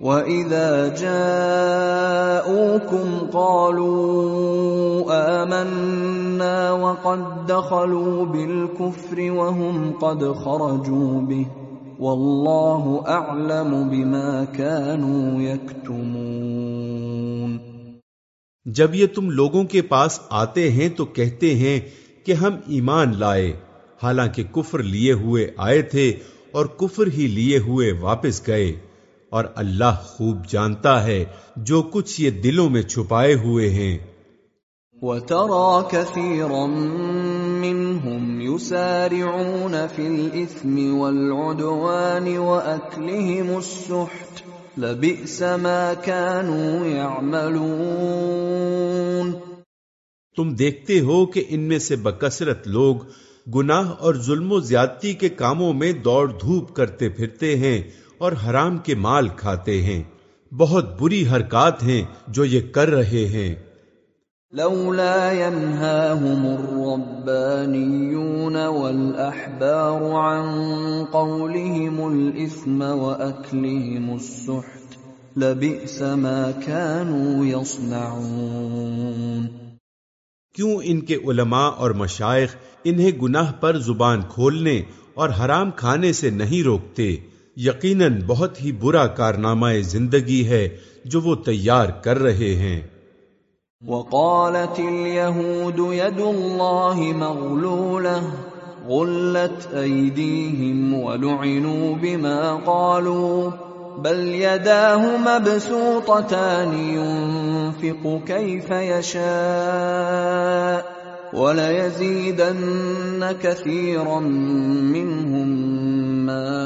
وَإِذَا جَاءُوكُمْ قَالُوا آمَنَّا وَقَدْ دَخَلُوا بِالْكُفْرِ وَهُمْ قَدْ خَرَجُوا بِهِ وَاللَّهُ أَعْلَمُ بِمَا كَانُوا يَكْتُمُونَ جب یہ تم لوگوں کے پاس آتے ہیں تو کہتے ہیں کہ ہم ایمان لائے، حالانکہ کفر لیے ہوئے آئے تھے اور کفر ہی لیے ہوئے واپس گئے۔ اور اللہ خوب جانتا ہے جو کچھ یہ دلوں میں چھپائے ہوئے ہیں۔ وَتَرَى كَثِيرًا مِّنْهُمْ يُسَارِعُونَ فِي الْإِثْمِ وَالْعُدْوَانِ وَأَكْلِهِمُ السُّحْتِ لبئس ما كانوا يعملون۔ تم دیکھتے ہو کہ ان میں سے بکثرت لوگ گناہ اور ظلم و زیادتی کے کاموں میں دوڑ دھوپ کرتے پھرتے ہیں اور حرام کے مال کھاتے ہیں۔ بہت بری حرکات ہیں جو یہ کر رہے ہیں۔ لولا ينهاهم الربانيون والأحبار عن قولهم الإثم وأكلهم السحت لبئس ما كانوا يصنعون. کیوں ان کے علماء اور مشائخ انہیں گناہ پر زبان کھولنے اور حرام کھانے سے نہیں روکتے؟ یقیناً بہت ہی برا کارنامہ زندگی ہے جو وہ تیار کر رہے ہیں۔ وقالت اليهود يد الله مغلولة، غلت أيديهم ولعنوا بما قالوا، بل يداه مبسوطتان ينفق كيف يشاء، وليزيدن كثيرا منهم ما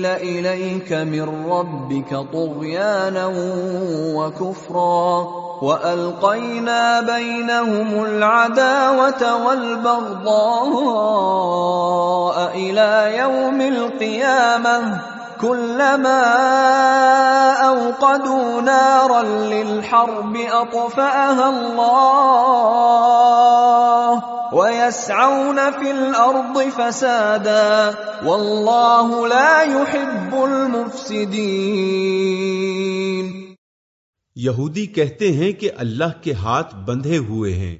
انزل اليك من ربك طغيانا وكفرا والقينا بينهم العداوه والبغضاء الى يوم القيامه كلما اوقدوا نارا للحرب اطفاها الله ويسعون في الارض فسادا والله لا يحب المفسدين یہودی کہتے ہیں کہ اللہ کے ہاتھ بندھے ہوئے ہیں۔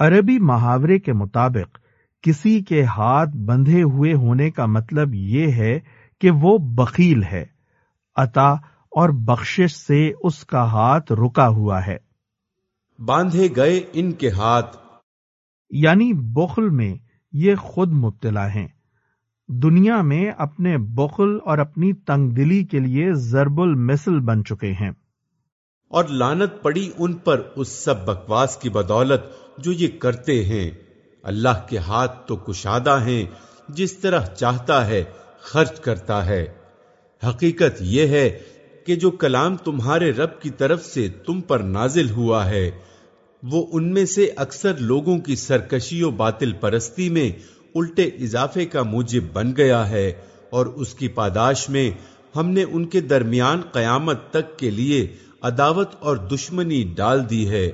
عربی محاورے کے مطابق کسی کے ہاتھ بندھے ہوئے ہونے کا مطلب یہ ہے کہ وہ بخیل ہے۔ عطا اور بخشش سے اس کا ہاتھ رکا ہوا ہے۔ باندھے گئے ان کے ہاتھ۔ یعنی بخل میں یہ خود مبتلا ہیں۔ دنیا میں اپنے بخل اور اپنی تنگ دلی کے لیے ضرب المثل بن چکے ہیں۔ اور لانت پڑی ان پر اس سب بکواس کی بدولت جو یہ کرتے ہیں۔ اللہ کے ہاتھ تو کشادہ ہیں جس طرح چاہتا ہے خرچ کرتا ہے۔ حقیقت یہ ہے کہ جو کلام تمہارے رب کی طرف سے تم پر نازل ہوا ہے، وہ ان میں سے اکثر لوگوں کی سرکشی و باطل پرستی میں الٹے اضافے کا موجب بن گیا ہے اور اس کی پاداش میں ہم نے ان کے درمیان قیامت تک کے لیے عداوت اور دشمنی ڈال دی ہے۔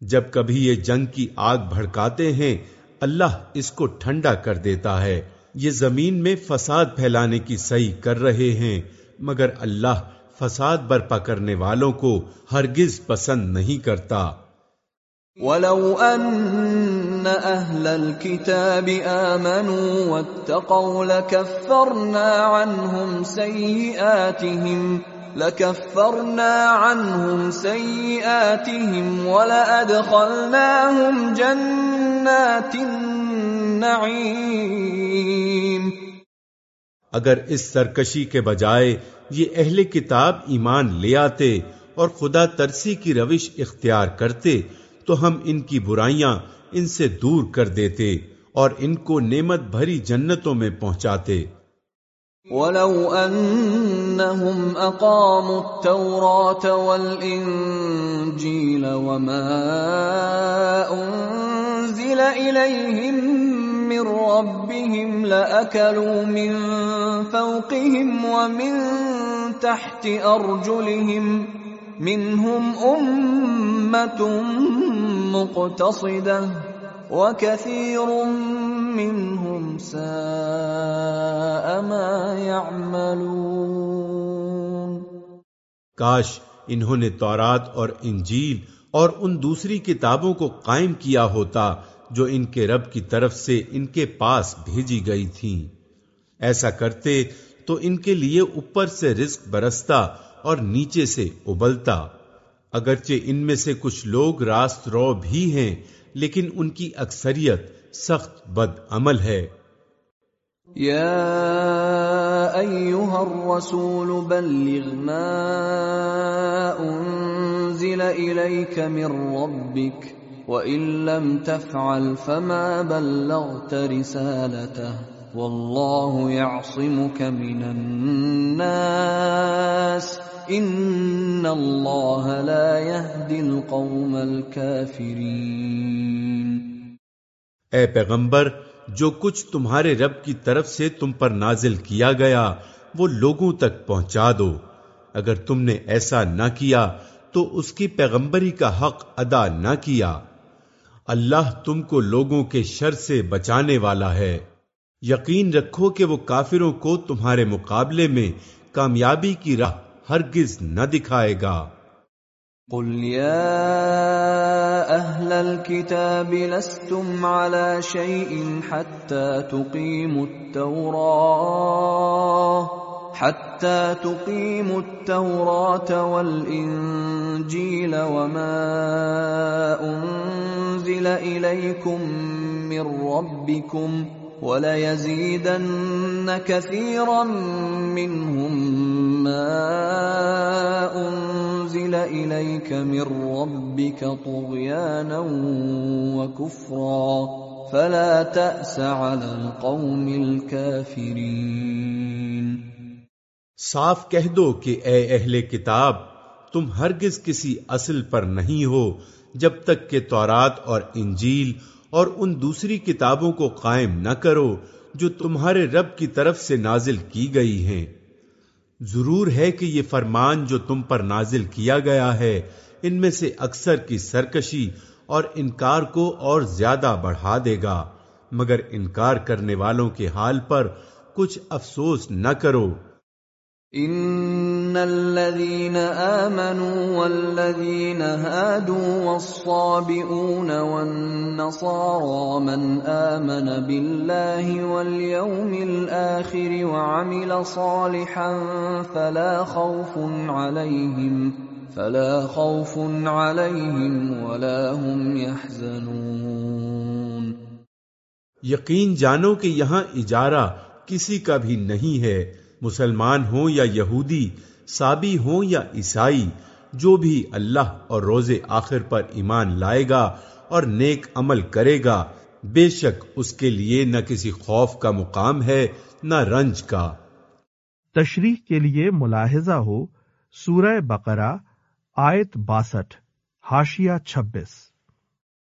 جب کبھی یہ جنگ کی آگ بھڑکاتے ہیں، اللہ اس کو ٹھنڈا کر دیتا ہے۔ یہ زمین میں فساد پھیلانے کی صحیح کر رہے ہیں، مگر اللہ فساد برپا کرنے والوں کو ہرگز پسند نہیں کرتا۔ ولو ان اهل الكتاب امنوا واتقوا لكفرنا عنهم سيئاتهم، لكفرنا عنهم سيئاتهم ولادخلناهم جنات النار نعیم اگر اس سرکشی کے بجائے یہ اہل کتاب ایمان لے آتے اور خدا ترسی کی روش اختیار کرتے، تو ہم ان کی برائیاں ان سے دور کر دیتے اور ان کو نعمت بھری جنتوں میں پہنچاتے۔ ولو انهم اقاموا التوراة والانجيل وما انزل اليهم من ربهم لاكلوا من فوقهم ومن تحت ارجلهم منهم امه مقتصده وكثير منهم ساء ما يعملون کاش انہوں نے تورات اور انجیل اور ان دوسری کتابوں کو قائم کیا ہوتا جو ان کے رب کی طرف سے ان کے پاس بھیجی گئی تھیں۔ ایسا کرتے تو ان کے لیے اوپر سے رزق برستا اور نیچے سے ابلتا۔ اگرچہ ان میں سے کچھ لوگ راست رو بھی ہیں لیکن ان کی اکثریت سخت بد عمل ہے۔ يا ايها الرسول بلغ ما انزل اليك من ربك وان لم تفعل فما بلغت رسالته والله يعصمك من الناس۔ ان الله لا يهدي القوم اے پیغمبر، جو کچھ تمہارے رب کی طرف سے تم پر نازل کیا گیا، وہ لوگوں تک پہنچا دو۔ اگر تم نے ایسا نہ کیا، تو اس کی پیغمبری کا حق ادا نہ کیا۔ اللہ تم کو لوگوں کے شر سے بچانے والا ہے۔ یقین رکھو کہ وہ کافروں کو تمہارے مقابلے میں کامیابی کی راہ ہرگز نہ دکھائے گا۔ قل يا اهل الكتاب لستم على شيء حتى تقيموا التوراة، حتى تقيموا التوراة والإنجيل وما أنزل إليكم من ربكم وليزيدن كثيرا منهم ما انزل اليك من ربك طغيانا وكفرا فلا تاس على القوم الكافرين صاف کہہ دو کہ اے اہل کتاب، تم ہرگز کسی اصل پر نہیں ہو جب تک کہ تورات اور انجیل اور ان دوسری کتابوں کو قائم نہ کرو جو تمہارے رب کی طرف سے نازل کی گئی ہیں۔ ضرور ہے کہ یہ فرمان جو تم پر نازل کیا گیا ہے، ان میں سے اکثر کی سرکشی اور انکار کو اور زیادہ بڑھا دے گا۔ مگر انکار کرنے والوں کے حال پر کچھ افسوس نہ کرو۔ ان الذين امنوا والذين هادوا والصابئون والنصارى من امن بالله واليوم الاخر وعمل صالحا فلا خوف عليهم فلا خوف عليهم ولا هم يحزنون۔ یقین جانو کہ یہاں اجارہ کسی کا بھی نہیں ہے۔ مسلمان ہوں یا یہودی سابی ہوں یا عیسائی، جو بھی اللہ اور روز آخر پر ایمان لائے گا اور نیک عمل کرے گا، بے شک اس کے لیے نہ کسی خوف کا مقام ہے، نہ رنج کا۔ تشریح کے لیے ملاحظہ ہو، سورہ بقرہ، آیت باسٹھ ہاشیا چھبیس۔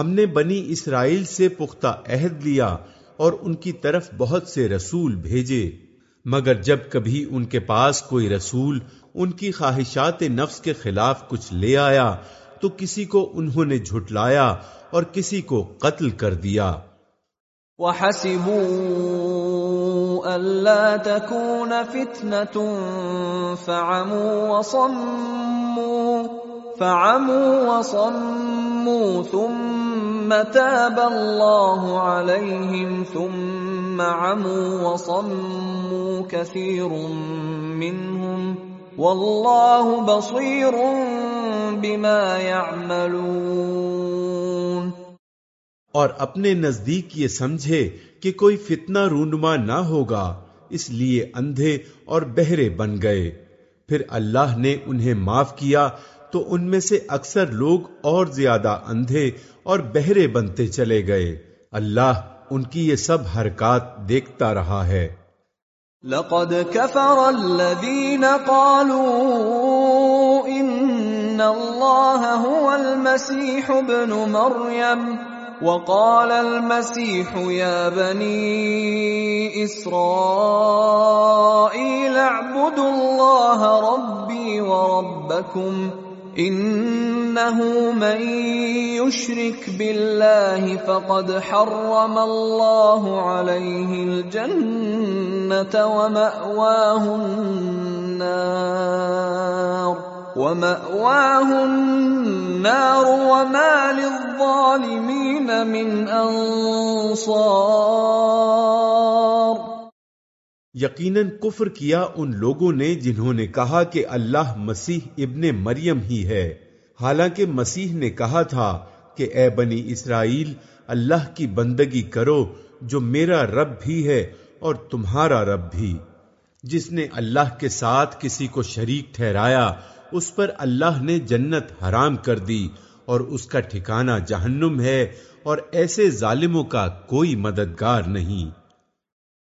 ہم نے بنی اسرائیل سے پختہ عہد لیا اور ان کی طرف بہت سے رسول بھیجے۔ مگر جب کبھی ان کے پاس کوئی رسول ان کی خواہشات نفس کے خلاف کچھ لے آیا، تو کسی کو انہوں نے جھٹلایا اور کسی کو قتل کر دیا۔ وَحَسِبُوا أَلَّا تَكُونَ فِتْنَةٌ فَعَمُوا وَصَمُّوا۔ فَعَمُوا وَصَمُّوا ثُمَّ تَابَ اللَّهُ عَلَيْهِمْ ثُمَّ عَمُوا وَصَمُّوا كَثِيرٌ مِّنْهُمْ وَاللَّهُ بَصِيرٌ بِمَا يَعْمَلُونَ اور اپنے نزدیک یہ سمجھے کہ کوئی فتنہ رونما نہ ہوگا، اس لیے اندھے اور بہرے بن گئے۔ پھر اللہ نے انہیں معاف کیا تو ان میں سے اکثر لوگ اور زیادہ اندھے اور بہرے بنتے چلے گئے۔ اللہ ان کی یہ سب حرکات دیکھتا رہا ہے۔ لقد كفر الذين قالوا ان الله هو المسيح ابن مريم وقال المسيح يا بني اسرائيل اعبدوا الله ربي وربكم انه من يشرك بالله فقد حرم الله عليه الجنه وماواه النار ومأواه النار وما للظالمين من انصار یقیناً کفر کیا ان لوگوں نے جنہوں نے کہا کہ اللہ مسیح ابن مریم ہی ہے۔ حالانکہ مسیح نے کہا تھا کہ اے بنی اسرائیل، اللہ کی بندگی کرو جو میرا رب بھی ہے اور تمہارا رب بھی۔ جس نے اللہ کے ساتھ کسی کو شریک ٹھہرایا، اس پر اللہ نے جنت حرام کر دی اور اس کا ٹھکانہ جہنم ہے اور ایسے ظالموں کا کوئی مددگار نہیں۔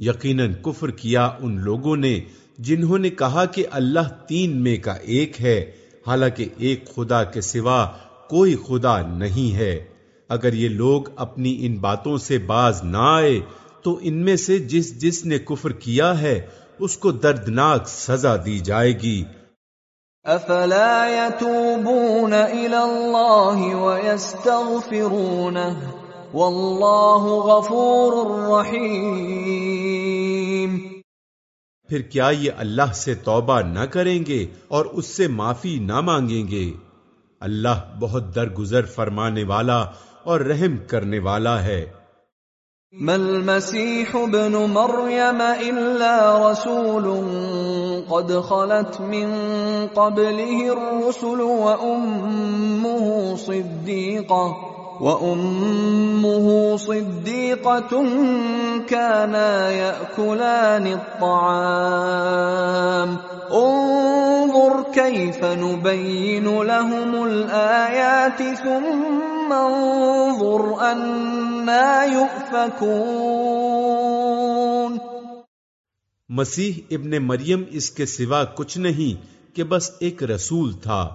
یقیناً کفر کیا ان لوگوں نے جنہوں نے کہا کہ اللہ تین میں کا ایک ہے، حالانکہ ایک خدا کے سوا کوئی خدا نہیں ہے۔ اگر یہ لوگ اپنی ان باتوں سے باز نہ آئے، تو ان میں سے جس جس نے کفر کیا ہے، اس کو دردناک سزا دی جائے گی۔ افلا يتوبون الى الله ويستغفرونه والله غفور رحيم پھر کیا یہ اللہ سے توبہ نہ کریں گے اور اس سے معافی نہ مانگیں گے؟ اللہ بہت درگزر فرمانے والا اور رحم کرنے والا ہے۔ ما المسيح ابن مريم إلا رسول قد خلت من قبله الرسل وأمه صديقة وأمه صديقة كانا يأكلان الطعام. انظر كيف نبين لهم الآيات ثم انظر أنا يؤفكون. مسیح ابن مریم اس کے سوا کچھ نہیں کہ بس ایک رسول تھا۔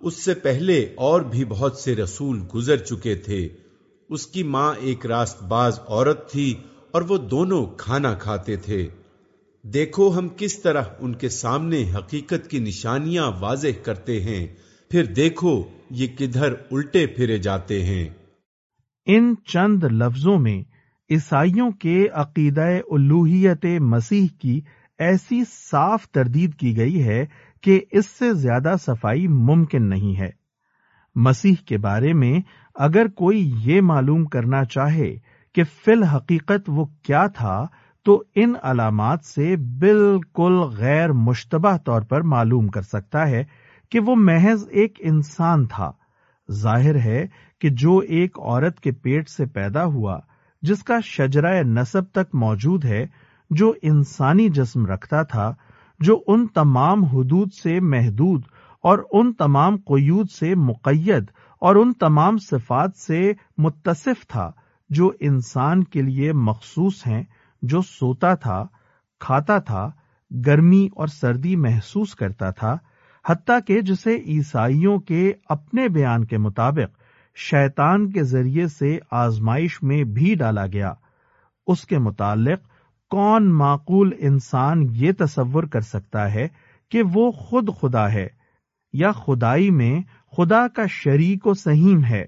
اس سے پہلے اور بھی بہت سے رسول گزر چکے تھے۔ اس کی ماں ایک راست باز عورت تھی اور وہ دونوں کھانا کھاتے تھے۔ دیکھو ہم کس طرح ان کے سامنے حقیقت کی نشانیاں واضح کرتے ہیں۔ پھر دیکھو یہ کدھر الٹے پھرے جاتے ہیں۔ ان چند لفظوں میں عیسائیوں کے عقیدہ الوحیت مسیح کی ایسی صاف تردید کی گئی ہے کہ اس سے زیادہ صفائی ممکن نہیں ہے۔ مسیح کے بارے میں اگر کوئی یہ معلوم کرنا چاہے کہ فی الحقیقت وہ کیا تھا، تو ان علامات سے بالکل غیر مشتبہ طور پر معلوم کر سکتا ہے کہ وہ محض ایک انسان تھا۔ ظاہر ہے کہ جو ایک عورت کے پیٹ سے پیدا ہوا، جس کا شجرہ نصب تک موجود ہے، جو انسانی جسم رکھتا تھا جو ان تمام حدود سے محدود اور ان تمام قیود سے مقید اور ان تمام صفات سے متصف تھا، جو انسان کے لیے مخصوص ہیں، جو سوتا تھا، کھاتا تھا، گرمی اور سردی محسوس کرتا تھا، حتیٰ کہ جسے عیسائیوں کے اپنے بیان کے مطابق شیطان کے ذریعے سے آزمائش میں بھی ڈالا گیا۔ اس کے متعلق کون معقول انسان یہ تصور کر سکتا ہے کہ وہ خود خدا ہے یا خدائی میں خدا کا شریک و سہیم ہے؟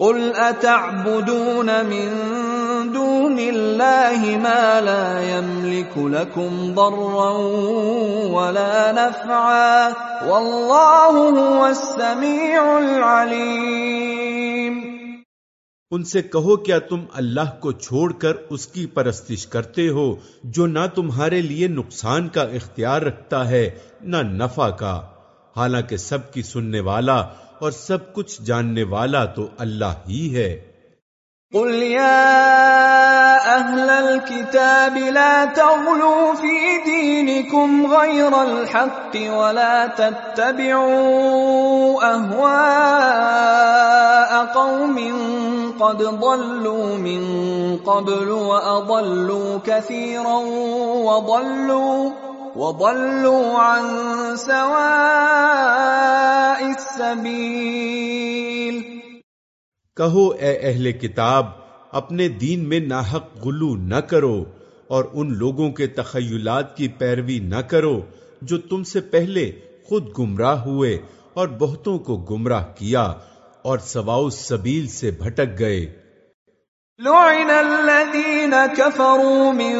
قل اتعبدون من دون الله ما لا يملك لكم ضرا ولا نفعا والله هو السميع العليم ان سے کہو کیا تم اللہ کو چھوڑ کر اس کی پرستش کرتے ہو جو نہ تمہارے لیے نقصان کا اختیار رکھتا ہے، نہ نفع کا۔ حالانکہ سب کی سننے والا اور سب کچھ جاننے والا تو اللہ ہی ہے۔ قل يا أهل الكتاب لا تغلوا في دينكم غير الحق ولا تتبعوا أهواء قوم قد ضلوا من قبل وأضلوا كثيرا وضلوا وضلوا عن سواء السبيل کہو اے اہل کتاب، اپنے دین میں ناحق غلو نہ کرو اور ان لوگوں کے تخیلات کی پیروی نہ کرو جو تم سے پہلے خود گمراہ ہوئے اور بہتوں کو گمراہ کیا اور سواؤ سبیل سے بھٹک گئے۔ لعن الذين كفروا من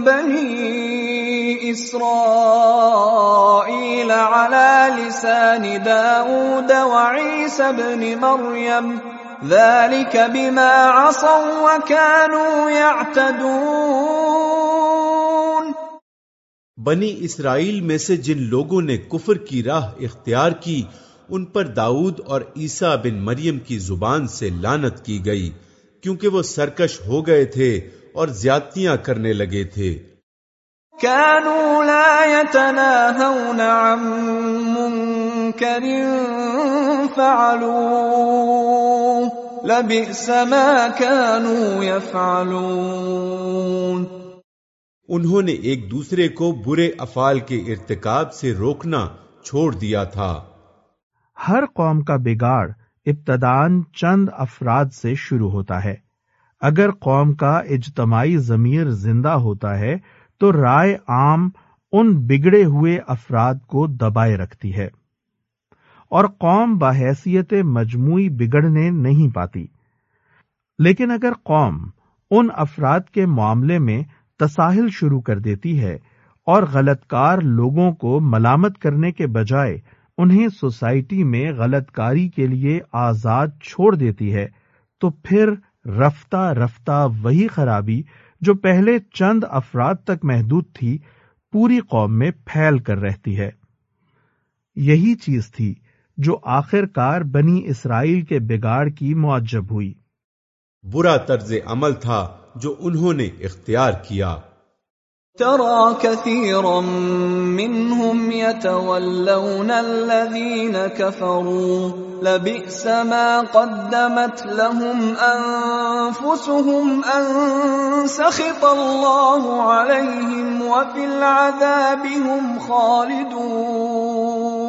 بني إسرائيل على لسان داود وعيسى بن مريم ذلك بما عصوا وكانوا يعتدون. بنی اسرائیل میں سے جن لوگوں نے کفر کی راہ اختیار کی ان پر داؤد اور عیسیٰ بن مریم کی زبان سے لانت کی گئی کیونکہ وہ سرکش ہو گئے تھے اور زیادتیاں کرنے لگے تھے۔ كانوا لا يتناهون عن منكر فعلوه لبئس ما كانوا يفعلون۔ انہوں نے ایک دوسرے کو برے افعال کے ارتکاب سے روکنا چھوڑ دیا تھا۔ ہر قوم کا بگاڑ ابتدان چند افراد سے شروع ہوتا ہے۔ اگر قوم کا اجتماعی ضمیر زندہ ہوتا ہے تو رائے عام ان بگڑے ہوئے افراد کو دبائے رکھتی ہے۔ اور قوم بحیثیت مجموعی بگڑنے نہیں پاتی۔ لیکن اگر قوم ان افراد کے معاملے میں تساہل شروع کر دیتی ہے اور غلط کار لوگوں کو ملامت کرنے کے بجائے انہیں سوسائٹی میں غلط کاری کے لیے آزاد چھوڑ دیتی ہے، تو پھر رفتہ رفتہ وہی خرابی جو پہلے چند افراد تک محدود تھی، پوری قوم میں پھیل کر رہتی ہے۔ یہی چیز تھی جو آخر کار بنی اسرائیل کے بگاڑ کی معجب ہوئی۔ برا طرز عمل تھا جو انہوں نے اختیار کیا۔ ترى كثيرا منهم يتولون الذين كفروا لبئس ما قدمت لهم انفسهم ان سخط الله عليهم وفي العذاب هم خالدون.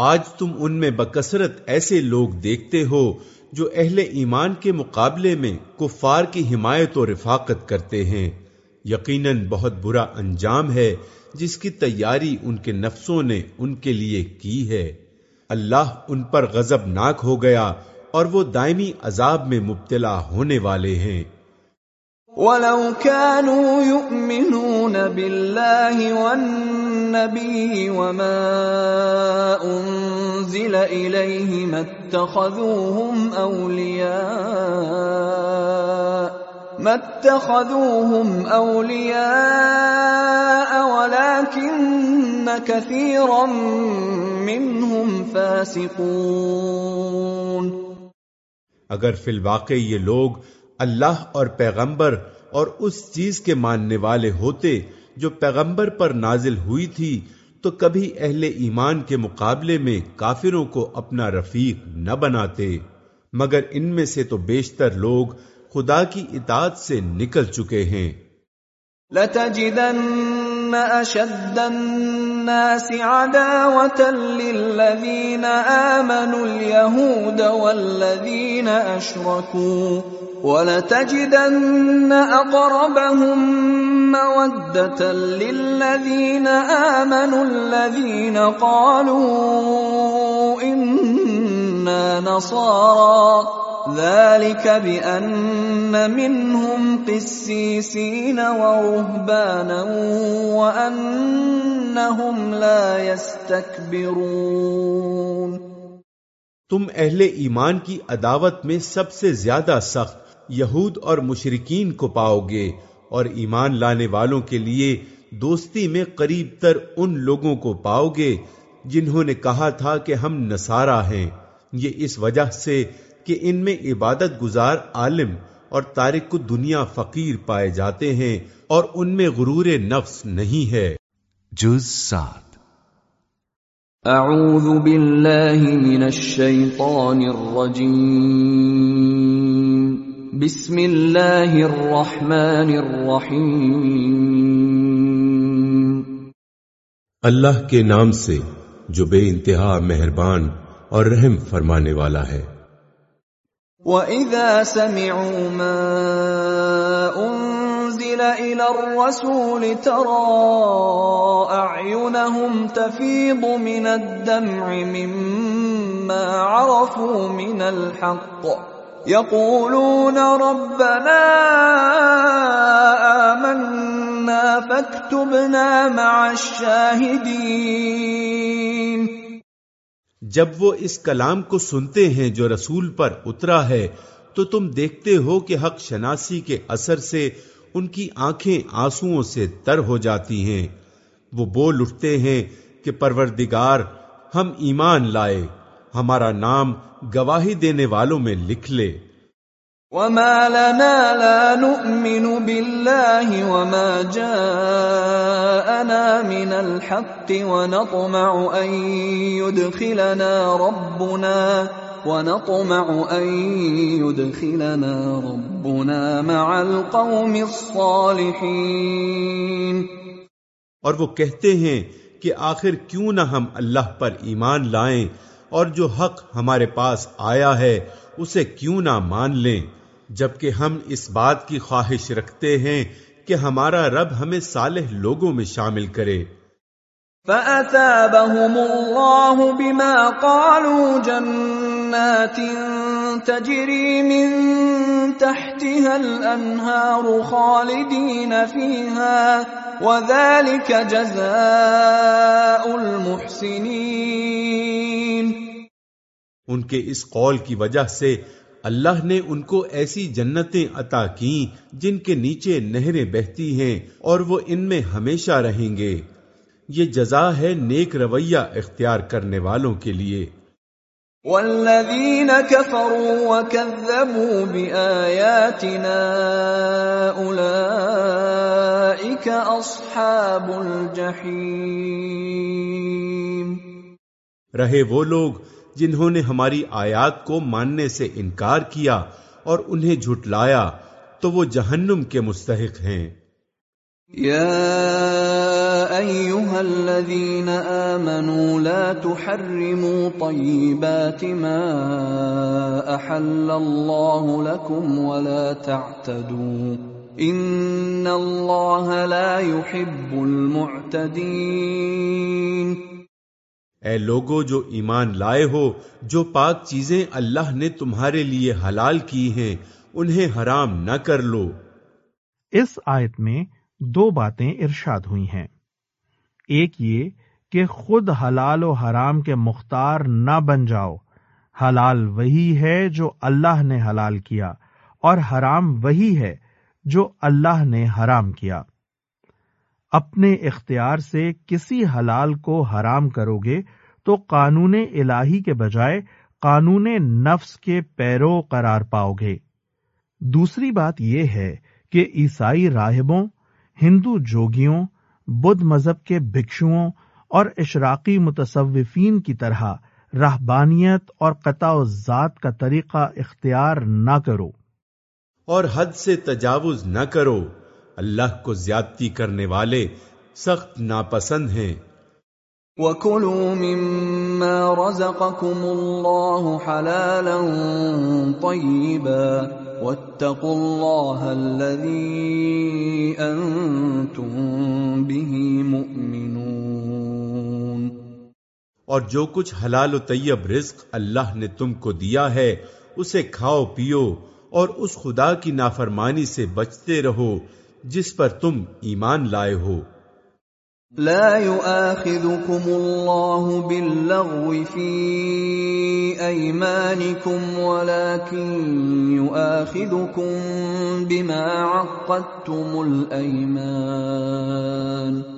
آج تم ان میں بکثرت ایسے لوگ دیکھتے ہو جو اہل ایمان کے مقابلے میں کفار کی حمایت و رفاقت کرتے ہیں۔ یقیناً بہت برا انجام ہے جس کی تیاری ان کے نفسوں نے ان کے لیے کی ہے۔ اللہ ان پر غزب ناک ہو گیا اور وہ دائمی عذاب میں مبتلا ہونے والے ہیں۔ وَلَوْ كَانُوا يُؤْمِنُونَ بِاللَّهِ وَالنَّبِيِّ وَمَا أُنزِلَ إِلَيْهِ مَا اتَّخَذُوهُمْ أَوْلِيَاءَ اتخذوهم اولیاء ولكن كثيرا منهم فاسقون۔ اگر فی الواقع یہ لوگ اللہ اور پیغمبر اور اس چیز کے ماننے والے ہوتے جو پیغمبر پر نازل ہوئی تھی، تو کبھی اہل ایمان کے مقابلے میں کافروں کو اپنا رفیق نہ بناتے۔ مگر ان میں سے تو بیشتر لوگ خدا کی اطاعت سے نکل چکے ہیں۔ لَتَجِدَنَّ أَشَدَّ النَّاسِ وَلَتَجِدَنَّ أَقْرَبَهُمْ مَوَدَّةً لِلَّذِينَ آمَنُوا الَّذِينَ قَالُوا إِنَّا نَصَارَى. ذلك بأن منهم قسيسين ورهبانا وأنهم لا يستكبرون. تم اہل ایمان کی عداوت میں سب سے زیادہ سخت یہود اور مشرقین کو پاؤ گے اور ایمان لانے والوں کے لیے دوستی میں قریب تر ان لوگوں کو پاؤ گے جنہوں نے کہا تھا کہ ہم نصارہ ہیں۔ یہ اس وجہ سے کہ ان میں عبادت گزار عالم اور تارک دنیا فقیر پائے جاتے ہیں اور ان میں غرور نفس نہیں ہے۔ جز سات۔ اعوذ باللہ من الشیطان الرجیم۔ بسم اللہ الرحمن الرحیم۔ اللہ کے نام سے جو بے انتہا مہربان اور رحم فرمانے والا ہے۔ وَإِذَا سَمِعُوا مَا أُنزِلَ إِلَى الرَّسُولِ تَرَى أَعْيُنَهُمْ تَفِيضُ مِنَ الدَّمْعِ مِمَّا عَرَفُوا مِنَ الْحَقِّ۔ يَقُولُونَ رَبَّنَا آمَنَّا فَاكْتُبْنَا مَعَ الشَّاهِدِينَ. جب وہ اس کلام کو سنتے ہیں جو رسول پر اترا ہے، تو تم دیکھتے ہو کہ حق شناسی کے اثر سے ان کی آنکھیں آنسوؤں سے تر ہو جاتی ہیں۔ وہ بول اٹھتے ہیں کہ پروردگار، ہم ایمان لائے۔ ہمارا نام گواہی دینے والوں میں لکھ لے۔ وما لنا لا نؤمن بالله وما جاءنا من الحق ونطمع أن يدخلنا ربنا ونطمع أن يدخلنا ربنا مع القوم الصالحين۔ اور وہ کہتے ہیں کہ آخر کیوں نہ ہم اللہ پر ایمان لائیں۔ اور جو حق ہمارے پاس آیا ہے، اسے کیوں نہ مان لیں؟ جبکہ ہم اس بات کی خواہش رکھتے ہیں کہ ہمارا رب ہمیں صالح لوگوں میں شامل کرے۔ فَأَثَابَهُمُ اللَّهُ بِمَا قَالُوا جَنَّاتٍ تَجْرِي مِن تَحْتِهَا الْأَنْهَارُ خَالِدِينَ فِيهَا، وذلك جزاء المحسنين۔ ان کے اس قول کی وجہ سے اللہ نے ان کو ایسی جنتیں عطا کی جن کے نیچے نہریں بہتی ہیں اور وہ ان میں ہمیشہ رہیں گے۔ یہ جزا ہے نیک رویہ اختیار کرنے والوں کے لیے۔ والذين كفروا وكذبوا بآياتنا أولئك أصحاب الجحيم۔ رہے وہ لوگ جنہوں نے ہماری آیات کو ماننے سے انکار کیا اور انہیں جھٹلایا، تو وہ جہنم کے مستحق ہیں۔ يا ايها الذين امنوا لا تحرموا طيبات ما احل الله لكم ولا تعتدوا۔ ان الله لا يحب المعتدين اے لوگو جو ایمان لائے ہو، جو پاک چیزیں اللہ نے تمہارے لیے حلال کی ہیں، انہیں حرام نہ کر لو۔ اس آیت میں دو باتیں ارشاد ہوئی ہیں۔ ایک یہ کہ خود حلال و حرام کے مختار نہ بن جاؤ۔ حلال وہی ہے جو اللہ نے حلال کیا اور حرام وہی ہے جو اللہ نے حرام کیا۔ اپنے اختیار سے کسی حلال کو حرام کرو گے تو قانون الہی کے بجائے قانون نفس کے پیرو قرار پاؤ گے۔ دوسری بات یہ ہے کہ عیسائی راہبوں، ہندو جوگیوں، بدھ مذہب کے بھکشوؤں اور اشراقی متصوفین کی طرح رہبانیت اور قطع ذات کا طریقہ اختیار نہ کرو۔ اور حد سے تجاوز نہ کرو۔ اللہ کو زیادتی کرنے والے سخت ناپسند ہیں۔ وَكُلُوا مِمَّا رَزَقَكُمُ اللَّهُ حَلَالًا طَيِّبًا واتقوا الله الذي انتم به مؤمنون۔ اور جو کچھ حلال و طیب رزق اللہ نے تم کو دیا ہے اسے کھاؤ پیو اور اس خدا کی نافرمانی سے بچتے رہو۔ جس پر تم ایمان لائے ہو۔ لا يؤاخذكم الله باللغو في ايمانكم ولكن يؤاخذكم بما عقدتم الايمان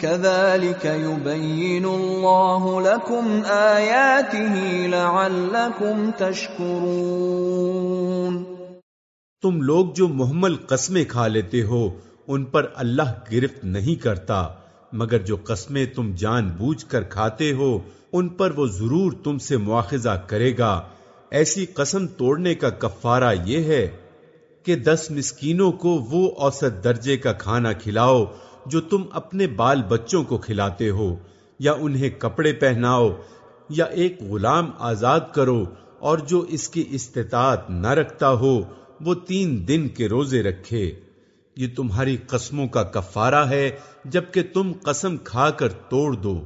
كذلك يبين الله لكم آياته لعلكم تشكرون تم لوگ جو محمل قسمیں کھا لیتے ہو، ان پر اللہ گرفت نہیں کرتا، مگر جو قسمیں تم جان بوجھ کر کھاتے ہو، ان پر وہ ضرور تم سے مواخذہ کرے گا۔ ایسی قسم توڑنے کا کفارہ یہ ہے کہ دس مسکینوں کو وہ اوسط درجے کا کھانا کھلاؤ جو تم اپنے بال بچوں کو کھلاتے ہو، یا انہیں کپڑے پہناؤ، یا ایک غلام آزاد کرو، اور جو اس کی استطاعت نہ رکھتا ہو، وہ تین دن کے روزے رکھے۔ یہ تمہاری قسموں کا کفارہ ہے، جبکہ تم قسم کھا کر توڑ دو۔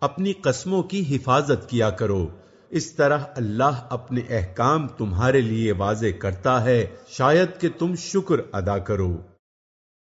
اپنی قسموں کی حفاظت کیا کرو۔ اس طرح اللہ اپنے احکام تمہارے لیے واضح کرتا ہے۔ شاید کہ تم شکر ادا کرو۔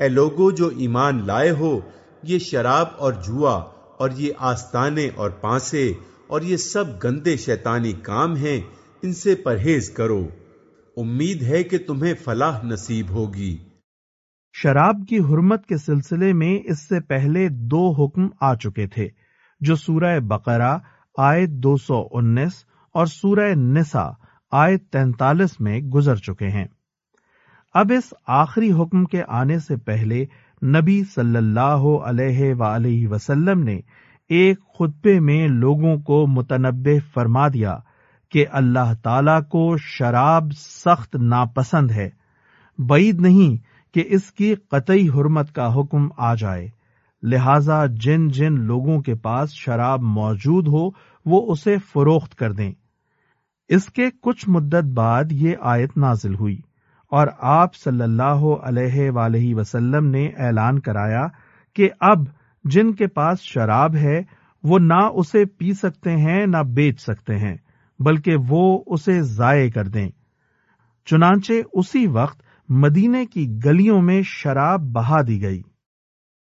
اے لوگو جو ایمان لائے ہو، یہ شراب اور جوا اور یہ آستانے اور پانسے اور یہ سب گندے شیطانی کام ہیں، ان سے پرہیز کرو۔ امید ہے کہ تمہیں فلاح نصیب ہوگی۔ شراب کی حرمت کے سلسلے میں اس سے پہلے دو حکم آ چکے تھے، جو سورہ بقرہ آئے دو سو انیس اور سورہ نسا آئے تینتالیس میں گزر چکے ہیں۔ اب اس آخری حکم کے آنے سے پہلے نبی صلی اللہ علیہ وآلہ وسلم نے ایک خطبے میں لوگوں کو متنبع فرما دیا کہ اللہ تعالی کو شراب سخت ناپسند ہے۔ بعید نہیں کہ اس کی قطعی حرمت کا حکم آ جائے۔ لہذا جن جن لوگوں کے پاس شراب موجود ہو، وہ اسے فروخت کر دیں۔ اس کے کچھ مدت بعد یہ آیت نازل ہوئی۔ اور آپ صلی اللہ علیہ وآلہ وسلم نے اعلان کرایا کہ اب جن کے پاس شراب ہے، وہ نہ اسے پی سکتے ہیں، نہ بیچ سکتے ہیں، بلکہ وہ اسے ضائع کر دیں۔ چنانچہ اسی وقت مدینے کی گلیوں میں شراب بہا دی گئی۔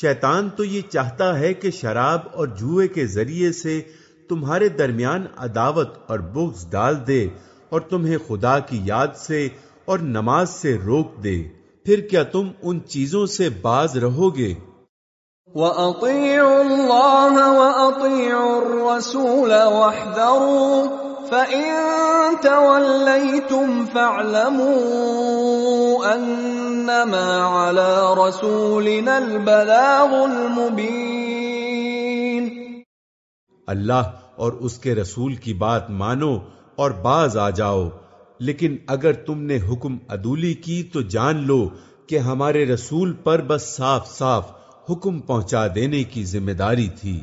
شیطان تو یہ چاہتا ہے کہ شراب اور جوئے کے ذریعے سے تمہارے درمیان عداوت اور بغض ڈال دے اور تمہیں خدا کی یاد سے اور نماز سے روک دے۔ پھر کیا تم ان چیزوں سے باز رہو گے؟ وَأَطِيعُوا اللَّهَ وَأَطِيعُوا الرَّسُولَ وَاحْذَرُوا فَإِن تَوَلَّيْتُمْ فَاعْلَمُوا أَنَّ أَنَّمَا عَلَى رَسُولِنَا الْبَلَاغُ الْمُبِينُ. اللہ اور اس کے رسول کی بات مانو اور باز آ جاؤ، لیکن اگر تم نے حکم عدولی کی تو جان لو کہ ہمارے رسول پر بس صاف صاف حکم پہنچا دینے کی ذمہ داری تھی۔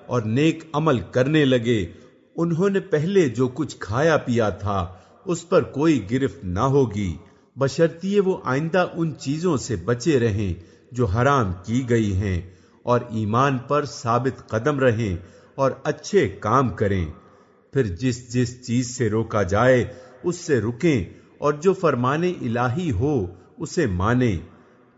اور نیک عمل کرنے لگے۔ انہوں نے پہلے جو کچھ کھایا پیا تھا، اس پر کوئی گرفت نہ ہوگی۔ بشرطیے وہ آئندہ ان چیزوں سے بچے رہیں جو حرام کی گئی ہیں اور ایمان پر ثابت قدم رہیں اور اچھے کام کریں۔ پھر جس جس چیز سے روکا جائے، اس سے رکیں اور جو فرمانے الہی ہو، اسے مانیں۔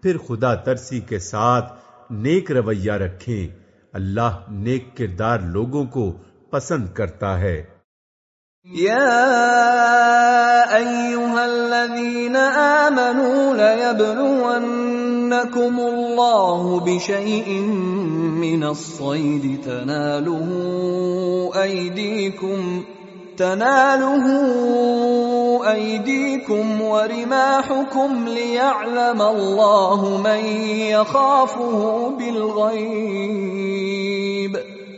پھر خدا ترسی کے ساتھ نیک رویہ رکھیں۔ اللہ نیک کردار لوگوں کو پسند کرتا ہے۔ يا أيها الذين آمنوا ليبلونكم الله بشيء من الصيد تناله أيديكم تناله أيديكم ورماحكم ليعلم الله من يخافه بالغيب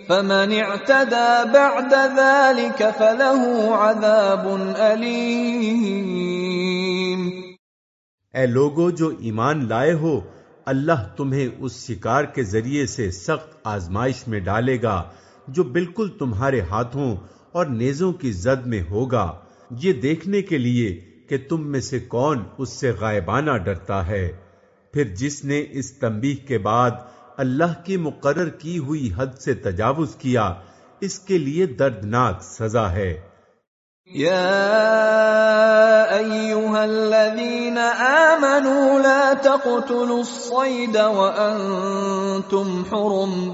فمن اعتدى بعد ذلك فله عذاب أليم اے لوگو جو ایمان لائے ہو، اللہ تمہیں اس شکار کے ذریعے سے سخت آزمائش میں ڈالے گا، جو بالکل تمہارے ہاتھوں اور نیزوں کی زد میں ہوگا۔ یہ دیکھنے کے لیے کہ تم میں سے کون اس سے غائبانہ ڈرتا ہے۔ پھر جس نے اس تنبیہ کے بعد اللہ کی مقرر کی ہوئی حد سے تجاوز کیا، اس کے لیے دردناک سزا ہے۔ يا أيها الذين آمنوا لا تقتلوا الصيد وأنتم حرم۔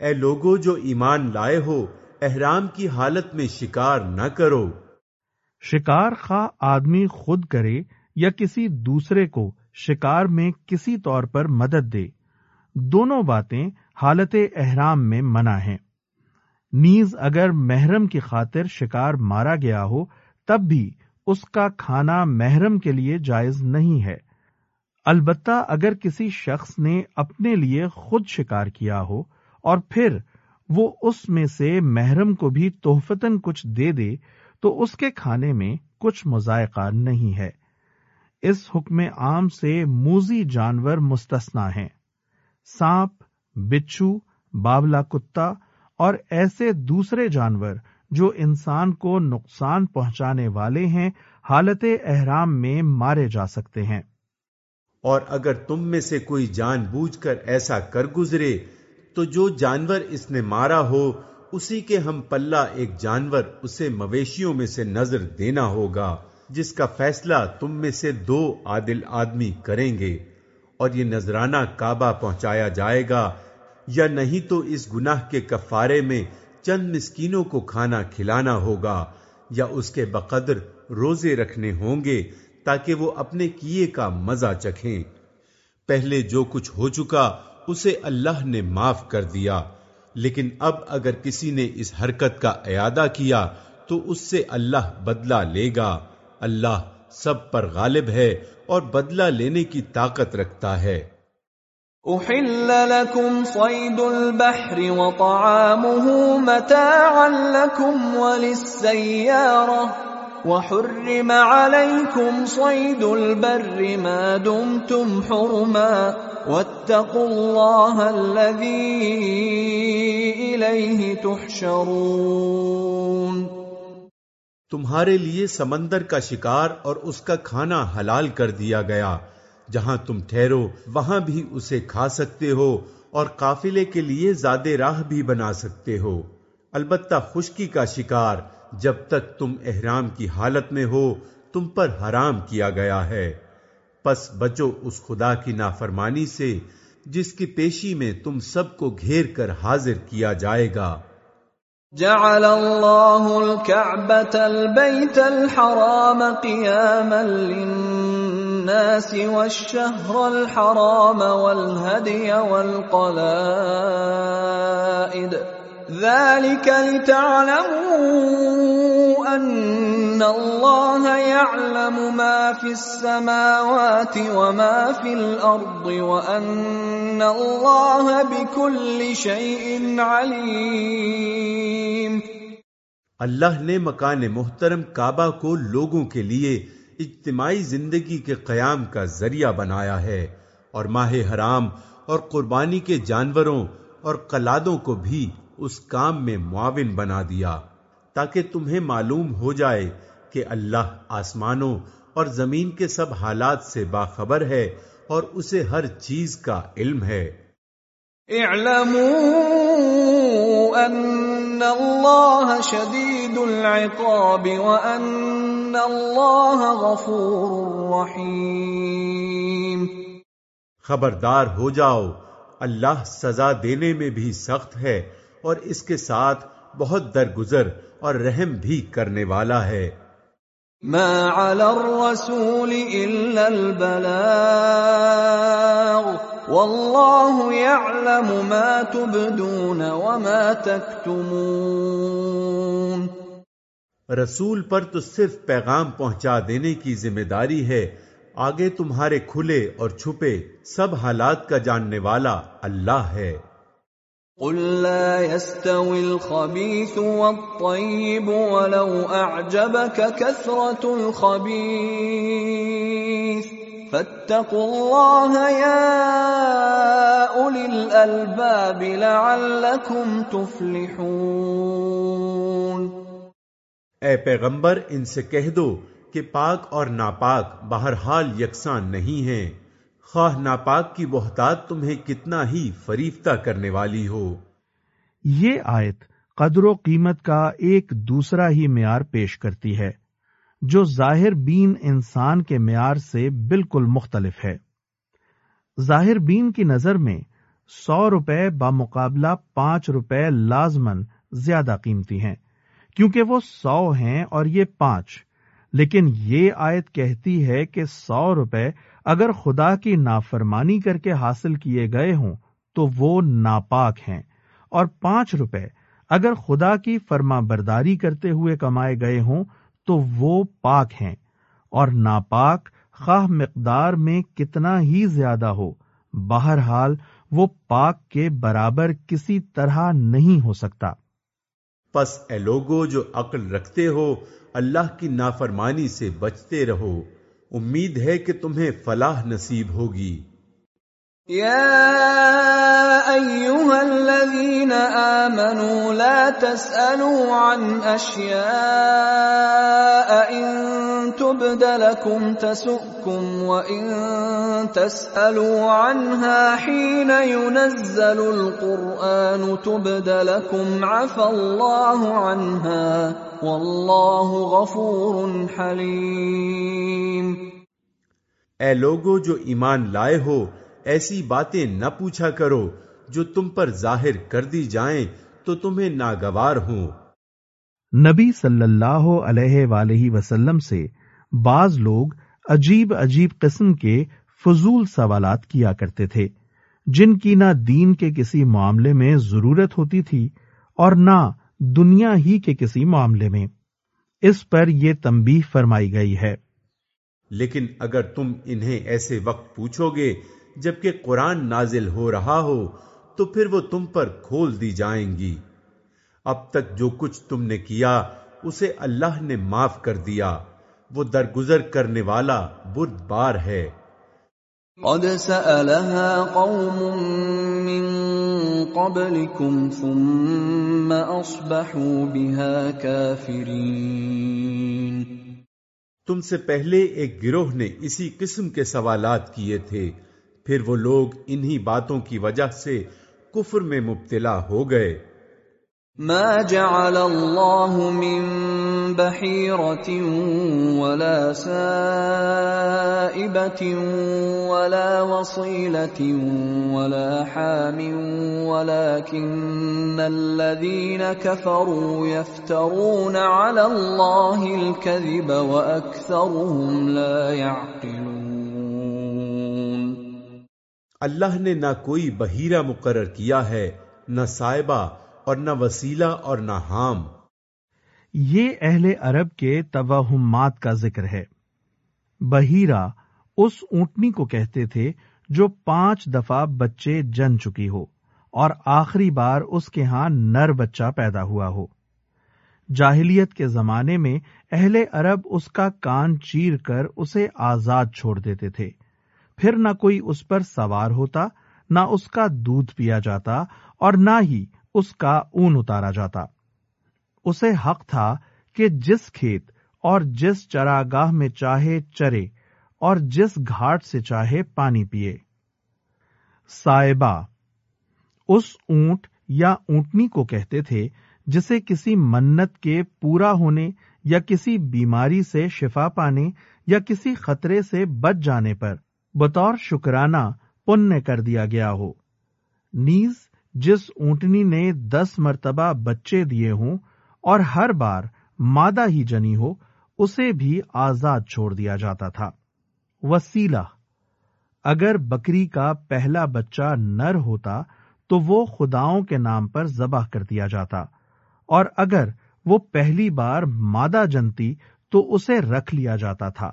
اے لوگو جو ایمان لائے ہو، احرام کی حالت میں شکار نہ کرو۔ شکار خواہ آدمی خود کرے یا کسی دوسرے کو شکار میں کسی طور پر مدد دے۔ دونوں باتیں حالت احرام میں منع ہیں۔ نیز اگر محرم کی خاطر شکار مارا گیا ہو، تب بھی اس کا کھانا محرم کے لیے جائز نہیں ہے۔ البتہ اگر کسی شخص نے اپنے لیے خود شکار کیا ہو اور پھر وہ اس میں سے محرم کو بھی تحفتن کچھ دے دے، تو اس کے کھانے میں کچھ مذائقہ نہیں ہے۔ اس حکم عام سے موزی جانور مستثنا ہیں۔ سانپ، بچھو باولا کتا اور ایسے دوسرے جانور جو انسان کو نقصان پہنچانے والے ہیں، حالت احرام میں مارے جا سکتے ہیں۔ اور اگر تم میں سے کوئی جان بوجھ کر ایسا کر گزرے تو جو جانور اس نے مارا ہو، اسی کے ہم پلہ ایک جانور اسے مویشیوں میں سے نظر دینا ہوگا، جس کا فیصلہ تم میں سے دو عادل آدمی کریں گے، اور یہ نذرانہ کعبہ پہنچایا جائے گا، یا نہیں تو اس گناہ کے کفارے میں چند مسکینوں کو کھانا کھلانا ہوگا، یا اس کے بقدر روزے رکھنے ہوں گے تاکہ وہ اپنے کیے کا مزہ چکھیں۔ پہلے جو کچھ ہو چکا اسے اللہ نے معاف کر دیا۔ لیکن اب اگر کسی نے اس حرکت کا اعادہ کیا، تو اس سے اللہ بدلہ لے گا۔ اللہ سب پر غالب ہے اور بدلہ لینے کی طاقت رکھتا ہے۔ أحل لكم صيد البحر وطعامه متاعا لكم وللسيارة وحرم عليكم صيد البر ما دمتم حرما واتقوا الله الذي إليه تحشرون. تمہارے لیے سمندر کا شکار اور اس کا کھانا حلال کر دیا گیا۔ جہاں تم ٹھہرو، وہاں بھی اسے کھا سکتے ہو اور قافلے کے لیے زیادہ راہ بھی بنا سکتے ہو۔ البتہ خشکی کا شکار جب تک تم احرام کی حالت میں ہو، تم پر حرام کیا گیا ہے۔ پس بچو اس خدا کی نافرمانی سے، جس کی پیشی میں تم سب کو گھیر کر حاضر کیا جائے گا۔ جعل الله الكعبة البيت الحرام قياما للناس والشهر الحرام والهدي والقلائد ذلك لتعلموا الله يعلم ما في السماوات وما في الله بكل شيء عليم اللہ نے مکان محترم کعبہ کو لوگوں کے لیے اجتماعی زندگی کے قیام کا ذریعہ بنایا ہے اور ماہ حرام اور قربانی کے جانوروں اور قلادوں کو بھی اس کام میں معاون بنا دیا تاکہ تمہیں معلوم ہو جائے کہ اللہ آسمانوں اور زمین کے سب حالات سے باخبر ہے اور اسے ہر چیز کا علم ہے۔ اعلموا ان اللہ شدید العقاب وان اللہ غفور رحیم۔ خبردار ہو جاؤ اللہ سزا دینے میں بھی سخت ہے اور اس کے ساتھ بہت درگزر اور رحم بھی کرنے والا ہے۔ ما على الرسول الا البلاغ والله يعلم ما تبدون وما تكتمون۔ رسول پر تو صرف پیغام پہنچا دینے کی ذمہ داری ہے۔ آگے تمہارے کھلے اور چھپے سب حالات کا جاننے والا اللہ ہے۔ قل لا يستوي الخبيث والطيب ولو أعجبك كثرة الخبيث فاتقوا الله يا أولي الألباب لعلكم تفلحون اے پیغمبر ان سے کہہ دو کہ پاک اور ناپاک بہرحال یکساں نہیں ہیں۔ خواہ ناپاک کی بہتات تمہیں کتنا ہی فریفتہ کرنے والی ہو۔ یہ آیت قدر و قیمت کا ایک دوسرا ہی معیار پیش کرتی ہے، جو ظاہر بین انسان کے معیار سے بالکل مختلف ہے۔ ظاہر بین کی نظر میں سو روپے بمقابلہ پانچ روپے لازمن زیادہ قیمتی ہیں، کیونکہ وہ سو ہیں اور یہ پانچ۔ لیکن یہ آیت کہتی ہے کہ سو روپے اگر خدا کی نافرمانی کر کے حاصل کیے گئے ہوں تو وہ ناپاک ہیں۔ اور پانچ روپے، اگر خدا کی فرما برداری کرتے ہوئے کمائے گئے ہوں تو وہ پاک ہیں۔ اور ناپاک خواہ مقدار میں کتنا ہی زیادہ ہو، بہرحال وہ پاک کے برابر کسی طرح نہیں ہو سکتا۔ پس اے لوگو جو عقل رکھتے ہو، اللہ کی نافرمانی سے بچتے رہو۔ امید ہے کہ تمہیں فلاح نصیب ہوگی۔ يا ايها الذين امنوا لا تسالوا عن اشياء ان تبد لكم تسؤكم وان تسالوا عنها حين ينزل القران تبد لكم عفى الله عنها والله غفور حليم اے لوگو جو ایمان لائے ہو ایسی باتیں نہ پوچھا کرو۔ جو تم پر ظاہر کر دی جائیں تو تمہیں ناگوار ہوں۔ نبی صلی اللہ علیہ وآلہ وسلم سے بعض لوگ عجیب عجیب قسم کے فضول سوالات کیا کرتے تھے جن کی نہ دین کے کسی معاملے میں ضرورت ہوتی تھی اور نہ دنیا ہی کے کسی معاملے میں۔ اس پر یہ تنبیہ فرمائی گئی ہے۔ لیکن اگر تم انہیں ایسے وقت پوچھو گے جبکہ قرآن نازل ہو رہا ہو، تو پھر وہ تم پر کھول دی جائیں گی۔ اب تک جو کچھ تم نے کیا، اسے اللہ نے معاف کر دیا۔ وہ درگزر کرنے والا برد بار ہے۔ قد سألها قوم من قبلكم ثم أصبحوا بها كافرين۔ تم سے پہلے ایک گروہ نے اسی قسم کے سوالات کیے تھے۔ پھر وہ لوگ انہی باتوں کی وجہ سے کفر میں مبتلا ہو گئے۔ ما جعل الله من بحيرة ولا سائبة ولا وصيلة ولا حام ولكن الذين كفروا يفترون على الله الكذب وأكثرهم لا يعقلون اللہ نے نہ کوئی بحیرہ مقرر کیا ہے، نہ صاحبہ اور نہ وسیلہ اور نہ حام۔ یہ اہل عرب کے توہمات کا ذکر ہے۔ بحیرہ اس اونٹنی کو کہتے تھے جو پانچ دفعہ بچے جن چکی ہو اور آخری بار اس کے ہاں نر بچہ پیدا ہوا ہو۔ جاہلیت کے زمانے میں اہل عرب اس کا کان چیر کر اسے آزاد چھوڑ دیتے تھے۔ پھر نہ کوئی اس پر سوار ہوتا، نہ اس کا دودھ پیا جاتا اور نہ ہی اس کا اون اتارا جاتا۔ اسے حق تھا کہ جس کھیت اور جس چراگاہ میں چاہے چرے اور جس گھاٹ سے چاہے پانی پیے۔ سائبہ۔ اس اونٹ یا اونٹنی کو کہتے تھے جسے کسی منت کے پورا ہونے یا کسی بیماری سے شفا پانے یا کسی خطرے سے بچ جانے پر بطور شکرانہ پن کر دیا گیا ہو۔ نیز جس اونٹنی نے دس مرتبہ بچے دیے ہوں اور ہر بار مادہ ہی جنی ہو، اسے بھی آزاد چھوڑ دیا جاتا تھا۔ وسیلہ۔ اگر بکری کا پہلا بچہ نر ہوتا تو وہ خداؤں کے نام پر ذبح کر دیا جاتا، اور اگر وہ پہلی بار مادہ جنتی تو اسے رکھ لیا جاتا تھا۔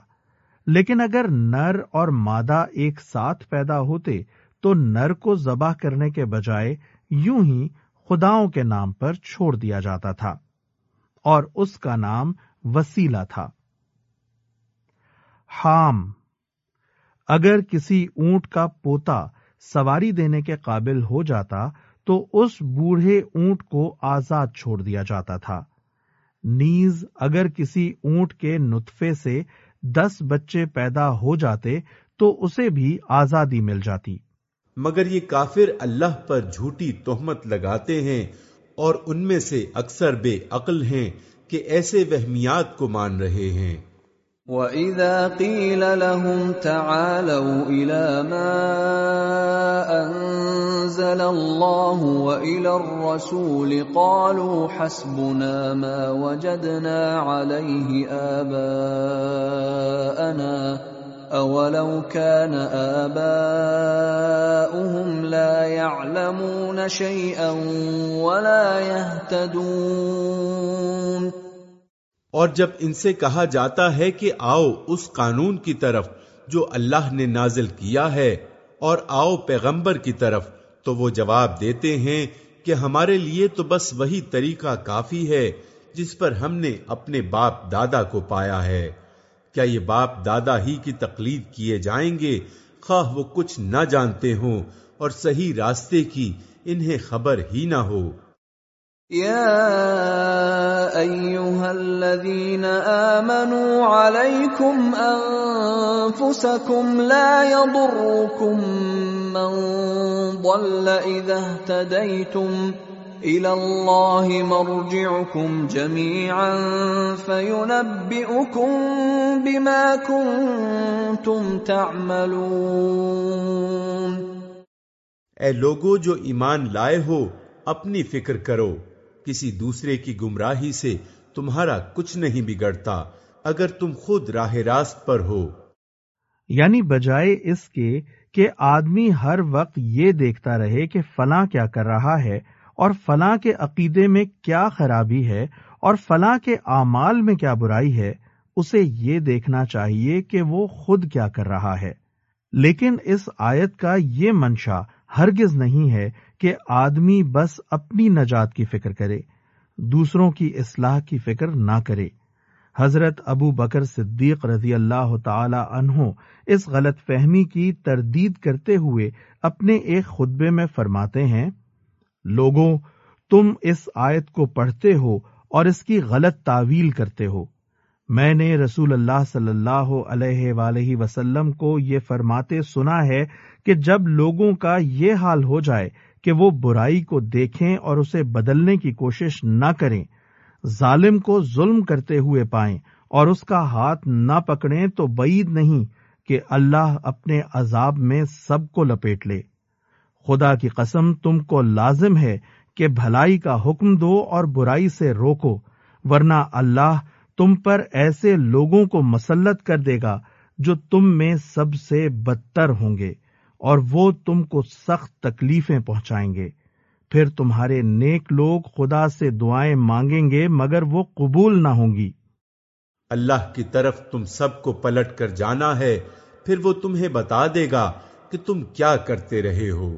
لیکن اگر نر اور مادہ ایک ساتھ پیدا ہوتے تو نر کو ذبح کرنے کے بجائے یوں ہی خداؤں کے نام پر چھوڑ دیا جاتا تھا اور اس کا نام وسیلہ تھا۔ حام، اگر کسی اونٹ کا پوتا سواری دینے کے قابل ہو جاتا تو اس بوڑھے اونٹ کو آزاد چھوڑ دیا جاتا تھا۔ نیز، اگر کسی اونٹ کے نطفے سے دس بچے پیدا ہو جاتے تو اسے بھی آزادی مل جاتی۔ مگر یہ کافر اللہ پر جھوٹی تہمت لگاتے ہیں اور ان میں سے اکثر بے عقل ہیں کہ ایسے وہمیات کو مان رہے ہیں۔ وَإِذَا قِيلَ لَهُمْ تَعَالَوْا إِلَى مَا أَنزَلَ اللَّهُ وَإِلَى الرَّسُولِ قَالُوا حَسْبُنَا مَا وَجَدْنَا عَلَيْهِ آبَاءَنَا اولو كان آباؤهم لا يعلمون شيئا ولا يهتدون اور جب ان سے کہا جاتا ہے کہ آؤ اس قانون کی طرف جو اللہ نے نازل کیا ہے اور آؤ پیغمبر کی طرف، تو وہ جواب دیتے ہیں کہ ہمارے لیے تو بس وہی طریقہ کافی ہے جس پر ہم نے اپنے باپ دادا کو پایا ہے۔ کیا یہ باپ دادا ہی کی تقلید کیے جائیں گے؟ خواہ وہ کچھ نہ جانتے ہوں اور صحیح راستے کی انہیں خبر ہی نہ ہو۔ یا ایوہا الذین آمنوا علیکم انفسکم لا یضرکم من ضل اذا اہتدیتم الى الله مرجعكم جميعا فينبئكم بما كنتم تعملون اے لوگو جو ایمان لائے ہو اپنی فکر کرو۔ کسی دوسرے کی گمراہی سے تمہارا کچھ نہیں بگڑتا اگر تم خود راہ راست پر ہو۔ یعنی بجائے اس کے کہ آدمی ہر وقت یہ دیکھتا رہے کہ فلاں کیا کر رہا ہے۔ اور فلاں کے عقیدے میں کیا خرابی ہے اور فلاں کے اعمال میں کیا برائی ہے، اسے یہ دیکھنا چاہیے کہ وہ خود کیا کر رہا ہے۔ لیکن اس آیت کا یہ منشا ہرگز نہیں ہے کہ آدمی بس اپنی نجات کی فکر کرے، دوسروں کی اصلاح کی فکر نہ کرے۔ حضرت ابو بکر صدیق رضی اللہ تعالی عنہ اس غلط فہمی کی تردید کرتے ہوئے اپنے ایک خطبے میں فرماتے ہیں لوگوں، تم اس آیت کو پڑھتے ہو اور اس کی غلط تعویل کرتے ہو۔ میں نے رسول اللہ صلی اللہ علیہ وآلہ وسلم کو یہ فرماتے سنا ہے کہ جب لوگوں کا یہ حال ہو جائے کہ وہ برائی کو دیکھیں اور اسے بدلنے کی کوشش نہ کریں، ظالم کو ظلم کرتے ہوئے پائیں اور اس کا ہاتھ نہ پکڑیں تو بعید نہیں کہ اللہ اپنے عذاب میں سب کو لپیٹ لے۔ خدا کی قسم تم کو لازم ہے کہ بھلائی کا حکم دو اور برائی سے روکو، ورنہ اللہ تم پر ایسے لوگوں کو مسلط کر دے گا جو تم میں سب سے بدتر ہوں گے اور وہ تم کو سخت تکلیفیں پہنچائیں گے۔ پھر تمہارے نیک لوگ خدا سے دعائیں مانگیں گے مگر وہ قبول نہ ہوں گی۔ اللہ کی طرف تم سب کو پلٹ کر جانا ہے، پھر وہ تمہیں بتا دے گا کہ تم کیا کرتے رہے ہو۔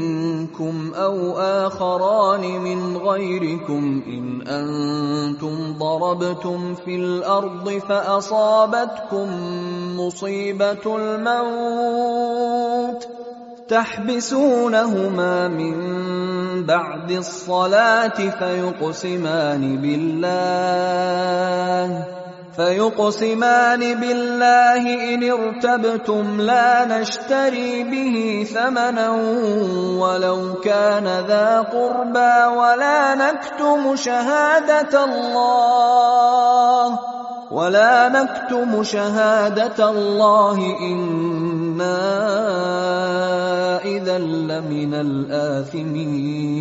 منكم او اخران من غيركم ان انتم ضربتم في الارض فاصابتكم مصيبه الموت تحبسونهما من بعد الصلاه فيقسمان بالله فيقسمان بالله إن ارتبتم لا نشتري به ثمنا ولو كان ذا قربى ولا نكتم شهادة الله ولا نكتم شهادة الله إنا إذا لمن الآثمين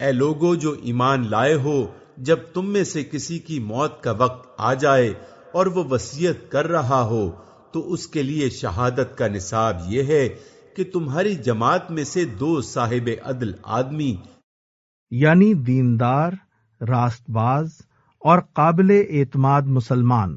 اے لوگو جو ایمان لائے ہو جب تم میں سے کسی کی موت کا وقت آ جائے اور وہ وسیعت کر رہا ہو، تو اس کے لیے شہادت کا نصاب یہ ہے کہ تمہاری جماعت میں سے دو صاحب عدل آدمی یعنی دیندار راست باز اور قابل اعتماد مسلمان،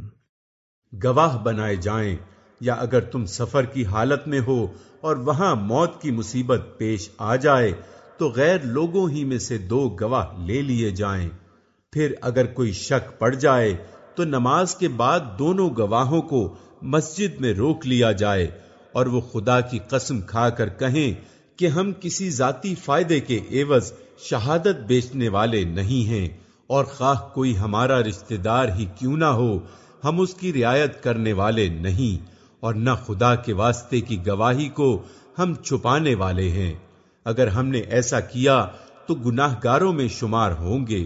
گواہ بنائے جائیں یا اگر تم سفر کی حالت میں ہو اور وہاں موت کی مصیبت پیش آ جائے، تو غیر لوگوں ہی میں سے دو گواہ لے لیے جائیں۔ پھر اگر کوئی شک پڑ جائے تو نماز کے بعد دونوں گواہوں کو مسجد میں روک لیا جائے اور وہ خدا کی قسم کھا کر کہیں کہ ہم کسی ذاتی فائدے کے ایوز شہادت بیچنے والے نہیں ہیں اور خواہ کوئی ہمارا رشتہ دار ہی کیوں نہ ہو، ہم اس کی رعایت کرنے والے نہیں اور نہ خدا کے واسطے کی گواہی کو ہم چھپانے والے ہیں۔ اگر ہم نے ایسا کیا تو گناہ گاروں میں شمار ہوں گے۔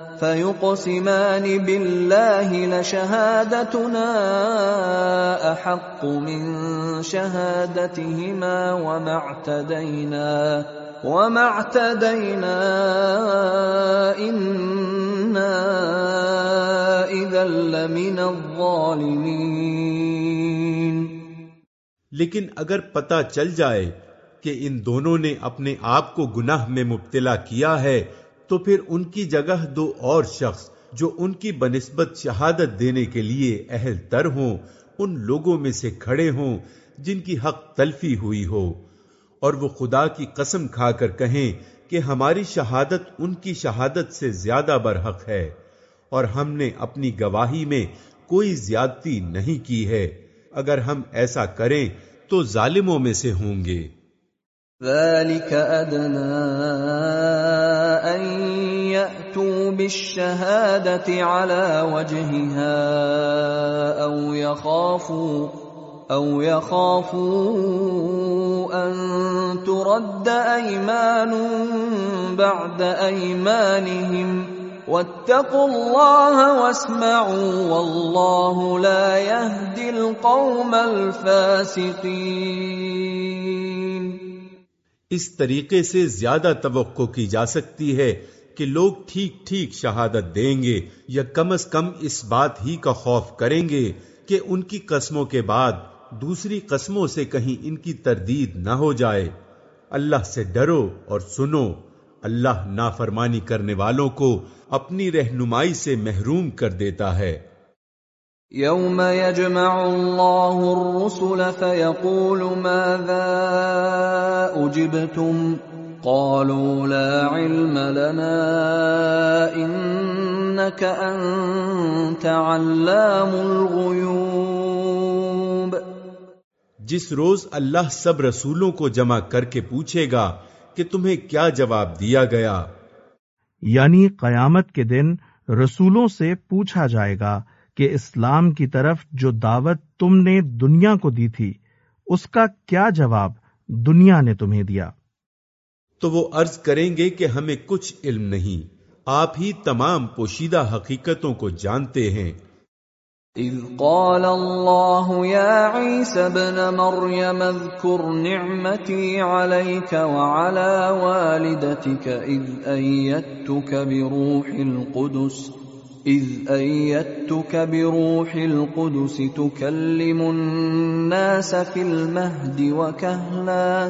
فيقسمان بالله لشهادتنا أحق من شهادتهما وما اعتدينا وما اعتدينا إنا إذا لمن الظالمين لیکن اگر پتہ چل جائے کہ ان دونوں نے اپنے آپ کو گناہ میں مبتلا کیا ہے تو پھر ان کی جگہ دو اور شخص جو ان کی بنسبت شہادت دینے کے لیے اہل تر ہوں، ان لوگوں میں سے کھڑے ہوں جن کی حق تلفی ہوئی ہو۔ اور وہ خدا کی قسم کھا کر کہیں کہ ہماری شہادت ان کی شہادت سے زیادہ برحق ہے اور ہم نے اپنی گواہی میں کوئی زیادتی نہیں کی ہے۔ اگر ہم ایسا کریں تو ظالموں میں سے ہوں گے۔ ذلك يأتوا بالشهادة على وجهها أو يخافوا أو يخافوا أن ترد أيمان بعد أيمانهم واتقوا الله واسمعوا والله لا يهدي القوم الفاسقين اس طریقے سے زیادہ توقع کی جا سکتی ہے کہ لوگ ٹھیک ٹھیک شہادت دیں گے یا کم از کم اس بات ہی کا خوف کریں گے کہ ان کی قسموں کے بعد دوسری قسموں سے کہیں ان کی تردید نہ ہو جائے۔ اللہ سے ڈرو اور سنو۔ اللہ نافرمانی کرنے والوں کو اپنی رہنمائی سے محروم کر دیتا ہے۔ يوم يجمع الله الرسل فيقول ماذا أجبتم قالوا لا علم لنا إنك أنت علام الغيوب۔ جس روز اللہ سب رسولوں کو جمع کر کے پوچھے گا کہ تمہیں کیا جواب دیا گیا۔ یعنی قیامت کے دن رسولوں سے پوچھا جائے گا کہ اسلام کی طرف جو دعوت تم نے دنیا کو دی تھی اس کا کیا جواب دنیا نے تمہیں دیا۔ تو وہ عرض کریں گے کہ ہمیں کچھ علم نہیں۔ آپ ہی تمام پوشیدہ حقیقتوں کو جانتے ہیں۔ اذ قال الله يا عيسى ابن مريم اذكر نعمتي عليك وعلى والدتك اذ ايدتك بروح القدس۔ اذ ايدتك بروح القدس تكلم الناس في المهد وكهلا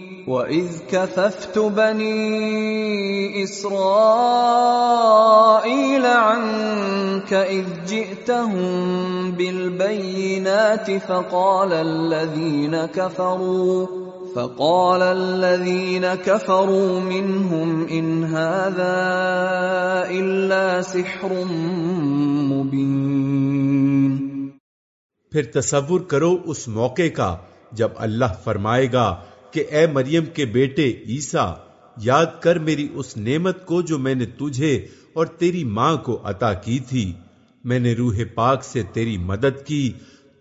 واذ كففت بني اسرائيل عنك اذ جئتهم بالبينات فقال الذين كفروا فقال الذين كفروا منهم ان هذا الا سحر مبين پھر تصور کرو اس موقع کا جب اللہ فرمائے گا کہ اے مریم کے بیٹے عیسیٰ، یاد کر میری اس نعمت کو جو میں نے تجھے اور تیری ماں کو عطا کی تھی۔ میں نے روح پاک سے تیری مدد کی۔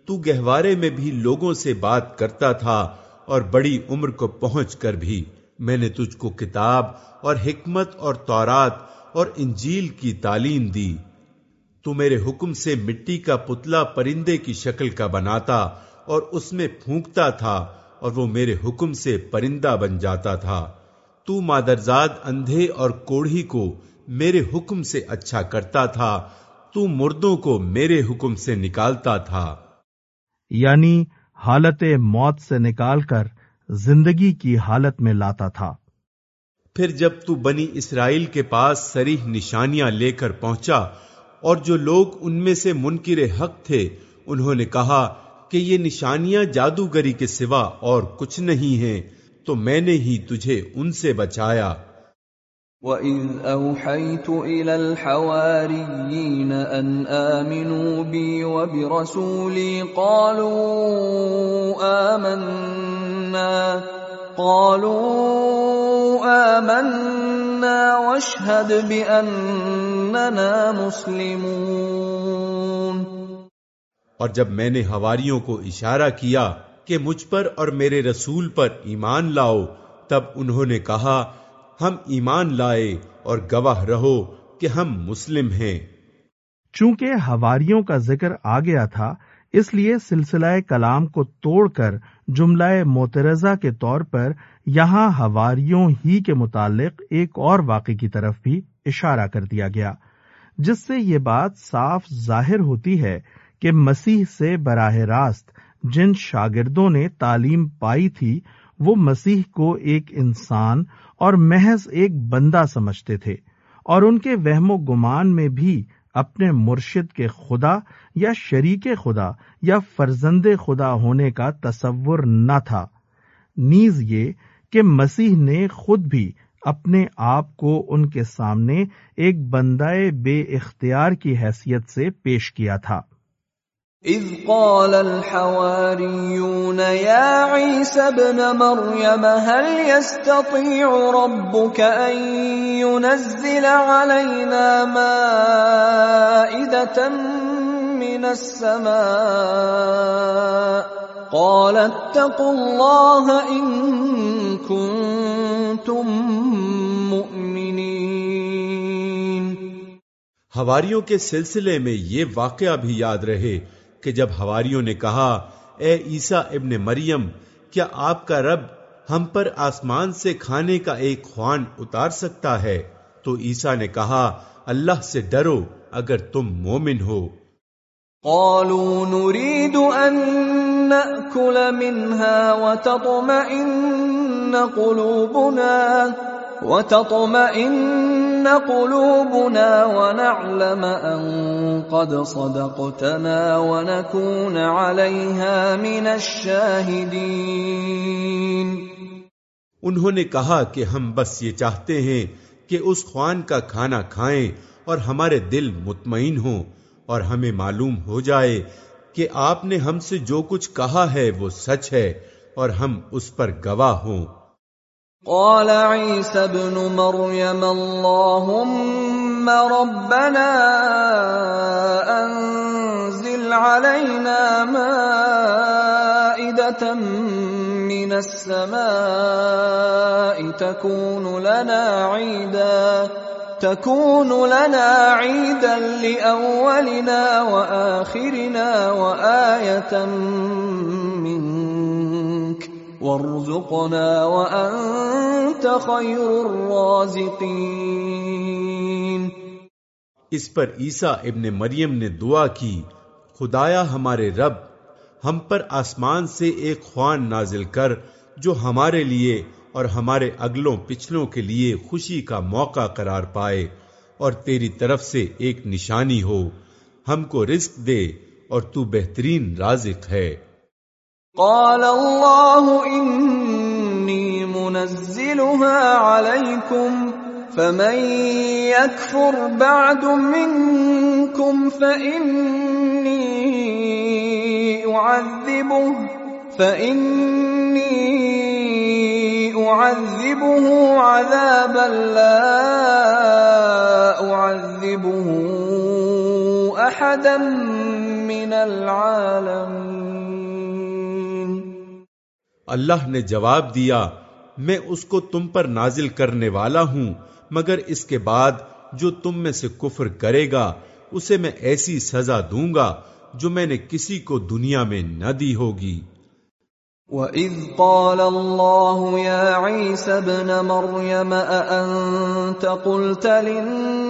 تو گہوارے میں بھی لوگوں سے بات کرتا تھا اور بڑی عمر کو پہنچ کر بھی۔ میں نے تجھ کو کتاب اور حکمت اور تورات اور انجیل کی تعلیم دی۔ تو میرے حکم سے مٹی کا پتلا پرندے کی شکل کا بناتا اور اس میں پھونکتا تھا۔ اور وہ میرے حکم سے پرندہ بن جاتا تھا۔ تو مادرزاد اندھے اور کوڑھی کو میرے حکم سے اچھا کرتا تھا۔ تو مردوں کو میرے حکم سے نکالتا تھا۔ یعنی حالت موت سے نکال کر زندگی کی حالت میں لاتا تھا۔ پھر جب تو بنی اسرائیل کے پاس سریح نشانیاں لے کر پہنچا اور جو لوگ ان میں سے منکر حق تھے انہوں نے کہا کہ یہ نشانیاں جادوگری کے سوا اور کچھ نہیں ہیں، تو میں نے ہی تجھے ان سے بچایا۔ وَإِذْ أَوْحَيْتُ إِلَى الْحَوَارِيِّينَ أَنْ آمِنُوا بِي وَبِرَسُولِي قَالُوا آمَنَّا قَالُوا آمَنَّا وَاشْهَدْ بِأَنَّنَا مُسْلِمُونَ۔ اور جب میں نے ہواریوں کو اشارہ کیا کہ مجھ پر اور میرے رسول پر ایمان لاؤ، تب انہوں نے کہا، ہم ایمان لائے اور گواہ رہو کہ ہم مسلم ہیں۔ چونکہ ہواریوں کا ذکر آ گیا تھا، اس لیے سلسلہ کلام کو توڑ کر جملہ موترزہ کے طور پر یہاں ہواریوں ہی کے متعلق ایک اور واقع کی طرف بھی اشارہ کر دیا گیا، جس سے یہ بات صاف ظاہر ہوتی ہے کہ مسیح سے براہ راست جن شاگردوں نے تعلیم پائی تھی، وہ مسیح کو ایک انسان اور محض ایک بندہ سمجھتے تھے، اور ان کے وہم و گمان میں بھی اپنے مرشد کے خدا یا شریک خدا یا فرزند خدا ہونے کا تصور نہ تھا۔ نیز یہ کہ مسیح نے خود بھی اپنے آپ کو ان کے سامنے ایک بندہ بے اختیار کی حیثیت سے پیش کیا تھا۔ اذ قال الحواريون يا عيسى ابن مريم هل يستطيع ربك ان ينزل علينا مائده من السماء؟ قال اتقوا الله ان كنتم مؤمنين. ہواریوں کے سلسلے میں یہ واقعہ بھی یاد رہے کہ جب ہواریوں نے کہا، اے عیسا ابن مریم، کیا آپ کا رب ہم پر آسمان سے کھانے کا ایک خوان اتار سکتا ہے؟ تو عیسا نے کہا، اللہ سے ڈرو اگر تم مومن ہو. قالوا نريد ان ناكل منها وتطمئن قلوبنا. وتطمئن قلوبنا ونعلم ان قد صدقتنا ونكون عليها من الشاهدين۔ انہوں نے کہا کہ ہم بس یہ چاہتے ہیں کہ اس خوان کا کھانا کھائیں اور ہمارے دل مطمئن ہوں اور ہمیں معلوم ہو جائے کہ آپ نے ہم سے جو کچھ کہا ہے وہ سچ ہے اور ہم اس پر گواہ ہوں۔ قال عيسى ابن مريم اللهم ربنا انزل علينا مائدة من السماء تكون لنا عيدا، تكون لنا عيدا لأولنا وآخرنا وآية منك. وارزقنا وانت خير الرازقين. اس پر عیسیٰ ابن مریم نے دعا کی، خدایا ہمارے رب، ہم پر آسمان سے ایک خوان نازل کر، جو ہمارے لیے اور ہمارے اگلوں پچھلوں کے لیے خوشی کا موقع قرار پائے اور تیری طرف سے ایک نشانی ہو، ہم کو رزق دے اور تو بہترین رازق ہے۔ قال الله اني منزلها عليكم فمن يكفر بعد منكم فاني أعذبه فإني أعذبه عذابا لا أعذبه أحدا من العالمين اللہ نے جواب دیا، میں اس کو تم پر نازل کرنے والا ہوں، مگر اس کے بعد جو تم میں سے کفر کرے گا، اسے میں ایسی سزا دوں گا جو میں نے کسی کو دنیا میں نہ دی ہوگی۔ وَإِذْ قَالَ اللَّهُ يَا عِيسَى ابْنَ مَرْيَمَ أَأَنْتَ قُلْتَ لِلنَّاسِ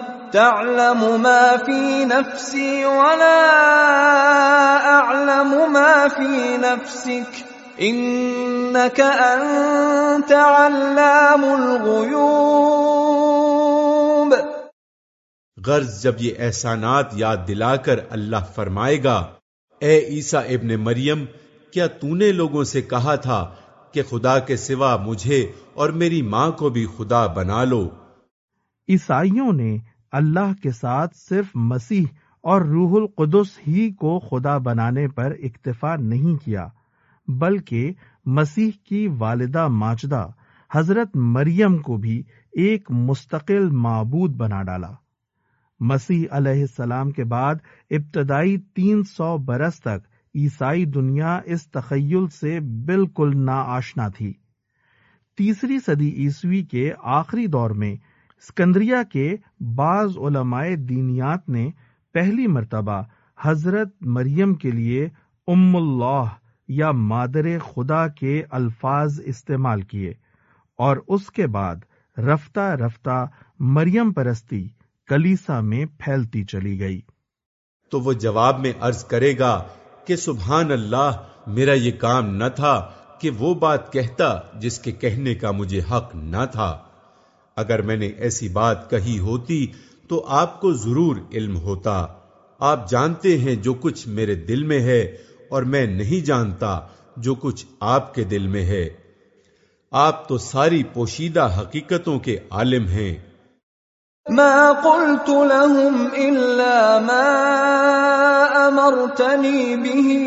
تعلم ما في نفسي ولا اعلم ما في نفسك. انك انت علام الغيوب. غرض جب یہ احسانات یاد دلا کر اللہ فرمائے گا اے عیسا ابن مریم کیا تو نے لوگوں سے کہا تھا کہ خدا کے سوا مجھے اور میری ماں کو بھی خدا بنا لو؟ عیسائیوں نے اللہ کے ساتھ صرف مسیح اور روح القدس ہی کو خدا بنانے پر اکتفا نہیں کیا، بلکہ مسیح کی والدہ ماجدہ حضرت مریم کو بھی ایک مستقل معبود بنا ڈالا۔ مسیح علیہ السلام کے بعد ابتدائی تین سو برس تک عیسائی دنیا اس تخیل سے بالکل نا آشنا تھی۔ تیسری صدی عیسوی کے آخری دور میں اسکندریہ کے بعض علماء دینیات نے پہلی مرتبہ حضرت مریم کے لیے ام اللہ یا مادر خدا کے الفاظ استعمال کیے اور اس کے بعد رفتہ رفتہ مریم پرستی کلیسا میں پھیلتی چلی گئی۔ تو وہ جواب میں عرض کرے گا کہ سبحان اللہ، میرا یہ کام نہ تھا کہ وہ بات کہتا جس کے کہنے کا مجھے حق نہ تھا۔ اگر میں نے ایسی بات کہی ہوتی تو آپ کو ضرور علم ہوتا۔ آپ جانتے ہیں جو کچھ میرے دل میں ہے اور میں نہیں جانتا جو کچھ آپ کے دل میں ہے۔ آپ تو ساری پوشیدہ حقیقتوں کے عالم ہیں۔ ما قلت لهم إلا ما أمرتني به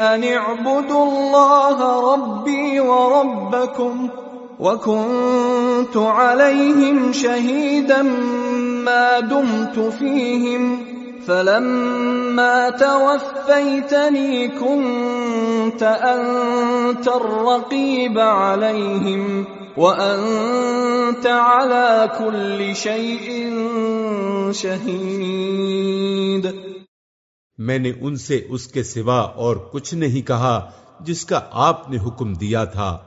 أن اعبدوا الله ربي وربكم وكنت عليهم شهيدا ما دمت فيهم فلما توفيتني كنت أنت الرقيب عليهم وَأَنْتَ عَلَى كُلِّ شَيْءٍ شَهِيدٌ۔ میں نے ان سے اس کے سوا اور کچھ نہیں کہا جس کا آپ نے حکم دیا تھا۔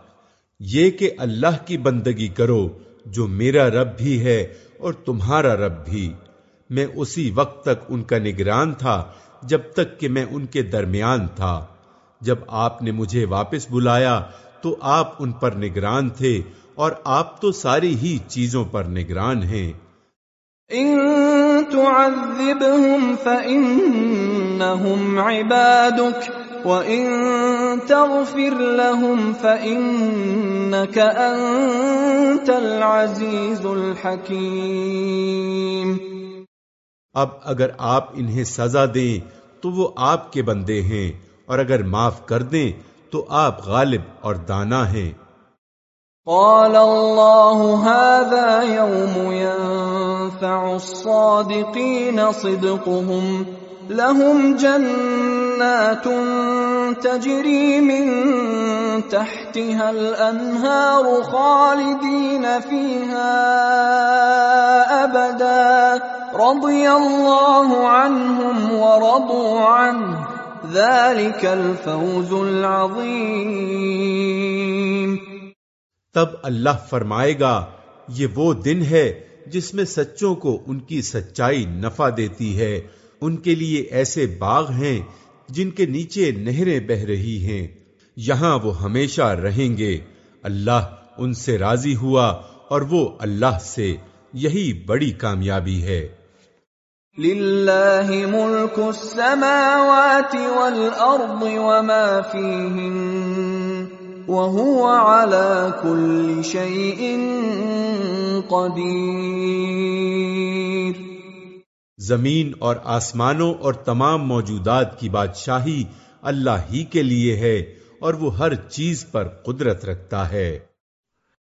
یہ کہ اللہ کی بندگی کرو جو میرا رب بھی ہے اور تمہارا رب بھی۔ میں اسی وقت تک ان کا نگران تھا جب تک کہ میں ان کے درمیان تھا۔ جب آپ نے مجھے واپس بلایا تو آپ ان پر نگران تھے اور آپ تو ساری ہی چیزوں پر نگران ہیں۔ ان تعذبهم فإنهم عبادك وإن تغفر لهم فإنك أنت العزيز الحكيم. اب اگر آپ انہیں سزا دیں تو وہ آپ کے بندے ہیں اور اگر معاف کر دیں تو آپ غالب اور دانا ہیں۔ قال الله هذا يوم ينفع الصادقين صدقهم لهم جنات تجري من تحتها الانهار خالدين فيها ابدا رضي الله عنهم ورضوا عنه الفوز العظیم تب اللہ فرمائے گا، یہ وہ دن ہے جس میں سچوں کو ان کی سچائی نفع دیتی ہے، ان کے لیے ایسے باغ ہیں جن کے نیچے نہریں بہ رہی ہیں، یہاں وہ ہمیشہ رہیں گے۔ اللہ ان سے راضی ہوا اور وہ اللہ سے یہی بڑی کامیابی ہے۔ لله ملك السماوات والأرض وما فيهن وهو على كل شيء قدير زمین اور آسمانوں اور تمام موجودات کی بادشاہی اللہ ہی کے لیے ہے اور وہ ہر چیز پر قدرت رکھتا ہے۔